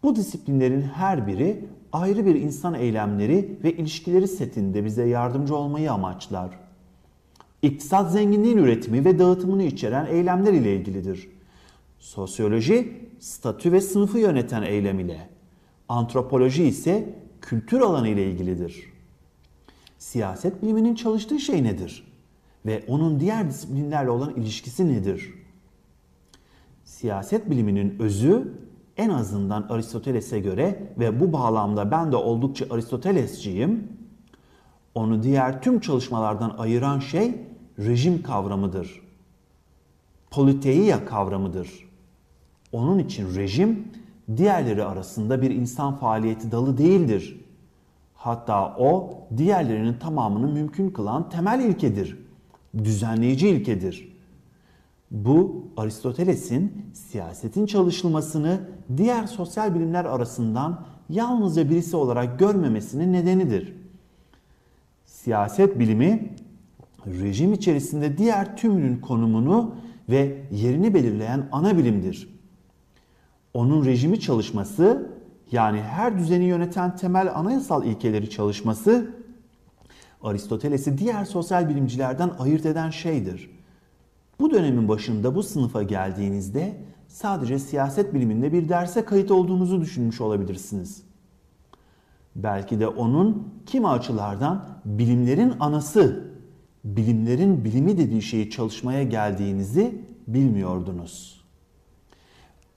Bu disiplinlerin her biri ayrı bir insan eylemleri ve ilişkileri setinde bize yardımcı olmayı amaçlar. İktisat zenginliğin üretimi ve dağıtımını içeren eylemler ile ilgilidir. Sosyoloji statü ve sınıfı yöneten eylem ile. Antropoloji ise kültür alanı ile ilgilidir. Siyaset biliminin çalıştığı şey nedir? Ve onun diğer disiplinlerle olan ilişkisi nedir? Siyaset biliminin özü en azından Aristoteles'e göre ve bu bağlamda ben de oldukça Aristotelesciyim. Onu diğer tüm çalışmalardan ayıran şey rejim kavramıdır. Politeia kavramıdır. Onun için rejim diğerleri arasında bir insan faaliyeti dalı değildir. Hatta o diğerlerinin tamamını mümkün kılan temel ilkedir. Düzenleyici ilkedir. Bu Aristoteles'in siyasetin çalışılmasını diğer sosyal bilimler arasından yalnızca birisi olarak görmemesinin nedenidir. Siyaset bilimi rejim içerisinde diğer tümünün konumunu ve yerini belirleyen ana bilimdir. Onun rejimi çalışması yani her düzeni yöneten temel anayasal ilkeleri çalışması Aristoteles'i diğer sosyal bilimcilerden ayırt eden şeydir. Bu dönemin başında bu sınıfa geldiğinizde sadece siyaset biliminde bir derse kayıt olduğunuzu düşünmüş olabilirsiniz. Belki de onun kimi açılardan bilimlerin anası, bilimlerin bilimi dediği şeyi çalışmaya geldiğinizi bilmiyordunuz.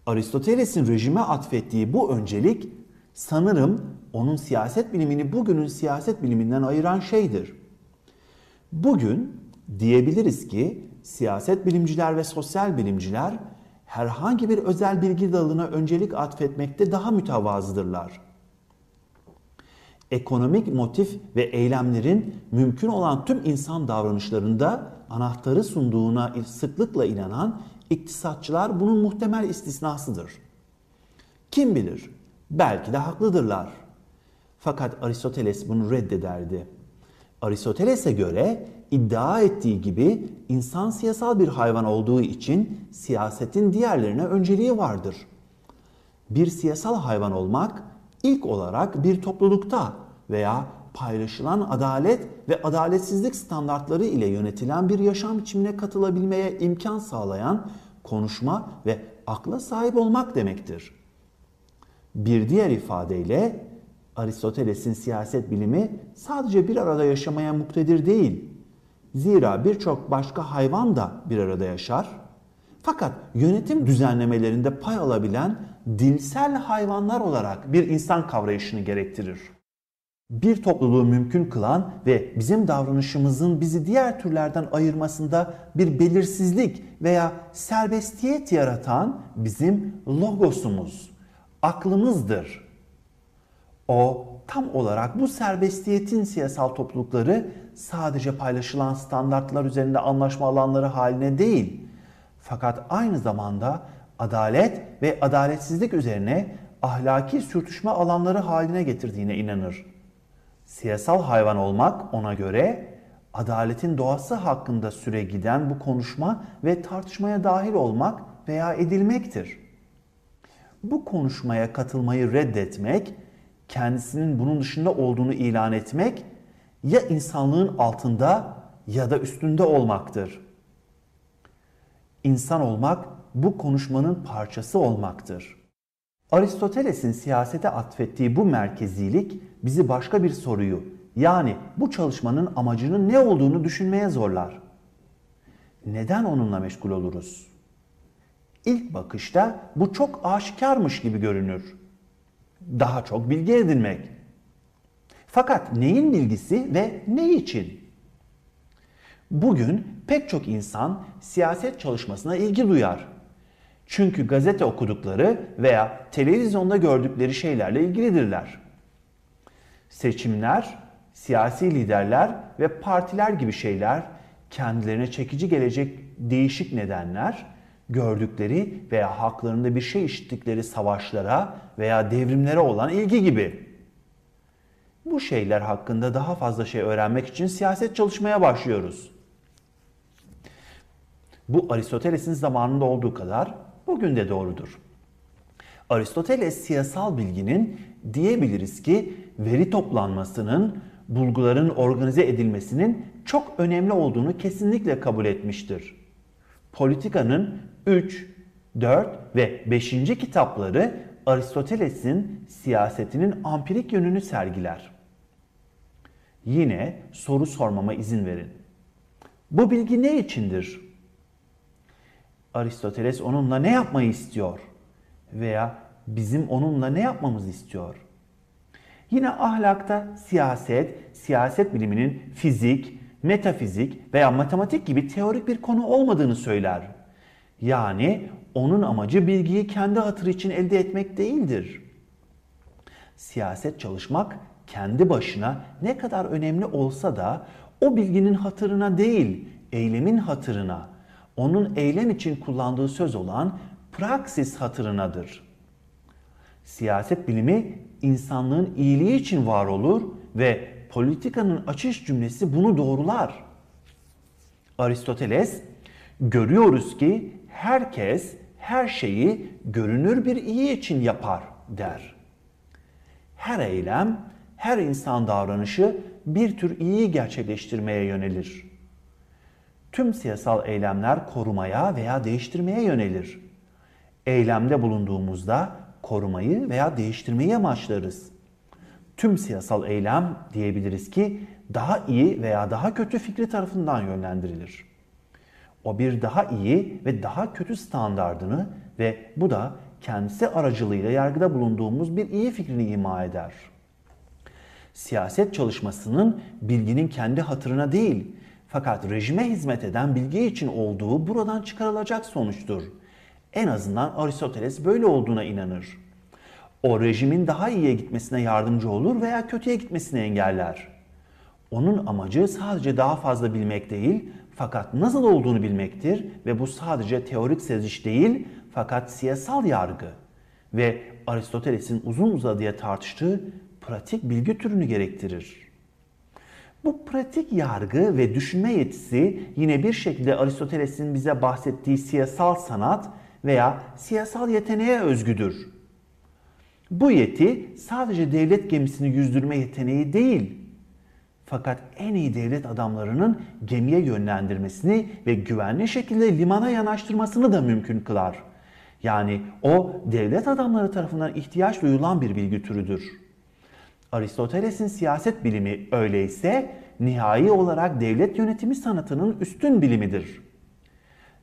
Aristoteles'in rejime atfettiği bu öncelik sanırım onun siyaset bilimini bugünün siyaset biliminden ayıran şeydir. Bugün diyebiliriz ki siyaset bilimciler ve sosyal bilimciler herhangi bir özel bilgi dalına öncelik atfetmekte daha mütevazıdırlar. Ekonomik motif ve eylemlerin mümkün olan tüm insan davranışlarında anahtarı sunduğuna sıklıkla inanan iktisatçılar bunun muhtemel istisnasıdır. Kim bilir? Belki de haklıdırlar. Fakat Aristoteles bunu reddederdi. Aristoteles'e göre iddia ettiği gibi insan siyasal bir hayvan olduğu için siyasetin diğerlerine önceliği vardır. Bir siyasal hayvan olmak ilk olarak bir toplulukta veya paylaşılan adalet ve adaletsizlik standartları ile yönetilen bir yaşam biçimine katılabilmeye imkan sağlayan konuşma ve akla sahip olmak demektir. Bir diğer ifadeyle Aristoteles'in siyaset bilimi sadece bir arada yaşamaya muktedir değil. Zira birçok başka hayvan da bir arada yaşar. Fakat yönetim düzenlemelerinde pay alabilen dilsel hayvanlar olarak bir insan kavrayışını gerektirir. Bir topluluğu mümkün kılan ve bizim davranışımızın bizi diğer türlerden ayırmasında bir belirsizlik veya serbestiyet yaratan bizim logosumuz, aklımızdır. O tam olarak bu serbestiyetin siyasal toplulukları sadece paylaşılan standartlar üzerinde anlaşma alanları haline değil, fakat aynı zamanda adalet ve adaletsizlik üzerine ahlaki sürtüşme alanları haline getirdiğine inanır. Siyasal hayvan olmak ona göre adaletin doğası hakkında süre giden bu konuşma ve tartışmaya dahil olmak veya edilmektir. Bu konuşmaya katılmayı reddetmek, kendisinin bunun dışında olduğunu ilan etmek ya insanlığın altında ya da üstünde olmaktır. İnsan olmak bu konuşmanın parçası olmaktır. Aristoteles'in siyasete atfettiği bu merkezilik bizi başka bir soruyu yani bu çalışmanın amacının ne olduğunu düşünmeye zorlar. Neden onunla meşgul oluruz? İlk bakışta bu çok aşikarmış gibi görünür. Daha çok bilgi edinmek. Fakat neyin bilgisi ve ne için? Bugün pek çok insan siyaset çalışmasına ilgi duyar. Çünkü gazete okudukları veya televizyonda gördükleri şeylerle ilgilidirler. Seçimler, siyasi liderler ve partiler gibi şeyler kendilerine çekici gelecek değişik nedenler, gördükleri veya haklarında bir şey işittikleri savaşlara veya devrimlere olan ilgi gibi. Bu şeyler hakkında daha fazla şey öğrenmek için siyaset çalışmaya başlıyoruz. Bu Aristoteles'in zamanında olduğu kadar bugün de doğrudur. Aristoteles siyasal bilginin diyebiliriz ki veri toplanmasının, bulguların organize edilmesinin çok önemli olduğunu kesinlikle kabul etmiştir. Politikanın 3, 4 ve 5. kitapları Aristoteles'in siyasetinin ampirik yönünü sergiler. Yine soru sormama izin verin. Bu bilgi ne içindir? Aristoteles onunla ne yapmayı istiyor? Veya bizim onunla ne yapmamızı istiyor? Yine ahlakta siyaset, siyaset biliminin fizik, metafizik veya matematik gibi teorik bir konu olmadığını söyler. Yani onun amacı bilgiyi kendi hatırı için elde etmek değildir. Siyaset çalışmak kendi başına ne kadar önemli olsa da o bilginin hatırına değil, eylemin hatırına, onun eylem için kullandığı söz olan praksis hatırınadır. Siyaset bilimi insanlığın iyiliği için var olur ve politikanın açış cümlesi bunu doğrular. Aristoteles, görüyoruz ki herkes her şeyi görünür bir iyi için yapar der. Her eylem, her insan davranışı bir tür iyi gerçekleştirmeye yönelir. Tüm siyasal eylemler korumaya veya değiştirmeye yönelir. Eylemde bulunduğumuzda korumayı veya değiştirmeyi amaçlarız. Tüm siyasal eylem diyebiliriz ki daha iyi veya daha kötü fikri tarafından yönlendirilir. O bir daha iyi ve daha kötü standardını ve bu da kendisi aracılığıyla yargıda bulunduğumuz bir iyi fikrini ima eder. Siyaset çalışmasının bilginin kendi hatırına değil, fakat rejime hizmet eden bilgi için olduğu buradan çıkarılacak sonuçtur. En azından Aristoteles böyle olduğuna inanır. O rejimin daha iyiye gitmesine yardımcı olur veya kötüye gitmesini engeller. Onun amacı sadece daha fazla bilmek değil, fakat nasıl olduğunu bilmektir ve bu sadece teorik seziş değil, fakat siyasal yargı ve Aristoteles'in uzun uzadıya tartıştığı pratik bilgi türünü gerektirir. Bu pratik yargı ve düşünme yetisi yine bir şekilde Aristoteles'in bize bahsettiği siyasal sanat veya siyasal yeteneğe özgüdür. Bu yeti sadece devlet gemisini yüzdürme yeteneği değil, fakat en iyi devlet adamlarının gemiye yönlendirmesini ve güvenli şekilde limana yanaştırmasını da mümkün kılar. Yani o devlet adamları tarafından ihtiyaç duyulan bir bilgi türüdür. Aristoteles'in siyaset bilimi öyleyse nihai olarak devlet yönetimi sanatının üstün bilimidir.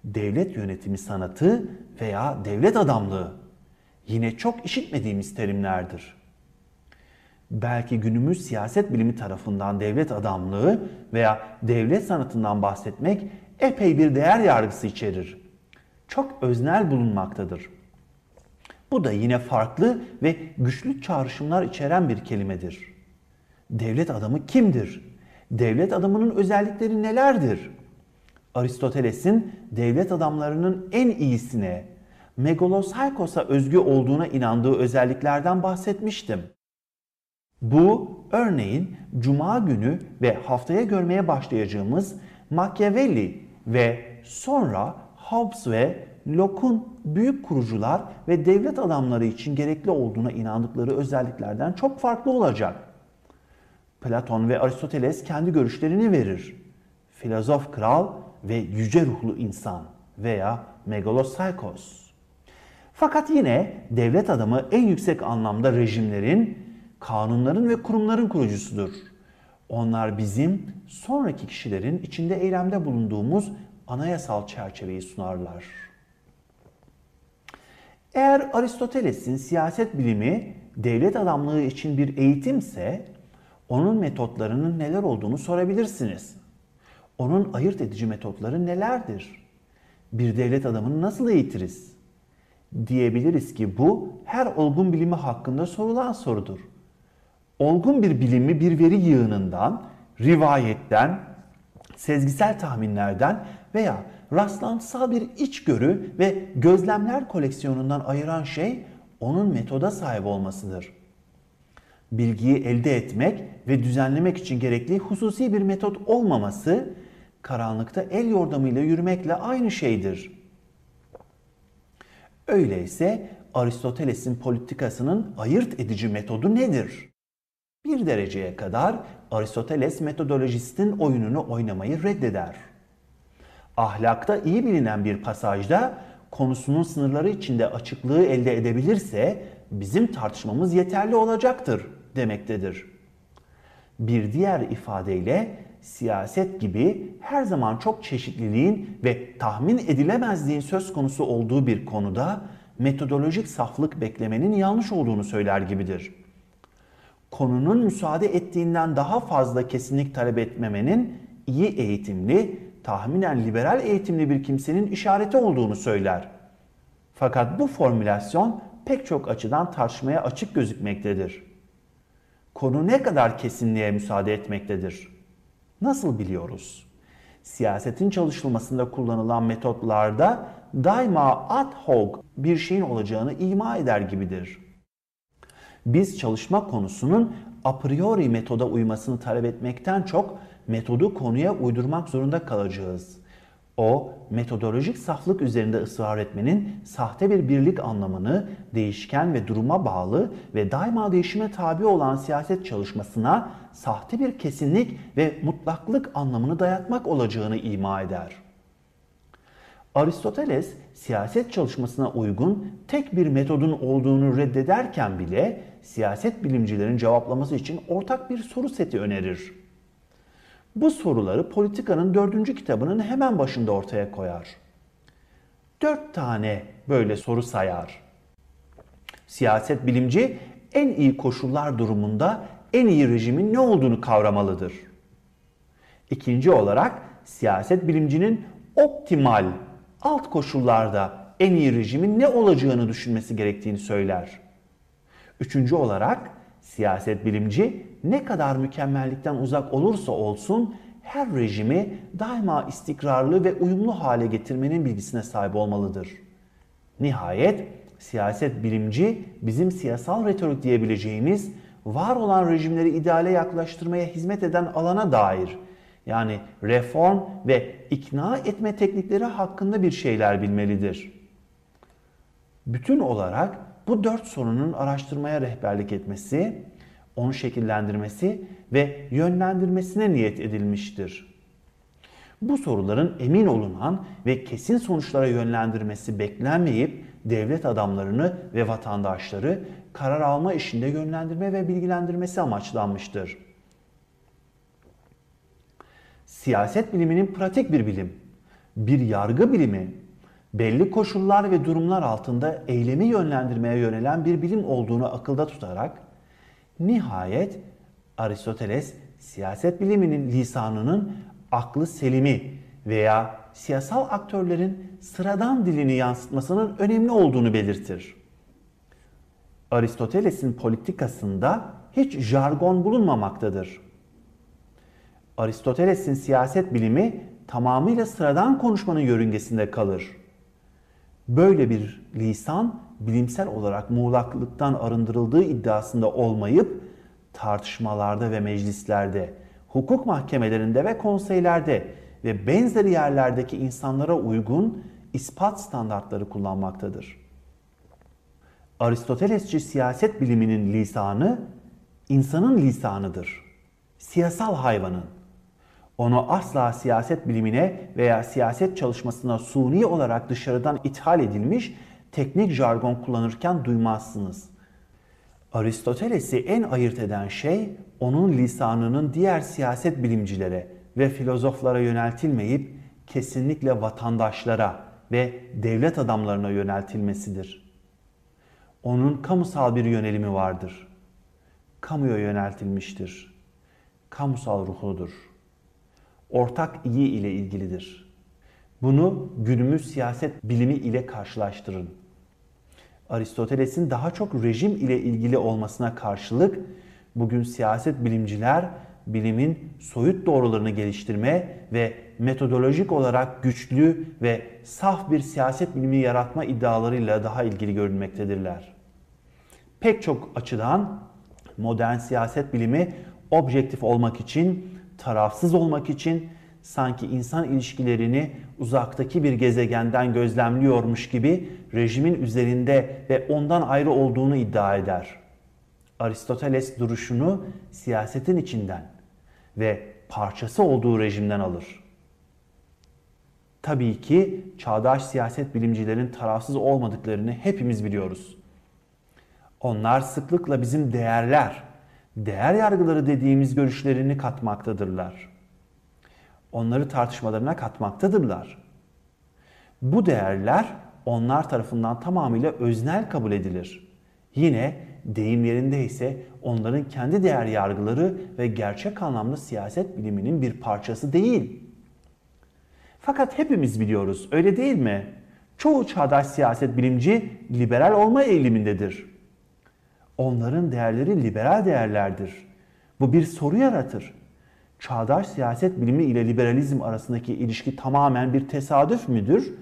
Devlet yönetimi sanatı veya devlet adamlığı yine çok işitmediğimiz terimlerdir. Belki günümüz siyaset bilimi tarafından devlet adamlığı veya devlet sanatından bahsetmek epey bir değer yargısı içerir. Çok öznel bulunmaktadır. Bu da yine farklı ve güçlü çağrışımlar içeren bir kelimedir. Devlet adamı kimdir? Devlet adamının özellikleri nelerdir? Aristoteles'in devlet adamlarının en iyisine, Megalosaikos'a özgü olduğuna inandığı özelliklerden bahsetmiştim. Bu örneğin cuma günü ve haftaya görmeye başlayacağımız Machiavelli ve sonra Hobbes ve Locke'un büyük kurucular ve devlet adamları için gerekli olduğuna inandıkları özelliklerden çok farklı olacak. Platon ve Aristoteles kendi görüşlerini verir. Filozof kral ve yüce ruhlu insan veya megalosaikos. Fakat yine devlet adamı en yüksek anlamda rejimlerin, kanunların ve kurumların kurucusudur. Onlar bizim sonraki kişilerin içinde eylemde bulunduğumuz anayasal çerçeveyi sunarlar. Eğer Aristoteles'in siyaset bilimi devlet adamlığı için bir eğitimse onun metotlarının neler olduğunu sorabilirsiniz. Onun ayırt edici metotları nelerdir? Bir devlet adamını nasıl eğitiriz? Diyebiliriz ki bu her olgun bilimi hakkında sorulan sorudur. Olgun bir bilimi bir veri yığınından, rivayetten, sezgisel tahminlerden veya rastlantısal bir içgörü ve gözlemler koleksiyonundan ayıran şey onun metoda sahip olmasıdır. Bilgiyi elde etmek ve düzenlemek için gerekli hususi bir metot olmaması karanlıkta el yordamıyla yürümekle aynı şeydir. Öyleyse Aristoteles'in politikasının ayırt edici metodu nedir? Bir dereceye kadar Aristoteles metodolojistin oyununu oynamayı reddeder. Ahlakta iyi bilinen bir pasajda konusunun sınırları içinde açıklığı elde edebilirse bizim tartışmamız yeterli olacaktır demektedir. Bir diğer ifadeyle siyaset gibi her zaman çok çeşitliliğin ve tahmin edilemezliğin söz konusu olduğu bir konuda metodolojik saflık beklemenin yanlış olduğunu söyler gibidir. Konunun müsaade ettiğinden daha fazla kesinlik talep etmemenin iyi eğitimli, tahminen liberal eğitimli bir kimsenin işareti olduğunu söyler. Fakat bu formülasyon pek çok açıdan tartışmaya açık gözükmektedir. Konu ne kadar kesinliğe müsaade etmektedir? Nasıl biliyoruz? Siyasetin çalışılmasında kullanılan metotlarda daima ad hoc bir şeyin olacağını ima eder gibidir. Biz çalışma konusunun a priori metoda uymasını talep etmekten çok metodu konuya uydurmak zorunda kalacağız. O, metodolojik saflık üzerinde ısrar etmenin sahte bir birlik anlamını değişken ve duruma bağlı ve daima değişime tabi olan siyaset çalışmasına sahte bir kesinlik ve mutlaklık anlamını dayatmak olacağını ima eder. Aristoteles siyaset çalışmasına uygun tek bir metodun olduğunu reddederken bile siyaset bilimcilerin cevaplaması için ortak bir soru seti önerir. Bu soruları politikanın dördüncü kitabının hemen başında ortaya koyar. Dört tane böyle soru sayar. Siyaset bilimci en iyi koşullar durumunda en iyi rejimin ne olduğunu kavramalıdır. İkinci olarak siyaset bilimcinin optimal alt koşullarda en iyi rejimin ne olacağını düşünmesi gerektiğini söyler. Üçüncü olarak siyaset bilimci ne kadar mükemmellikten uzak olursa olsun her rejimi daima istikrarlı ve uyumlu hale getirmenin bilgisine sahip olmalıdır. Nihayet siyaset bilimci bizim siyasal retorik diyebileceğimiz var olan rejimleri ideale yaklaştırmaya hizmet eden alana dair yani reform ve ikna etme teknikleri hakkında bir şeyler bilmelidir. Bütün olarak bu dört sorunun araştırmaya rehberlik etmesi, onu şekillendirmesi ve yönlendirmesine niyet edilmiştir. Bu soruların emin olunan ve kesin sonuçlara yönlendirmesi beklenmeyip devlet adamlarını ve vatandaşları karar alma işinde yönlendirme ve bilgilendirmesi amaçlanmıştır. Siyaset biliminin pratik bir bilim, bir yargı bilimi, belli koşullar ve durumlar altında eylemi yönlendirmeye yönelen bir bilim olduğunu akılda tutarak nihayet Aristoteles siyaset biliminin lisanının aklı selimi veya siyasal aktörlerin sıradan dilini yansıtmasının önemli olduğunu belirtir. Aristoteles'in politikasında hiç jargon bulunmamaktadır. Aristoteles'in siyaset bilimi tamamıyla sıradan konuşmanın yörüngesinde kalır. Böyle bir lisan bilimsel olarak muğlaklıktan arındırıldığı iddiasında olmayıp tartışmalarda ve meclislerde, hukuk mahkemelerinde ve konseylerde ve benzeri yerlerdeki insanlara uygun ispat standartları kullanmaktadır. Aristotelesçi siyaset biliminin lisanı insanın lisanıdır. Siyasal hayvanın. Onu asla siyaset bilimine veya siyaset çalışmasına suni olarak dışarıdan ithal edilmiş teknik jargon kullanırken duymazsınız. Aristoteles'i en ayırt eden şey onun lisanının diğer siyaset bilimcilere ve filozoflara yöneltilmeyip kesinlikle vatandaşlara ve devlet adamlarına yöneltilmesidir. Onun kamusal bir yönelimi vardır. Kamuya yöneltilmiştir. Kamusal ruhudur. Ortak iyi ile ilgilidir. Bunu günümüz siyaset bilimi ile karşılaştırın. Aristoteles'in daha çok rejim ile ilgili olmasına karşılık bugün siyaset bilimciler bilimin soyut doğrularını geliştirme ve metodolojik olarak güçlü ve saf bir siyaset bilimi yaratma iddialarıyla daha ilgili görünmektedirler. Pek çok açıdan modern siyaset bilimi objektif olmak için, tarafsız olmak için sanki insan ilişkilerini uzaktaki bir gezegenden gözlemliyormuş gibi rejimin üzerinde ve ondan ayrı olduğunu iddia eder. Aristoteles duruşunu siyasetin içinden ve parçası olduğu rejimden alır. Tabii ki çağdaş siyaset bilimcilerin tarafsız olmadıklarını hepimiz biliyoruz. Onlar sıklıkla bizim değerler, değer yargıları dediğimiz görüşlerini katmaktadırlar. Onları tartışmalarına katmaktadırlar. Bu değerler onlar tarafından tamamıyla öznel kabul edilir. Yine deyim yerinde ise onların kendi değer yargıları ve gerçek anlamda siyaset biliminin bir parçası değil. Fakat hepimiz biliyoruz öyle değil mi? Çoğu çağdaş siyaset bilimci liberal olma eğilimindedir. Onların değerleri liberal değerlerdir. Bu bir soru yaratır. Çağdaş siyaset bilimi ile liberalizm arasındaki ilişki tamamen bir tesadüf müdür?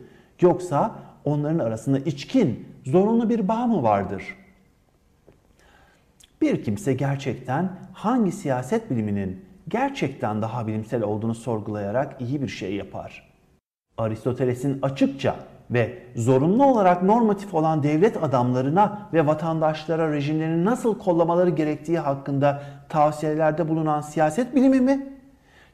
Yoksa onların arasında içkin, zorunlu bir bağ mı vardır? Bir kimse gerçekten hangi siyaset biliminin gerçekten daha bilimsel olduğunu sorgulayarak iyi bir şey yapar. Aristoteles'in açıkça ve zorunlu olarak normatif olan devlet adamlarına ve vatandaşlara rejimlerini nasıl kollamaları gerektiği hakkında tavsiyelerde bulunan siyaset bilimi mi?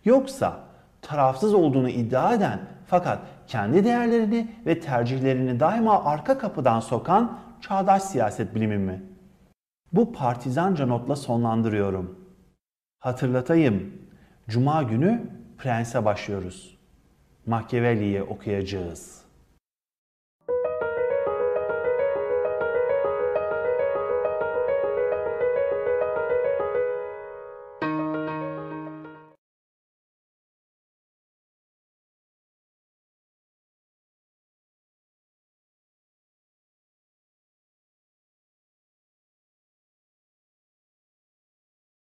Yoksa tarafsız olduğunu iddia eden fakat kendi değerlerini ve tercihlerini daima arka kapıdan sokan çağdaş siyaset bilimi mi? Bu partizanca notla sonlandırıyorum. Hatırlatayım, Cuma günü Prens'e başlıyoruz. Machiavelli'yi okuyacağız.